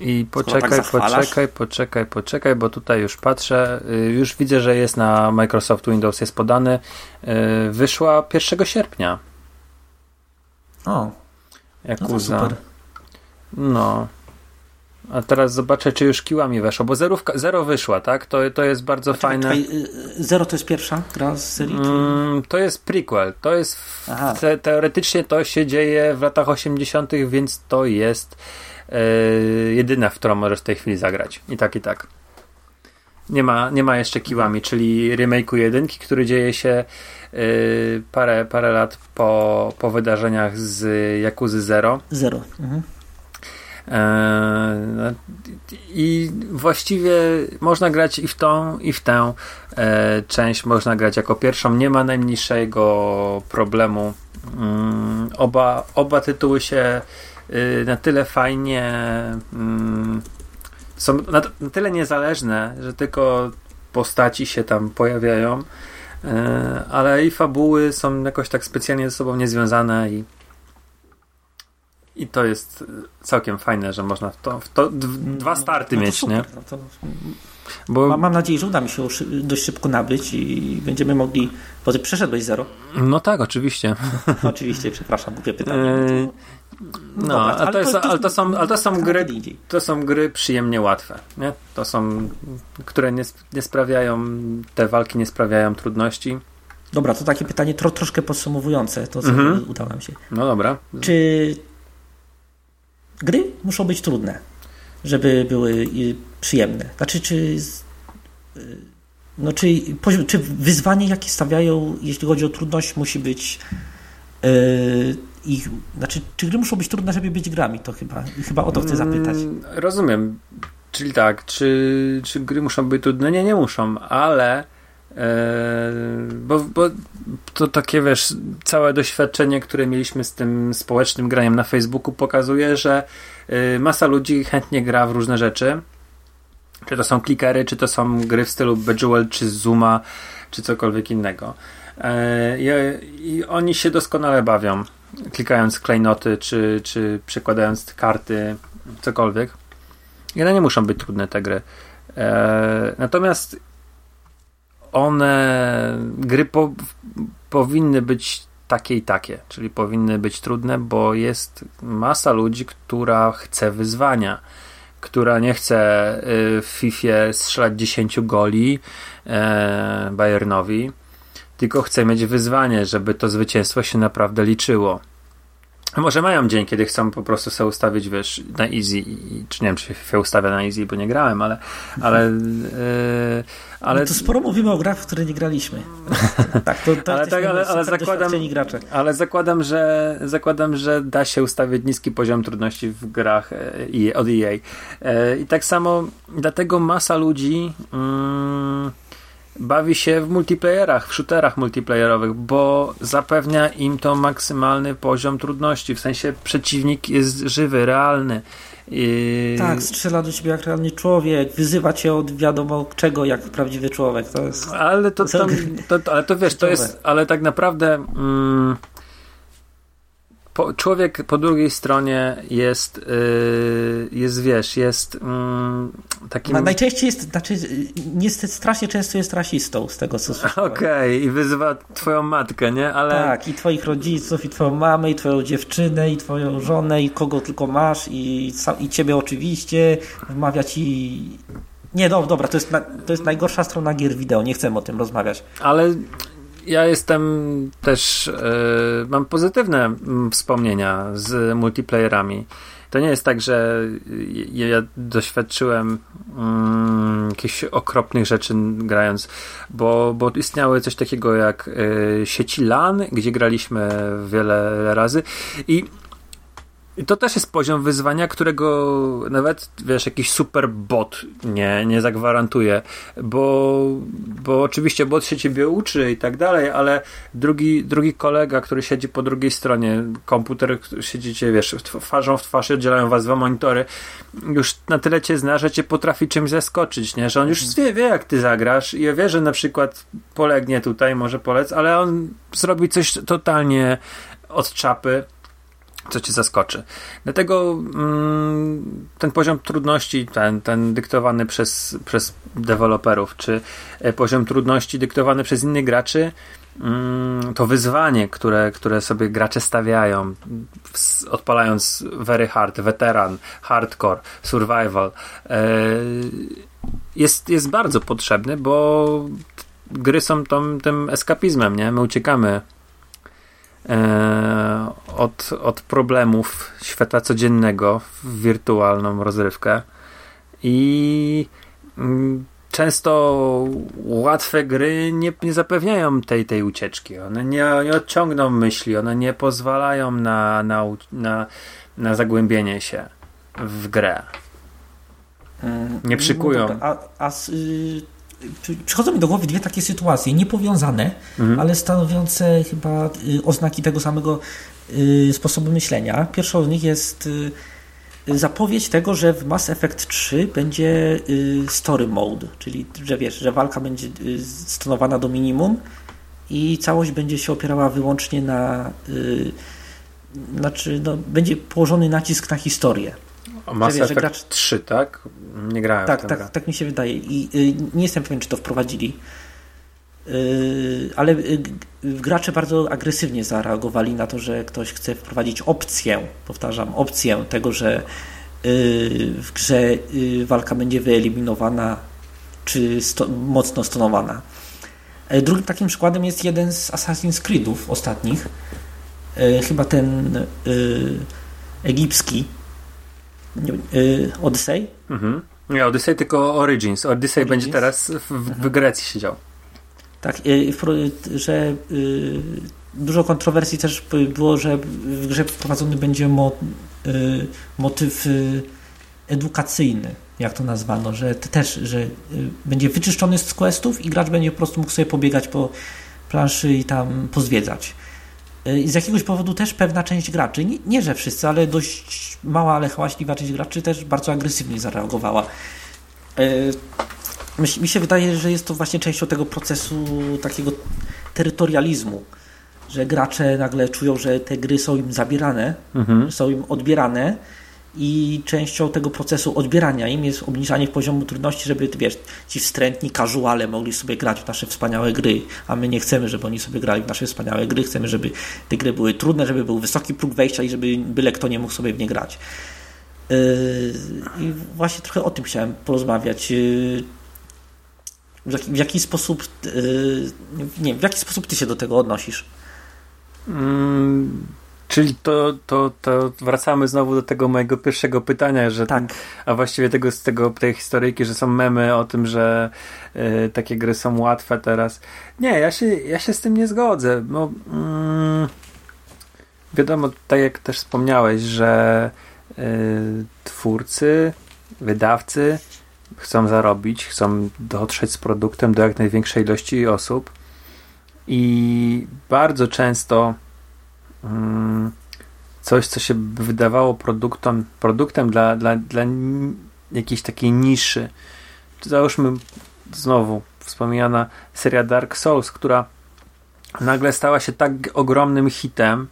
I tak poczekaj, tak poczekaj, poczekaj, poczekaj, bo tutaj już patrzę. Y, już widzę, że jest na Microsoft Windows, jest podany. Y, wyszła 1 sierpnia. O. Yakuza. No, no. A teraz zobaczę, czy już kiłami weszło, bo zerówka, zero wyszła, tak? To, to jest bardzo fajne. Czekaj, y, zero to jest pierwsza gra z serii? Mm, to jest prequel. To jest. Te, teoretycznie to się dzieje w latach 80., więc to jest yy, jedyna, w którą możesz w tej chwili zagrać. I tak, i tak. Nie ma, nie ma jeszcze kiłami, czyli remake'u jedynki, który dzieje się yy, parę, parę lat po, po wydarzeniach z Jakuzy Zero. Zero. Mhm. E, I właściwie można grać i w tą, i w tę e, część można grać jako pierwszą. Nie ma najmniejszego problemu. Mm, oba, oba tytuły się y, na tyle fajnie mm, są na, tyle niezależne, że tylko postaci się tam pojawiają, e, ale i fabuły są jakoś tak specjalnie ze sobą niezwiązane i i to jest całkiem fajne, że można w to, w to dwa no, starty no, no mieć, super. nie? No to, Bo... Mam nadzieję, że uda mi się dość szybko nabyć i będziemy mogli. Bo ty przeszedłeś zero? No tak, oczywiście. oczywiście, przepraszam, głupie pytanie. Eee, no, no dobra, ale, to jest, ale to są, ale to są gry, to są gry przyjemnie łatwe, nie? To są, które nie, nie sprawiają, te walki nie sprawiają trudności. Dobra, to takie pytanie tro, troszkę podsumowujące, to co mhm. udało się. No dobra. Czy gry muszą być trudne, żeby były przyjemne. Znaczy, czy, y, no, czy, czy wyzwanie, jakie stawiają, jeśli chodzi o trudność, musi być yy, ich, znaczy, czy gry muszą być trudne, żeby być grami? To chyba, chyba o to chcę zapytać. Mm, rozumiem. Czyli tak, czy, czy gry muszą być trudne? Nie, nie muszą, ale bo, bo to takie, wiesz, całe doświadczenie, które mieliśmy z tym społecznym graniem na Facebooku pokazuje, że e, masa ludzi chętnie gra w różne rzeczy. Czy to są klikery, czy to są gry w stylu Bejeweled, czy Zuma, czy cokolwiek innego. E, I, I, oni się doskonale bawią, klikając klejnoty, czy, czy przekładając karty, cokolwiek. I one nie muszą być trudne, te gry. Natomiast one, gry po, powinny być takie i takie, czyli powinny być trudne, bo jest masa ludzi, która chce wyzwania, która nie chce y, w FIFA strzelać 10 goli e, Bayernowi, tylko chce mieć wyzwanie, żeby to zwycięstwo się naprawdę liczyło. A może mają dzień, kiedy chcą po prostu sobie ustawić, wiesz, na easy, i, czy nie wiem, czy się ustawia na easy, bo nie grałem, ale ale, yy, ale... No to sporo mówimy o grach, w które nie graliśmy. tak, to, to ale, tak, ale, ale zakładam, ale zakładam, że zakładam, że da się ustawić niski poziom trudności w grach e, od EA. E, I tak samo dlatego masa ludzi mm, bawi się w multiplayerach, w shooterach multiplayerowych, bo zapewnia im to maksymalny poziom trudności. W sensie przeciwnik jest żywy, realny. I... Tak, strzela do ciebie jak realny człowiek, wyzywa cię od wiadomo czego, jak prawdziwy człowiek. To jest... Ale to, tam, to, ale to wiesz, to jest, ale tak naprawdę. Mm, po, człowiek po drugiej stronie jest, yy, jest wiesz, jest yy, takim... najczęściej jest, znaczy niestety strasznie często jest rasistą z tego co słyszałem. Okej, okay, i wyzywa twoją matkę, nie? Ale... Tak, i twoich rodziców, i twoją mamę, i twoją dziewczynę, i twoją żonę, i kogo tylko masz, i, i ciebie oczywiście, wmawia ci... Nie, no, dobra, to jest, na, to jest najgorsza strona gier wideo, nie chcemy o tym rozmawiać. Ale ja jestem też, e, mam pozytywne mm, wspomnienia z multiplayerami. To nie jest tak, że ja doświadczyłem um, jakichś okropnych rzeczy grając, bo, bo istniały coś takiego jak y, sieci LAN, gdzie graliśmy wiele razy i i to też jest poziom wyzwania, którego nawet, wiesz, jakiś super bot nie, nie zagwarantuje, bo, bo oczywiście bot się ciebie uczy i tak dalej, ale drugi, drugi kolega, który siedzi po drugiej stronie, komputer, siedzicie, wiesz, twarzą w twarz oddzielają was dwa monitory, już na tyle cię zna, że cię potrafi czymś zaskoczyć, nie? Że on już wie, wie jak ty zagrasz i wie, że na przykład polegnie tutaj, może polec, ale on zrobi coś totalnie od czapy co cię zaskoczy. Dlatego mm, ten poziom trudności, ten, ten dyktowany przez, przez deweloperów, czy e, poziom trudności dyktowany przez innych graczy, mm, to wyzwanie, które, które sobie gracze stawiają, odpalając very hard, veteran, hardcore, survival, e, jest, jest bardzo potrzebny, bo gry są tą, tym eskapizmem, nie? My uciekamy od, od problemów świata codziennego w wirtualną rozrywkę i mm, często łatwe gry nie, nie zapewniają tej, tej ucieczki. One nie, nie odciągną myśli, one nie pozwalają na, na, na, na zagłębienie się w grę. Mm, nie przykują. No a, a przychodzą mi do głowy dwie takie sytuacje, niepowiązane, mhm. ale stanowiące chyba y, oznaki tego samego y, sposobu myślenia. Pierwszą z nich jest y, zapowiedź tego, że w Mass Effect 3 będzie story mode, czyli że wiesz, że walka będzie stonowana do minimum i całość będzie się opierała wyłącznie na znaczy no, będzie położony nacisk na historię. Mass Effect gracz... 3, tak? Nie grałem tak, tak, tak mi się wydaje. I y, nie jestem pewien, czy to wprowadzili. Y, ale y, gracze bardzo agresywnie zareagowali na to, że ktoś chce wprowadzić opcję, powtarzam, opcję tego, że w grze walka będzie wyeliminowana czy sto, mocno stonowana. E, drugim takim przykładem jest jeden z Assassin's Creedów ostatnich. E, chyba ten egipski, Yy, Odyssey? Mhm. Nie, Odyssey tylko Origins. Odyssey Origins? będzie teraz w, w. Grecji siedział. Tak, yy, że yy, dużo kontrowersji też było, że w grze wprowadzony będzie mo, motyw edukacyjny, jak to nazwano, że też, że będzie wyczyszczony z questów i gracz będzie po prostu mógł sobie pobiegać po planszy i tam pozwiedzać. I z jakiegoś powodu też pewna część graczy, nie, nie, że wszyscy, ale dość mała, ale hałaśliwa część graczy też bardzo agresywnie zareagowała. E, mi się wydaje, że jest to właśnie częścią tego procesu takiego terytorializmu, że gracze nagle czują, że te gry są im zabierane, mhm. są im odbierane i częścią tego procesu odbierania im jest obniżanie poziomu trudności, żeby wiesz, ci wstrętni casuale mogli sobie grać w nasze wspaniałe gry, a my nie chcemy, żeby oni sobie grali w nasze wspaniałe gry, chcemy, żeby te gry były trudne, żeby był wysoki próg wejścia i żeby byle kto nie mógł sobie w nie grać. Yy, I właśnie trochę o tym chciałem porozmawiać. Yy, w jaki, w jaki sposób yy, nie w jaki sposób ty się do tego odnosisz? Mm Czyli to, to, to wracamy znowu do tego mojego pierwszego pytania, że tak. ten, a właściwie tego, z tego, tej historyjki, że są memy o tym, że y, takie gry są łatwe teraz. Nie, ja się, ja się z tym nie zgodzę. No, mm, wiadomo, tak jak też wspomniałeś, że y, twórcy, wydawcy chcą zarobić, chcą dotrzeć z produktem do jak największej ilości osób i bardzo często coś, co się wydawało produktem, produktem dla, dla, dla jakiejś takiej niszy. Załóżmy znowu wspomniana seria Dark Souls, która nagle stała się tak ogromnym hitem.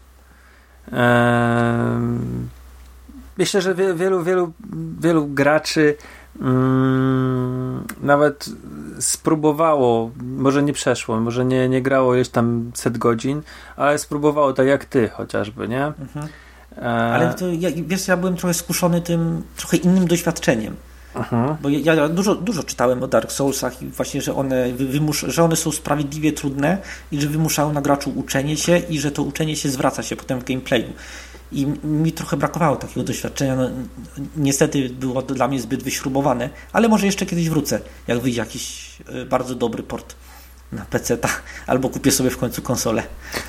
Myślę, że wielu, wielu, wielu graczy mm, nawet spróbowało, może nie przeszło, może nie, nie grało już tam set godzin, ale spróbowało tak jak ty chociażby, nie? Mhm. E... Ale to, ja, wiesz, ja byłem trochę skuszony tym trochę innym doświadczeniem. Mhm. Bo ja, ja, dużo, dużo czytałem o Dark Soulsach i właśnie, że one, że one są sprawiedliwie trudne i że wymuszają na graczu uczenie się i że to uczenie się zwraca się potem w gameplayu. I mi trochę brakowało takiego doświadczenia. No, niestety było dla mnie zbyt wyśrubowane, ale może jeszcze kiedyś wrócę, jak wyjdzie jakiś e, bardzo dobry port na PC, albo kupię sobie w końcu konsolę.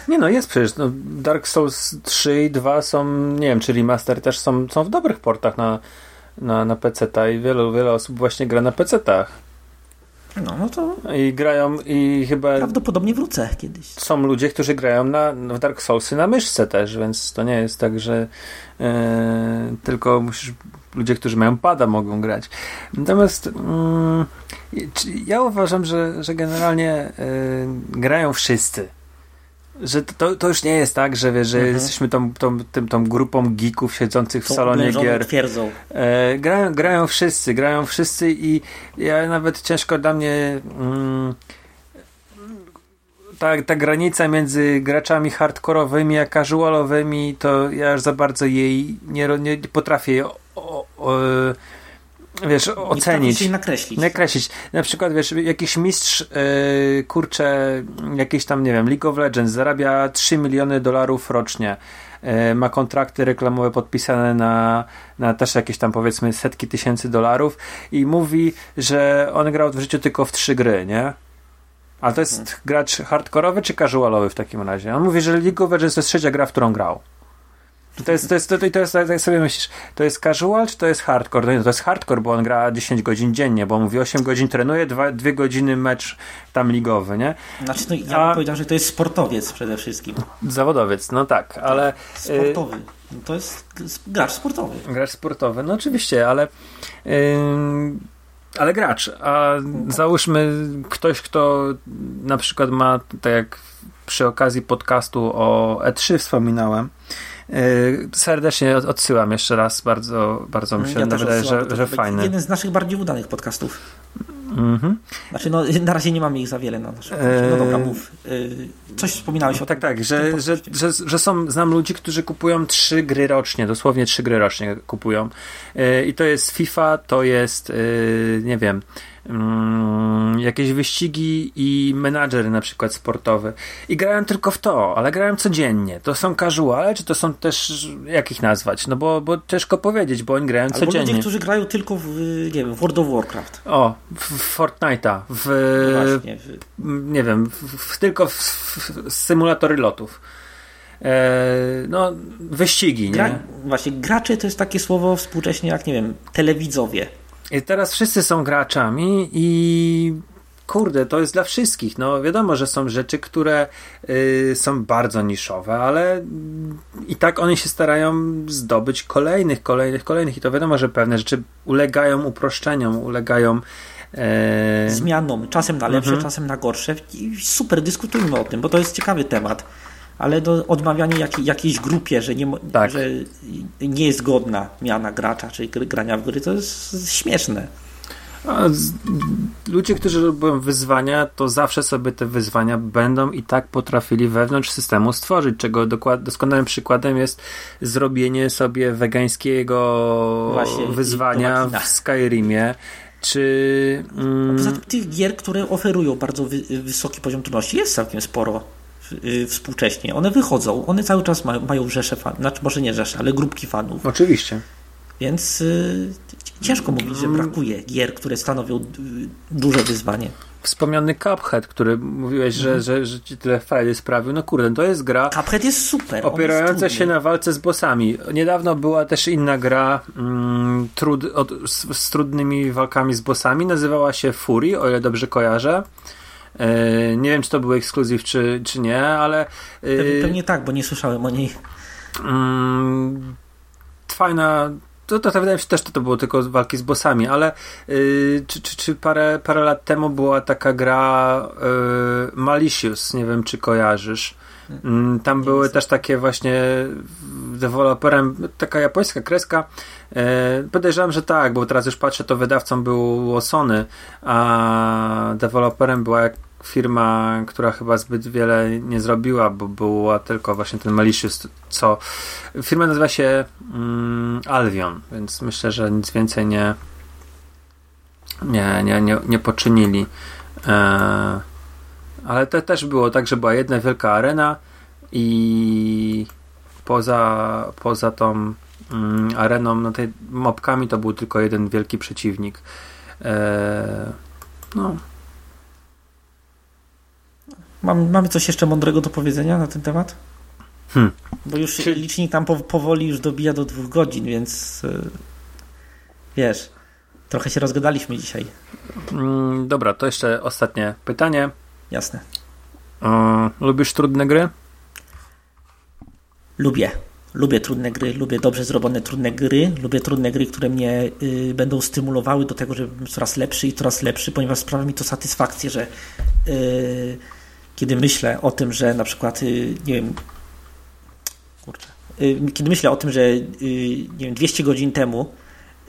Nie no, jest przecież. No, Dark Souls 3 i 2 są, nie wiem, czyli Master też są, są w dobrych portach na, na, na PC i wielu, wiele osób właśnie gra na PC-tach. No, no to. I grają i chyba. Prawdopodobnie wrócę kiedyś. Są ludzie, którzy grają na, w Dark Soulsy na myszce też, więc to nie jest tak, że e, tylko musisz. Ludzie, którzy mają pada, mogą grać. Natomiast mm, ja uważam, że, że generalnie e, grają wszyscy że to, to już nie jest tak, że, wiesz, że mhm. jesteśmy tą, tą, tą, tą grupą geeków siedzących w tą salonie gier. Twierdzą. E, grają, grają wszyscy, grają wszyscy i ja nawet ciężko dla mnie mm, ta, ta granica między graczami hardkorowymi a casualowymi, to ja już za bardzo jej nie, nie potrafię o, o, o wiesz, ocenić. Nie nakreślić. Nakreślić. Na przykład, wiesz, jakiś mistrz, yy, kurczę, jakiś tam, nie wiem, League of Legends zarabia 3 miliony dolarów rocznie. Yy, ma kontrakty reklamowe podpisane na, na też jakieś tam powiedzmy setki tysięcy dolarów i mówi, że on grał w życiu tylko w trzy gry, nie? A to jest hmm. gracz hardkorowy czy casualowy w takim razie? On mówi, że League of Legends to jest trzecia gra, w którą grał. To jest, to jest, to, to jest, tak sobie myślisz, to jest casual, czy to jest hardcore? No to jest hardcore, bo on gra 10 godzin dziennie, bo mówi 8 godzin trenuje, 2, 2 godziny mecz tam ligowy, nie? Znaczy, no, ja A... bym powiedział, że to jest sportowiec przede wszystkim. Zawodowiec, no tak, ale... Y, sportowy. No to jest gracz sportowy. Gracz sportowy, no oczywiście, ale... Yy ale gracz, a załóżmy ktoś, kto na przykład ma, tak jak przy okazji podcastu o E3 wspominałem, serdecznie odsyłam jeszcze raz, bardzo, bardzo mi się ja wydaje, że, że fajny. Jeden z naszych bardziej udanych podcastów. Mhm. Znaczy, no, na razie nie mamy ich za wiele na naszym No dobra, mów. Y, coś wspominałeś o Tak, tak, że, że, że, że są, znam ludzi, którzy kupują trzy gry rocznie, dosłownie trzy gry rocznie kupują. I to jest FIFA, to jest, nie wiem, mm, jakieś wyścigi i menadżery na przykład sportowe. I grałem tylko w to, ale grałem codziennie. To są casuale, czy to są też, jak ich nazwać? No bo, bo ciężko powiedzieć, bo oni grają Albo codziennie. ludzie, którzy grają tylko w, nie wiem, World of Warcraft. O, w Fortnite'a, w, no właśnie, w... nie wiem, w, w, tylko w, w symulatory lotów. E, no, wyścigi, Gra, nie? Właśnie, gracze to jest takie słowo współcześnie jak, nie wiem, telewidzowie. I teraz wszyscy są graczami i kurde, to jest dla wszystkich. No wiadomo, że są rzeczy, które y, są bardzo niszowe, ale i tak one się starają zdobyć kolejnych, kolejnych, kolejnych i to wiadomo, że pewne rzeczy ulegają uproszczeniom, ulegają e... zmianom, czasem na lepsze, mhm. czasem na gorsze i super, dyskutujmy o tym, bo to jest ciekawy temat ale do odmawiania jak, jakiejś grupie, że nie, tak. że nie jest godna miana gracza, czy grania w gry, to jest śmieszne. A ludzie, którzy robią wyzwania, to zawsze sobie te wyzwania będą i tak potrafili wewnątrz systemu stworzyć, czego dokład, doskonałym przykładem jest zrobienie sobie wegańskiego Właśnie, wyzwania w Skyrimie, czy... Mm, poza tym tych gier, które oferują bardzo wy, wysoki poziom trudności jest całkiem sporo współcześnie. One wychodzą, one cały czas mają, mają rzesze fanów, znaczy może nie rzesze, ale grupki fanów. Oczywiście. Więc y, ciężko mówić, że brakuje gier, które stanowią y, duże wyzwanie. Wspomniany Cuphead, który mówiłeś, że, Mhm. że, że ci tyle frajdy sprawił. No kurde, to jest gra Cuphead jest super. opierająca jest się na walce z bossami. Niedawno była też inna gra mm, trud, od, z, z trudnymi walkami z bossami. Nazywała się Fury, o ile dobrze kojarzę. E, nie wiem, czy to był ekskluzyw, czy, czy nie, ale Pewnie, e, pewnie tak, bo nie słyszałem o niej. Mm, fajna. To, to, to wydaje mi się też, że to było tylko walki z bossami, ale yy, czy, czy, czy parę, parę lat temu była taka gra yy, Malicious, nie wiem czy kojarzysz. Mm, tam Nie były też takie właśnie deweloperem, taka japońska kreska. Yy, podejrzewam, że tak, bo teraz już patrzę, to wydawcą było Sony, a deweloperem była firma, która chyba zbyt wiele nie zrobiła, bo była tylko właśnie ten Malicious, co firma nazywa się mm, Alvion, więc myślę, że nic więcej nie nie, nie, nie, nie poczynili. E, ale to też było tak, że była jedna wielka arena i poza, poza tą mm, areną, no tej mopkami to był tylko jeden wielki przeciwnik. E, no, Mam, mamy coś jeszcze mądrego do powiedzenia na ten temat? Hmm. Bo już Czy- licznik tam po, powoli już dobija do dwóch godzin, więc y, wiesz, trochę się rozgadaliśmy dzisiaj. Mm, dobra, to jeszcze ostatnie pytanie. Jasne. E, lubisz trudne gry? Lubię. Lubię trudne gry, lubię dobrze zrobione trudne gry, lubię trudne gry, które mnie y, będą stymulowały do tego, żebym coraz lepszy i coraz lepszy, ponieważ sprawia mi to satysfakcję, że y, kiedy myślę o tym, że na przykład, y, nie wiem, kurczę, y, kiedy myślę o tym, że y, nie wiem, 200 godzin temu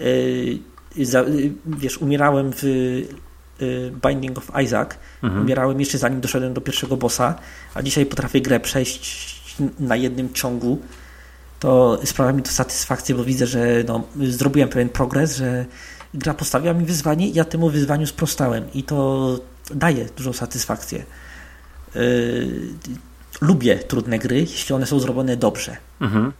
y, za, wiesz, umierałem w Binding of Isaac, Mhm. umierałem jeszcze zanim doszedłem do pierwszego bossa, a dzisiaj potrafię grę przejść na jednym ciągu, to sprawia mi to satysfakcję, bo widzę, że no, zrobiłem pewien progres, że gra postawiła mi wyzwanie i ja temu wyzwaniu sprostałem i to daje dużą satysfakcję. Yy, lubię trudne gry, jeśli one są zrobione dobrze. Mhm.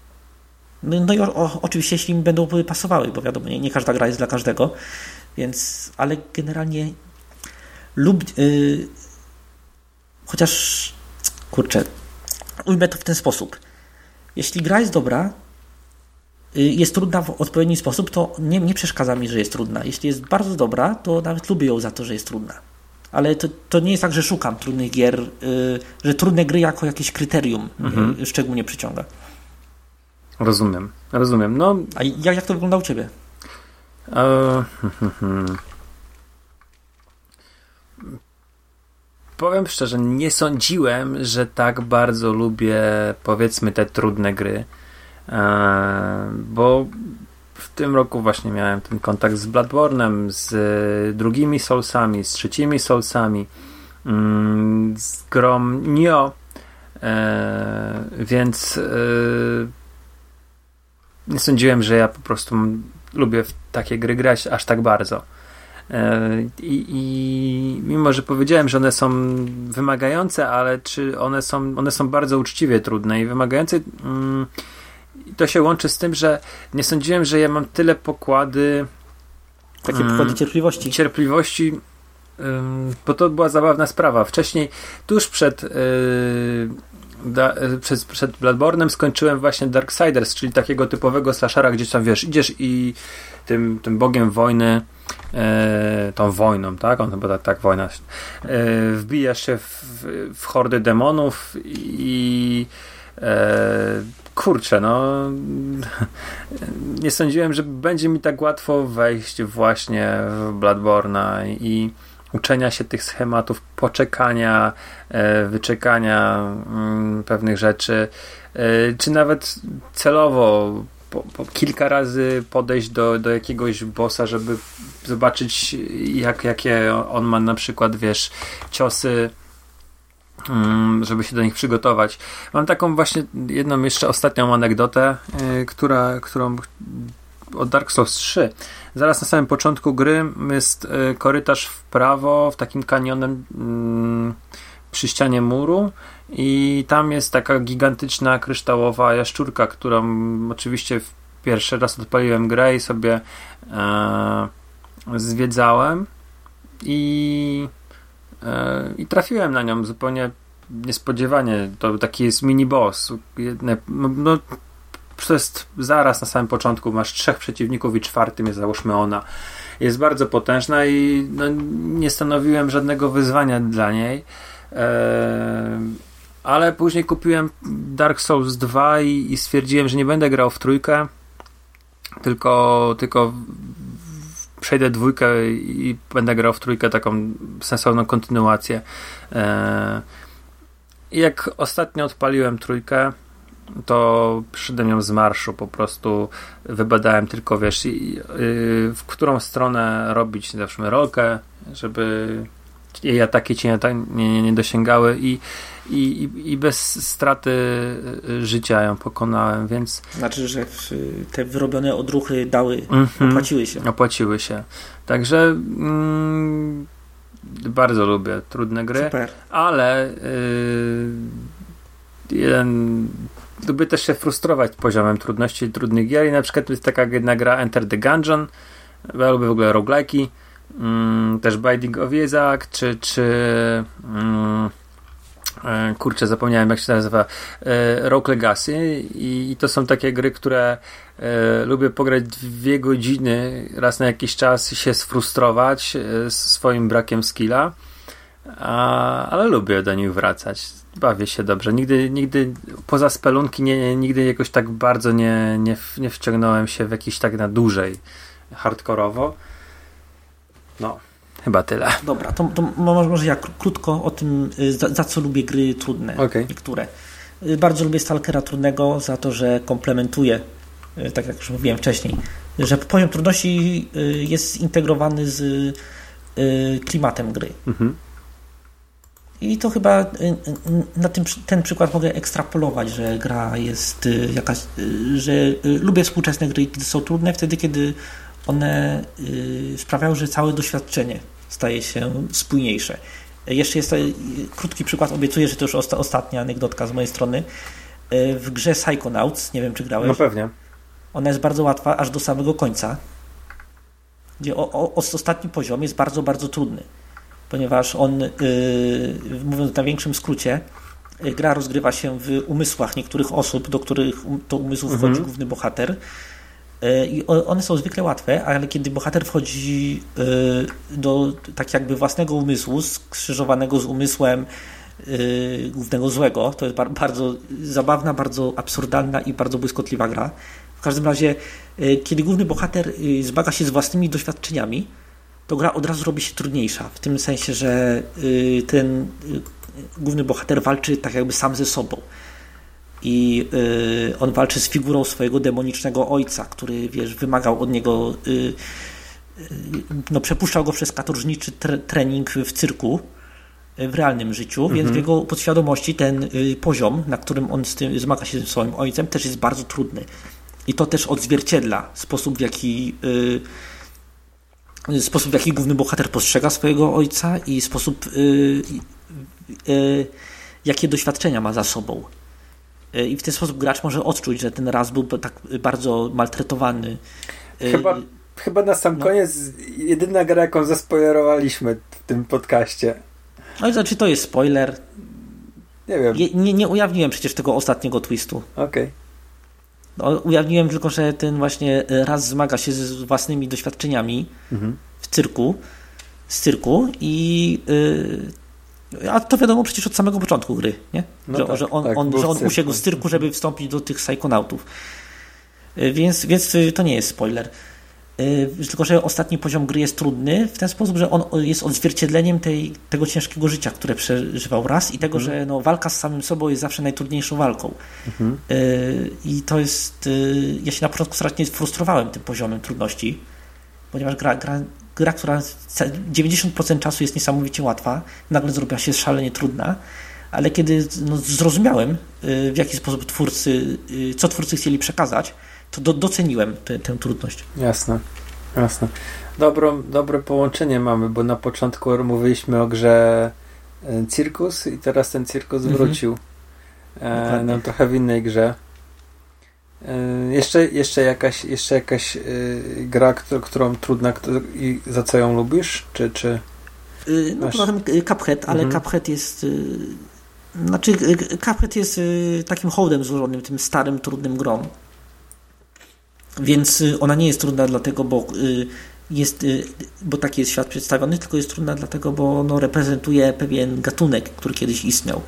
No, no i o, o, oczywiście, jeśli mi będą pasowały, bo wiadomo, nie, nie każda gra jest dla każdego, więc, ale generalnie lub, yy, chociaż, kurczę, ujmę to w ten sposób. Jeśli gra jest dobra, yy, jest trudna w odpowiedni sposób, to nie, nie przeszkadza mi, że jest trudna. Jeśli jest bardzo dobra, to nawet lubię ją za to, że jest trudna. Ale to, to nie jest tak, że szukam trudnych gier, yy, że trudne gry jako jakieś kryterium Mhm. yy, szczególnie przyciąga. Rozumiem, rozumiem. No, A jak, jak to wygląda u Ciebie? E, Powiem szczerze, nie sądziłem, że tak bardzo lubię powiedzmy te trudne gry. E, bo w tym roku właśnie miałem ten kontakt z Bloodborne'em, z drugimi Soulsami, z trzecimi Soulsami, mm, z grą Nio. E, więc e, nie sądziłem, że ja po prostu lubię w takie gry grać aż tak bardzo. E, I, I mimo, że powiedziałem, że one są wymagające, ale czy one są, one są bardzo uczciwie trudne i wymagające, mm, to się łączy z tym, że nie sądziłem, że ja mam tyle pokłady Takie Mm. przykłady cierpliwości. cierpliwości, ym, bo to była zabawna sprawa. Wcześniej, tuż przed, yy, da, yy, przed, Bloodborne'em skończyłem właśnie Darksiders, czyli takiego typowego slashera, gdzie tam wiesz, idziesz i tym, tym bogiem wojny, yy, tą wojną, tak? On chyba tak, tak wojna. Yy, wbijasz się w, w hordy demonów i yy, kurczę, no nie sądziłem, że będzie mi tak łatwo wejść właśnie w Bloodborne'a i uczenia się tych schematów, poczekania, e, wyczekania mm, pewnych rzeczy, e, czy nawet celowo po, po kilka razy podejść do, do jakiegoś bossa, żeby zobaczyć jak, jakie on ma na przykład, wiesz, ciosy mm, żeby się do nich przygotować. Mam taką właśnie jedną jeszcze ostatnią anegdotę, yy, która, którą od Dark Souls 3. Zaraz na samym początku gry jest yy, korytarz w prawo, w takim kanionem mm, przy ścianie muru i tam jest taka gigantyczna kryształowa jaszczurka, którą oczywiście pierwszy raz odpaliłem grę i sobie e, zwiedzałem i, e, i trafiłem na nią zupełnie niespodziewanie. To taki jest mini boss. No, no, to jest zaraz na samym początku masz trzech przeciwników i czwartym jest załóżmy ona. Jest bardzo potężna i no, nie stanowiłem żadnego wyzwania dla niej. E, ale później kupiłem Dark Souls 2 i, i, stwierdziłem, że nie będę grał w trójkę, tylko, tylko przejdę dwójkę i będę grał w trójkę taką sensowną kontynuację. E, I jak ostatnio odpaliłem trójkę, to przyszedłem ją z marszu, po prostu wybadałem tylko, wiesz, w którą stronę robić zawsze rolkę, żeby jej ataki cię nie, nie, nie dosięgały i, i, i bez straty życia ją pokonałem, więc... Znaczy, że te wyrobione odruchy dały, mm -hmm, opłaciły się. Opłaciły się. Także mm, bardzo lubię trudne gry, Super. ale y, jeden lubię też się frustrować poziomem trudności trudnych gier i na przykład jest taka jedna gra Enter the Gungeon ja lubię w ogóle roguelike'i mm, też Binding of Isaac czy, czy mm, e, kurczę, zapomniałem jak się nazywa e, Rogue Legacy. I, i to są takie gry, które e, lubię pograć dwie godziny raz na jakiś czas i się sfrustrować swoim brakiem skilla a, ale lubię do nich wracać bawię się dobrze. Nigdy, nigdy poza spelunki nie, nigdy jakoś tak bardzo nie, nie, nie wciągnąłem się w jakiś tak na dłużej hardkorowo. No, chyba tyle. Dobra, to, to może ja krótko o tym, y, za, za co lubię gry trudne. Okay. Niektóre. Y, bardzo lubię Stalkera trudnego za to, że komplementuje, y, tak jak już mówiłem wcześniej, że poziom trudności jest zintegrowany z klimatem gry. Mhm. I to chyba y, y, na tym, ten przykład mogę ekstrapolować, że gra jest y, jakaś, że lubię współczesne gry, kiedy są trudne, wtedy kiedy one sprawiają, że całe doświadczenie staje się spójniejsze. Jeszcze jest krótki przykład, obiecuję, że to już ostatnia anegdotka z mojej strony. W grze Psychonauts, nie wiem czy grałeś. No pewnie. Ona jest bardzo łatwa aż do samego końca, gdzie o, o, ostatni poziom jest bardzo, bardzo trudny ponieważ on, yy, mówiąc na większym skrócie, yy, gra rozgrywa się w umysłach niektórych osób, do których um, to umysłów mhm. wchodzi główny bohater. Yy, I one są zwykle łatwe, ale kiedy bohater wchodzi do tak jakby własnego umysłu, skrzyżowanego z umysłem głównego złego, to jest bardzo zabawna, bardzo absurdalna i bardzo błyskotliwa gra. W każdym razie, kiedy główny bohater zmaga się z własnymi doświadczeniami, to gra od razu robi się trudniejsza. W tym sensie, że y, ten y, główny bohater walczy tak jakby sam ze sobą. I y, on walczy z figurą swojego demonicznego ojca, który wiesz, wymagał od niego, no, przepuszczał go przez katorżniczy trening w cyrku w realnym życiu, mhm. więc w jego podświadomości ten poziom, na którym on z tym, zmaga się ze swoim ojcem, też jest bardzo trudny. I to też odzwierciedla sposób, w jaki sposób, w jaki główny bohater postrzega swojego ojca i sposób, yy, yy, jakie doświadczenia ma za sobą. Yy, I w ten sposób gracz może odczuć, że ten raz był tak bardzo maltretowany. Y, chyba, chyba na sam no. koniec jedyna gra, jaką zaspoilerowaliśmy w tym podcaście. No znaczy to jest spoiler. Nie wiem. Je, nie, nie ujawniłem przecież tego ostatniego twistu. Okej. Okay. No, ujawniłem tylko, że ten właśnie e, raz zmaga się z własnymi doświadczeniami mhm. w cyrku, z cyrku i yy, a to wiadomo przecież od samego początku gry, nie? No że, tak, że on, tak, on, że on usiadł z cyrku, żeby wstąpić do tych psychonautów. Yy, więc, więc to nie jest spoiler. Yy, tylko, że ostatni poziom gry jest trudny w ten sposób, że on jest odzwierciedleniem tej, tego ciężkiego życia, które przeżywał raz i tego, mhm. że no, walka z samym sobą jest zawsze najtrudniejszą walką. Mhm. Yy, I to jest. Yy, ja się na początku strasznie frustrowałem tym poziomem trudności, ponieważ gra, gra, gra która 90% czasu jest niesamowicie łatwa, nagle zrobiła się szalenie trudna. Ale kiedy no, zrozumiałem, w jaki sposób twórcy, co twórcy chcieli przekazać, to do, doceniłem tę trudność. Jasne, jasne. Dobro, dobre połączenie mamy, bo na początku mówiliśmy o grze e, cirkus i teraz ten cirkus mhm. wrócił e, no, trochę w innej grze. E, jeszcze, jeszcze jakaś, jeszcze jakaś y, gra, którą trudna i za co ją lubisz? Czy, czy y, no poza tym Cuphead, ale mhm. Cuphead jest y, znaczy Cuphead jest takim hołdem złożonym tym starym, trudnym grom. Więc ona nie jest trudna dlatego, bo jest, bo taki jest świat przedstawiony, tylko jest trudna dlatego, bo no, reprezentuje pewien gatunek, który kiedyś istniał.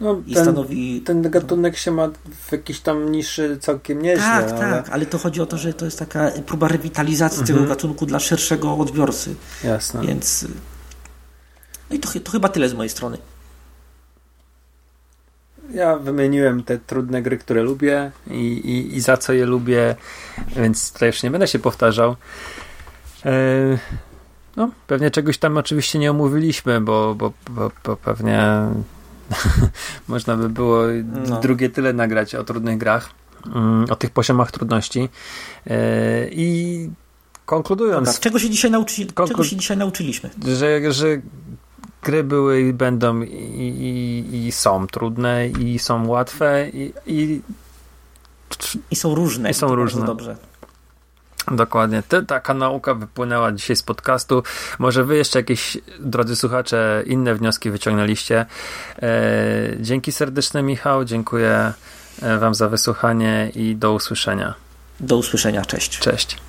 No, i ten, stanowi... ten gatunek się ma w jakiejś tam niszy całkiem nieźle. Tak, ale... tak, ale to chodzi o to, że to jest taka próba rewitalizacji mhm. tego gatunku dla szerszego odbiorcy. Jasne. Więc no i to, to chyba tyle z mojej strony. Ja wymieniłem te trudne gry, które lubię i, i, i za co je lubię, więc tutaj już nie będę się powtarzał. E, no, pewnie czegoś tam oczywiście nie omówiliśmy, bo, bo, bo, bo pewnie Można by było no. drugie tyle nagrać o trudnych grach, mm, o tych poziomach trudności. E, I konkludując. Tak, czego, się dzisiaj nauczy, konklu... czego się dzisiaj nauczyliśmy? Że, że gry były i będą i, i, i są trudne, i są łatwe, i, i, I są różne. I są różne. Dobrze. Dokładnie. Te, taka nauka wypłynęła dzisiaj z podcastu. Może wy jeszcze jakieś, drodzy słuchacze, inne wnioski wyciągnęliście. E, dzięki serdeczne, Michał. Dziękuję e, wam za wysłuchanie i do usłyszenia. Do usłyszenia. Cześć. Cześć.